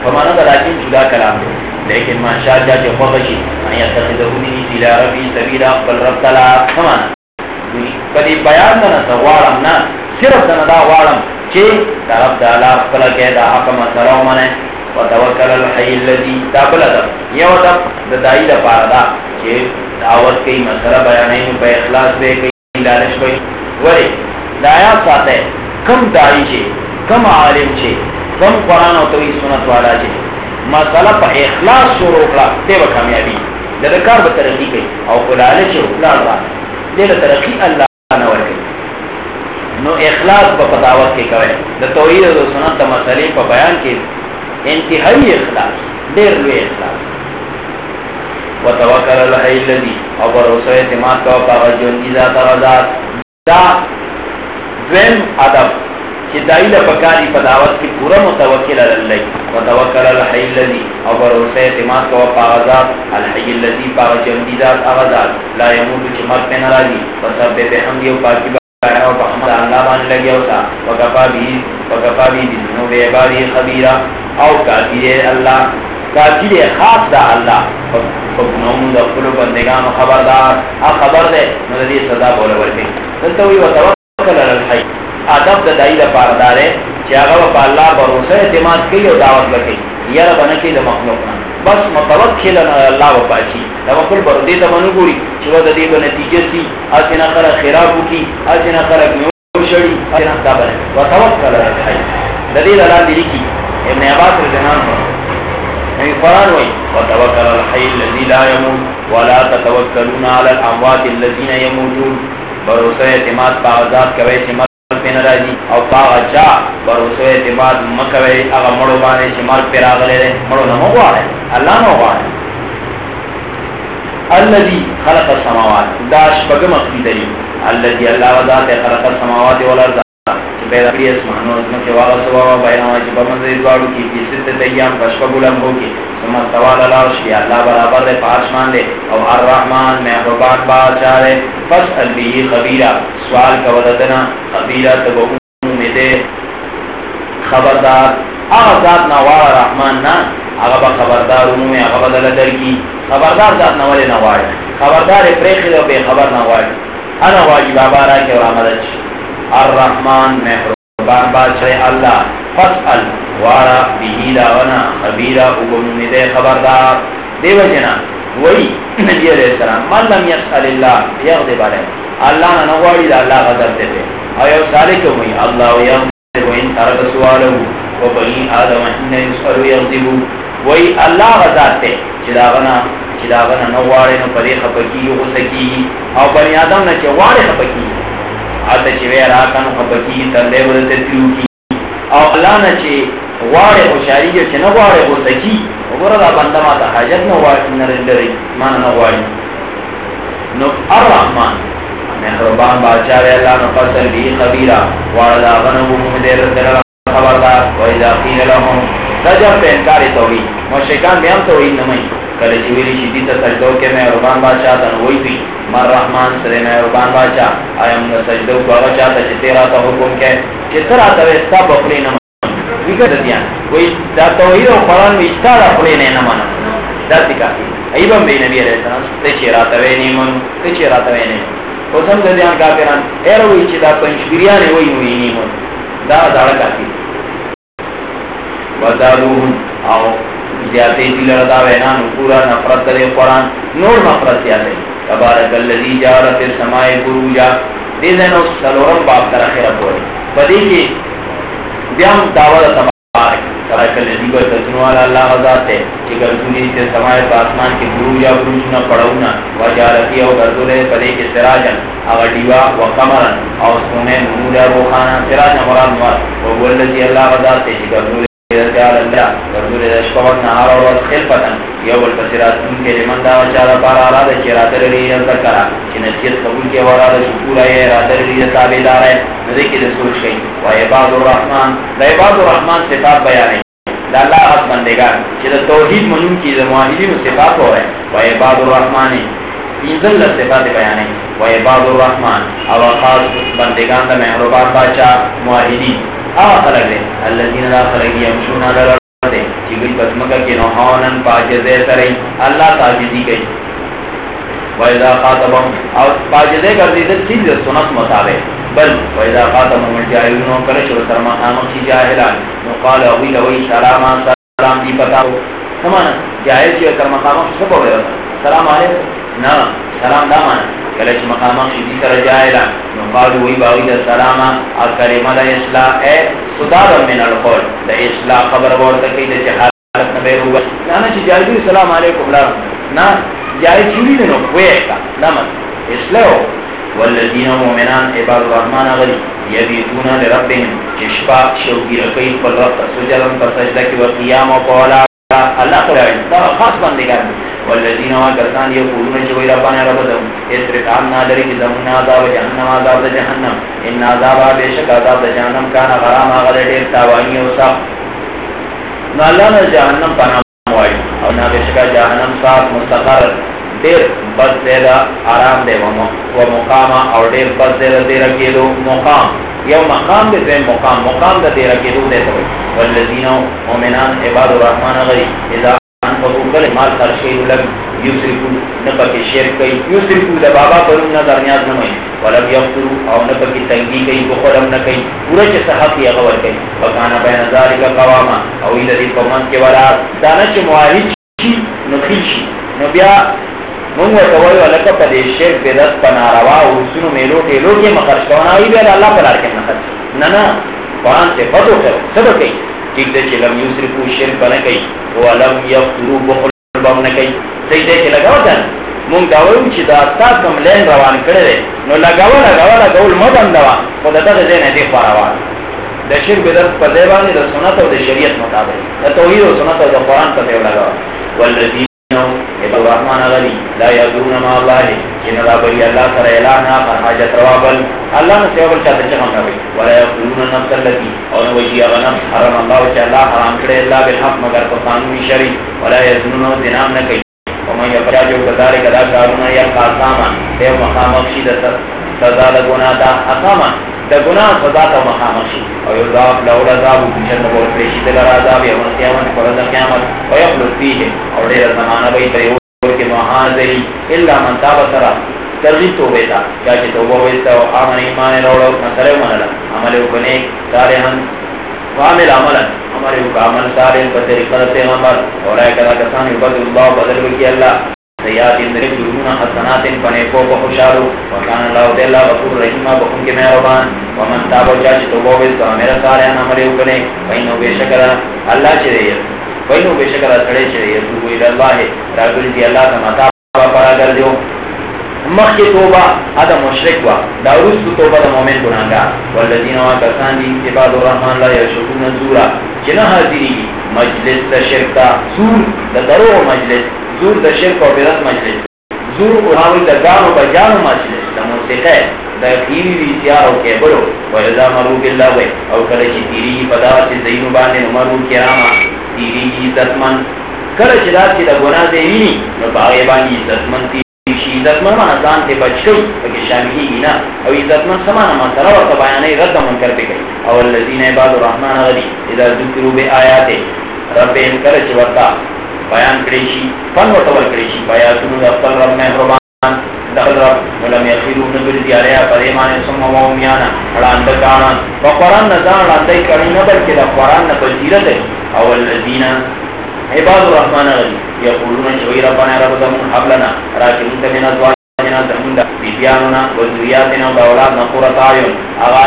فمانا دا لیکن جدا کلام دے۔ لیکن من شاء جا چے خوخشی ان یتخذہونی سیلا ربی سبیلا قبل رب تلا۔ سمانا کدی بیان دنا سوارم نا، صرف دنا دا وارم چے طرف دا لا قبل قیدا حکم سلو منے وتوکل الحی الذی تابلد یو دب د دای د پاره دا چې دعوت کوي مسله بیانې په اخلاص به کوي لالش کوي وری دایا ساته کم دای چې کم عالم چې کم قران او توحید سنت والا چې مسله په اخلاص شروع کړه ته کامیابی. د کار به ترقی کوي او لالچ او پلان دې ترقی الله نه ورکړي نو اخلاص په دعوت کې کوي د توحید او سنت د مسلې په بیان کې انتہائی اخلاص دیر لوی اخلاص۔ وتوکل الحی الذی او بروسه اعتماد کا پاغ جون کی ذات رضات دا وین ادب چې دایله پکاري په دعوت کې پورا متوکل الله وتوکل الحی الذی او بروسه اعتماد کا پاغ ذات الحی الذی پاغ جون کی ذات رضات لا يموت چې مرګ نه راځي فسبح بحمد او پاکی او بحمد الله باندې لګیا اوسا وکفا بی وکفا بی ذنو بی عبادی خبیرہ او کافی اللہ، کافی دے خاص دا اللہ۔ حکمون دا کلو بندگان خبردار، آ خبر دے مددی صدا بولا ورکی دلتوی و توکل الحی. آدب دا دائی دا پاردار ہے چاگا پا اللہ بروسہ اعتماد کی و دعوت بکی یار بنکی دا مخلوقنا بس متوکل اللہ و پاچی. دا مکل بردی دا منو گوری چلو دا دی با نتیجہ سی آسینا خرق خرابو کی آسینا خرق میور شڑی آسینا دا بنے و توکل الحی. دا دی دا لان دی لکی ابن عباس رضی اللہ عنہ نبی قرآن ہوئی۔ وَتَوَكَّلَ الْحَيِّ الَّذِي لَا يَمُوتُ وَلَا تَتَوَكَّلُونَ عَلَى الْأَمْوَاتِ الَّذِينَ يَمُوتُونَ۔ بروسہ اعتماد پاغذات کوئی سمال پہ نرازی او پاغا چا بروسہ اعتماد مکوئی اگا مڑو بانے سمال پہ راغلے رہے۔ مڑو نمو گوارے اللہ نمو گوارے الذي خلق السماوات۔ داش بگم اقتدری۔ الذي اللہ وذات خلق السماوات والارض۔ پیدا کری اسمانو ازمو کے واغا سوا بیناوا چی بمنزل دوارو کی جی کی ست تیام پشپا گلم ہو کی سمت توال الارش کی اللہ برابر دے پارشمان دے او الرحمن میں محبوبان بادشاہ دے۔ پس البی خبیرہ، سوال کا وددنا خبیرہ تبو میں دے۔ خبردار، آغا ذات نوار رحمان نا، آغا با خبردار انہوں میں آغا بدل در کی۔ خبردار ذات نوال نوار خبردار پریخی دے بے خبر نوار انا واجی بابا را کے اور آمدد الرحمن محربان بادشاہ اللہ فسأل وارا بیہی داغنا خبیرہ اگمون دے خبردار. دیو جنا، وہی نبی علیہ السلام، من لم یسأل اللہ یغدب علیہ. اللہ نا نغواری دا، اللہ غضب دے دے. ایو سالکو ہوئی اللہ یغدب وین ترک سوالو و بنی آدم ان یسألو یغدبو وہی اللہ غضب دے. چداغنا چداغنا نغواری نو پدی خپکی غسکی او بنی آدم نا چواری خپکی. آتا چی وی راکن خبکی، تندے بودت تیو کی. او اللہ نا چی غوار خوشاری جو چی نغوار غوزکی وگورا دا بندہ ما تا حاجت نغوار نرندری مانا نغواری نو الرحمن. محربان بادشاہ وی اللہ نو فصل بھی خبیرہ. واردا غنو مدیر دل خبردار. و قیل لهم، تجر پہ انکاری توحید. مشرکان بھی ہم توحید نمائی کله چې ویلی شي دې ته سجدو کې مې ربان بادشاہ ته وای وی مر رحمان سره مې ربان بادشاہ۔ ایم نو سجدو کو هغه چاته چې تیرا ته حکم کې چې تر اته وستا بخلی نه ویګه دیا وای دا توحید او قران می ستاره خپل نه نه مان دا څنګه ایبم به نبی عليه السلام۔ ته چې راته وې نه مون ته چې راته وې نه کوم څه دې ان کافران ایرو وی چې دا پنځ بریانه وای نو یې نه دا دا کافی وزادوهم او جی زیادتی دی لردا وینان پورا نفرت کرے قرآن، نور نفرت زیادتی تبارک اللذی جارت السمائی بروجا۔ دیدن اس سلورم باب تر اخیر پوری پدی کی بیام دعوت تبارک تبارک اللذی کو تتنو اللہ غزات ہے۔ کہ گردولی سے سمائے پاسمان کی بروج یا بروج نہ۔ پڑھونا وجالتی او گردولے پدے کے سراجن۔ اگر دیوا و کمرن او سونے نور یا روخانا سراجن، مراد مراد وولدی اللہ غزات ہے کہ گردولی رجال اللہ گردول دشکوت نهار و روز خلفتن یو بل پسرات ان لمن دا وچارا پارا آرادا چی راتر لی ذکرہ چی نسیت قبول کے ورادا شکورا ہے راتر لی تابدار ہے ذکر سوچ گئی و عباد الرحمن دا عباد الرحمن صفات بیانے دا اللہ حق بندگان چی دا توحید منون کی دا معاہدین صفات ہو رہے و عباد الرحمن انزل صفات بیانے و عباد الرحمن او خاص بندگان دا محروبات باچا معاہدین آغا خلق دے۔ اللذین دا خلق دی امشون علی رب دے۔ چگل قسمکا کی نوحانن پاجزے سرئی اللہ تاجزی گئی وَإِذَا خَاطَبَهُمْ۔ اور پاجزے کر دیدت چیز سنت مطابق۔ بل، وَإِذَا خَاطَبَهُمُ الْجَاهِلُونَ کرش و سرما خامخشی جاہلان نقال اوی لوی سلاما سلام دی پتاو سمانا، جاہل چیز سرما خامخش سب ہوئے سلام علیکم۔ نا سلام دامانا کلچ مقام شدی سر جائلا نقالو وی باوی دا سلاما اور کلمہ دا اصلاح، اے صدار من القول دا اصلاح خبر بورتا کی دا جہالت نبیر ہوگا نانا چی جائزی سلام علیکم لارم نا جائز چیوی دنو کوئی ایکا نمت اصلاح والذین مومنان، عباد الرحمن غلی یبیتون لربهم. چشپا شوکی رقی پر رب سجلن پر سجدہ کی وقیام و قولا اللہ قرآن دا خاص بندگان والذین وکرتان یقولون چوی ربانا ربدم اسرق عنا لری زمنا عذاب جہنم عذاب جہنم ان عذاب بیشک عذاب جہنم کانا غرام آغد دیر تاوانی اوسا نا اللہ نا جہنم پانا موائی اور نا بیشک جہنم صاحب مستقر دیر بس دیدا آرام دے و مقام اور دیر بس دیدا دیر اکیدو مقام. یو مقام دے دے مقام مقام دے دیر اکیدو دے تو والذین مومنان، عباد الرحمن غری اذا انفقو کل مال خرشی لگ یسرکو، نپا کی شیر کئی، یسرکو دا بابا کرو نا درنیاز نمائی۔ ولم یفترو، او نپا کی تنگی کئی، بخورم نکئی۔ پورا چه صحق یا غور کئی۔ وکانا بین ذالک قواما، او ایدہ دی قومن کے ولاد۔ دانا چه معاہد چی نخیل شی نو بیا مونږ ته وایو، لکه په دې شرک بدعت په ناروا او سونو میلو ټیلو کې مخرج کونه ای به الله په لار کې نه نه نه، قرآن ته پدو کړو سبا کوي؟ ٹھیک ده چې لم یسرفو شرک نه کوي او لم یفترو بخل بم نه کوي. صحیح ده چې لګاو ده مونږ دا وایو چې دا تاسو کوم لین روان کړی نو لګاو لګاو لګاول مو بندوا خو دا دغه ځای نه دی خواروان د شرک بدعت په ځای باندې د سنت او د شریعت مطابق، د توحید او سنت او د قرآن په ځای لګاو والذین الرحمن غلی لا یذرون ما الله ان لا بری الله سره اعلان اخر حاجت روابل الله نو سیول چاته چغم کوي ولا یقولون النفس التي او نو وجي غنم حرم الله چې الله حرام کړی الله بالحق، مگر په قانون شری ولا یذنون ذنام نه کوي او مې جو کذالک ادا کارونه یا قاسما ته مقام شي د سزا د دا اسما د ګنا سزا ته مقام شي او یو ذاب لو عذاب بشن نو ورته شي د عذاب یوم قیامت پر د قیامت او یخلص فيه او ډیر زمانہ به ته یو کې مهاذری الا من تاب سرا. ترغیب تو بیتا کیا چې توبه وستا او امن ایمان وروړو نصره منلا عمل وکنه صالحان وعمل عملا. عمل وکامل صالح په طریقه ته عمل اورای کړه کسان یو بدل الله بدل وکي الله سیات اندرک جنون حسنات پنے کو بخوشارو وکان اللہ دے اللہ غفور رحیمہ بخون کے مہربان. ومن تابو چاچ تو بو بیستا میرا سارے انا عمل وکنے وینو بے شکر اللہ چھ چرے وینو بے شکر سڑے چھ چرے یتوبو الاللہ راگل دی اللہ. تا مطاب پارا کر دیو. مخی توبہ ادا مشرک وا. داروس تو توبہ دا مومن گناہگا والذین وا کسان جی دی عباد الرحمن لا یشکون زورا جنہ حاضری مجلس تا شرکتا زور دا درو مجلس. زور دا شرک و بیرت مجلس زور اوناوی دا گانو با جانو مجلس دا موسیقه دا خیوی وی سیارو کے برو و ازا مرو گلہ وی او کلچی تیری پدا چی زینو باندے نمرو کراما. تیری عزت من کلچی دا چی دا گناہ دیوینی نو باغی بانی عزت من تی شی عزت من من ازان تے بچکو تاکہ شاملی گی نا او عزت من سمانا مسئلہ و تبایانی رد من کر بگئی او اللذین عباد الرحمن غلی اذا ذکرو بے آیاتے رب انکر چورتا بیان کریشی فن و طول کریشی بیاتون دفتل رب محربان دخل رب ولم یخیرون نبر دیاریا پر ایمان سم و مومیانا اڑان دکانا و قرآن نزان لاندائی کرنی نبر که دا قرآن نبزیرت ہے اول الذین عباد الرحمن غلی یقولون شوی ربنا رب دمون حبلنا راکمون تمن ازواجنا دمون دا بیبیانونا و ذریاتنا و اولادنا قرط آیون اغا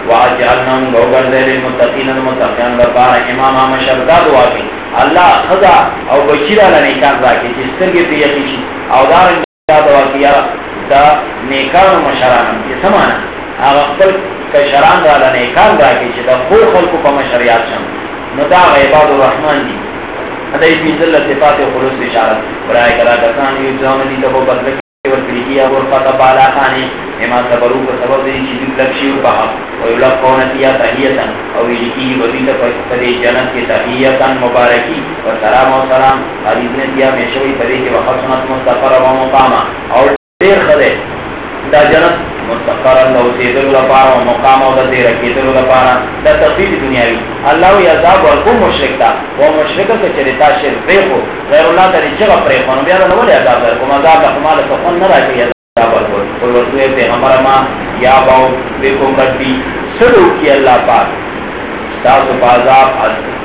اقوال رسترگون واجعلنهم غوغر ذیل المتقین المتقین لپار امام مشردا دعا کی اللہ خدا او بشیر علی نیکان راکی چی سترگی پی یقیشی او دار دعا کی دا نیکان مشران یہ سمانا۔ اغا خپل کشران دا نیکان راکی چی دا خور خلقو پا مشریات شم۔ نو دا عباد الرحمن دی۔ دا ایسی ذلت صفات خلوص اشارت برای کلا کسان یو زامنی تبو بدلکی ورکړي فيها غرفة فتح بالا خانه اما صبرو په سبب دې چې دې لکشي او په او یو لقونه تیا جنت کې تحیتا مبارکی. او سلام او سلام. حدیث نے دیا میں شوی پرې کې وقت سنت مستقر او مقامه او ډیر خده دا جنت مستقر او سیدل لپاره او مقام او د دې رکیدل لپاره دا تفصیل دنیاوی الله یا عذاب ورکو مشرک تا او مشرک ته چریتا شر پریخو غیر الله ته چې پریخو نو بیا نو ولې عذاب ورکو مزاب د کمال ته خون نه راځي عذاب ورکو او ورته پیغمبر ما، یا باو بكم ربی سلو کی اللہ پاک. تاسو پازاب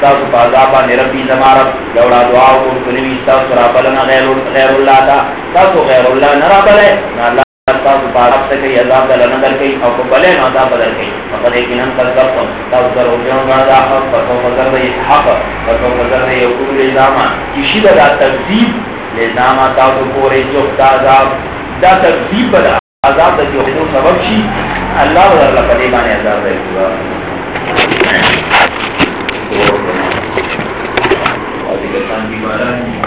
تاسو پازاب باندې ربي زمارت یوړا دعا او کلمي تاسو را بلنه غیر غیر الله دا تاسو غیر الله نه را بلې الله تاسو بارک ته کوي عذاب دل نه درکې او په بلې نه عذاب درکې فقط یقینا کذب تاسو در او جون غدا حق په تو فزر دی حق په تو فزر دی یو الزام۔ چې دا تکذیب الزام تاسو پورې چوک دا عذاب، دا تکذیب بل عذاب د جو سبب شي الله ورله په دې باندې عذاب درکې اور اور دیگر کام بیماران ہیں۔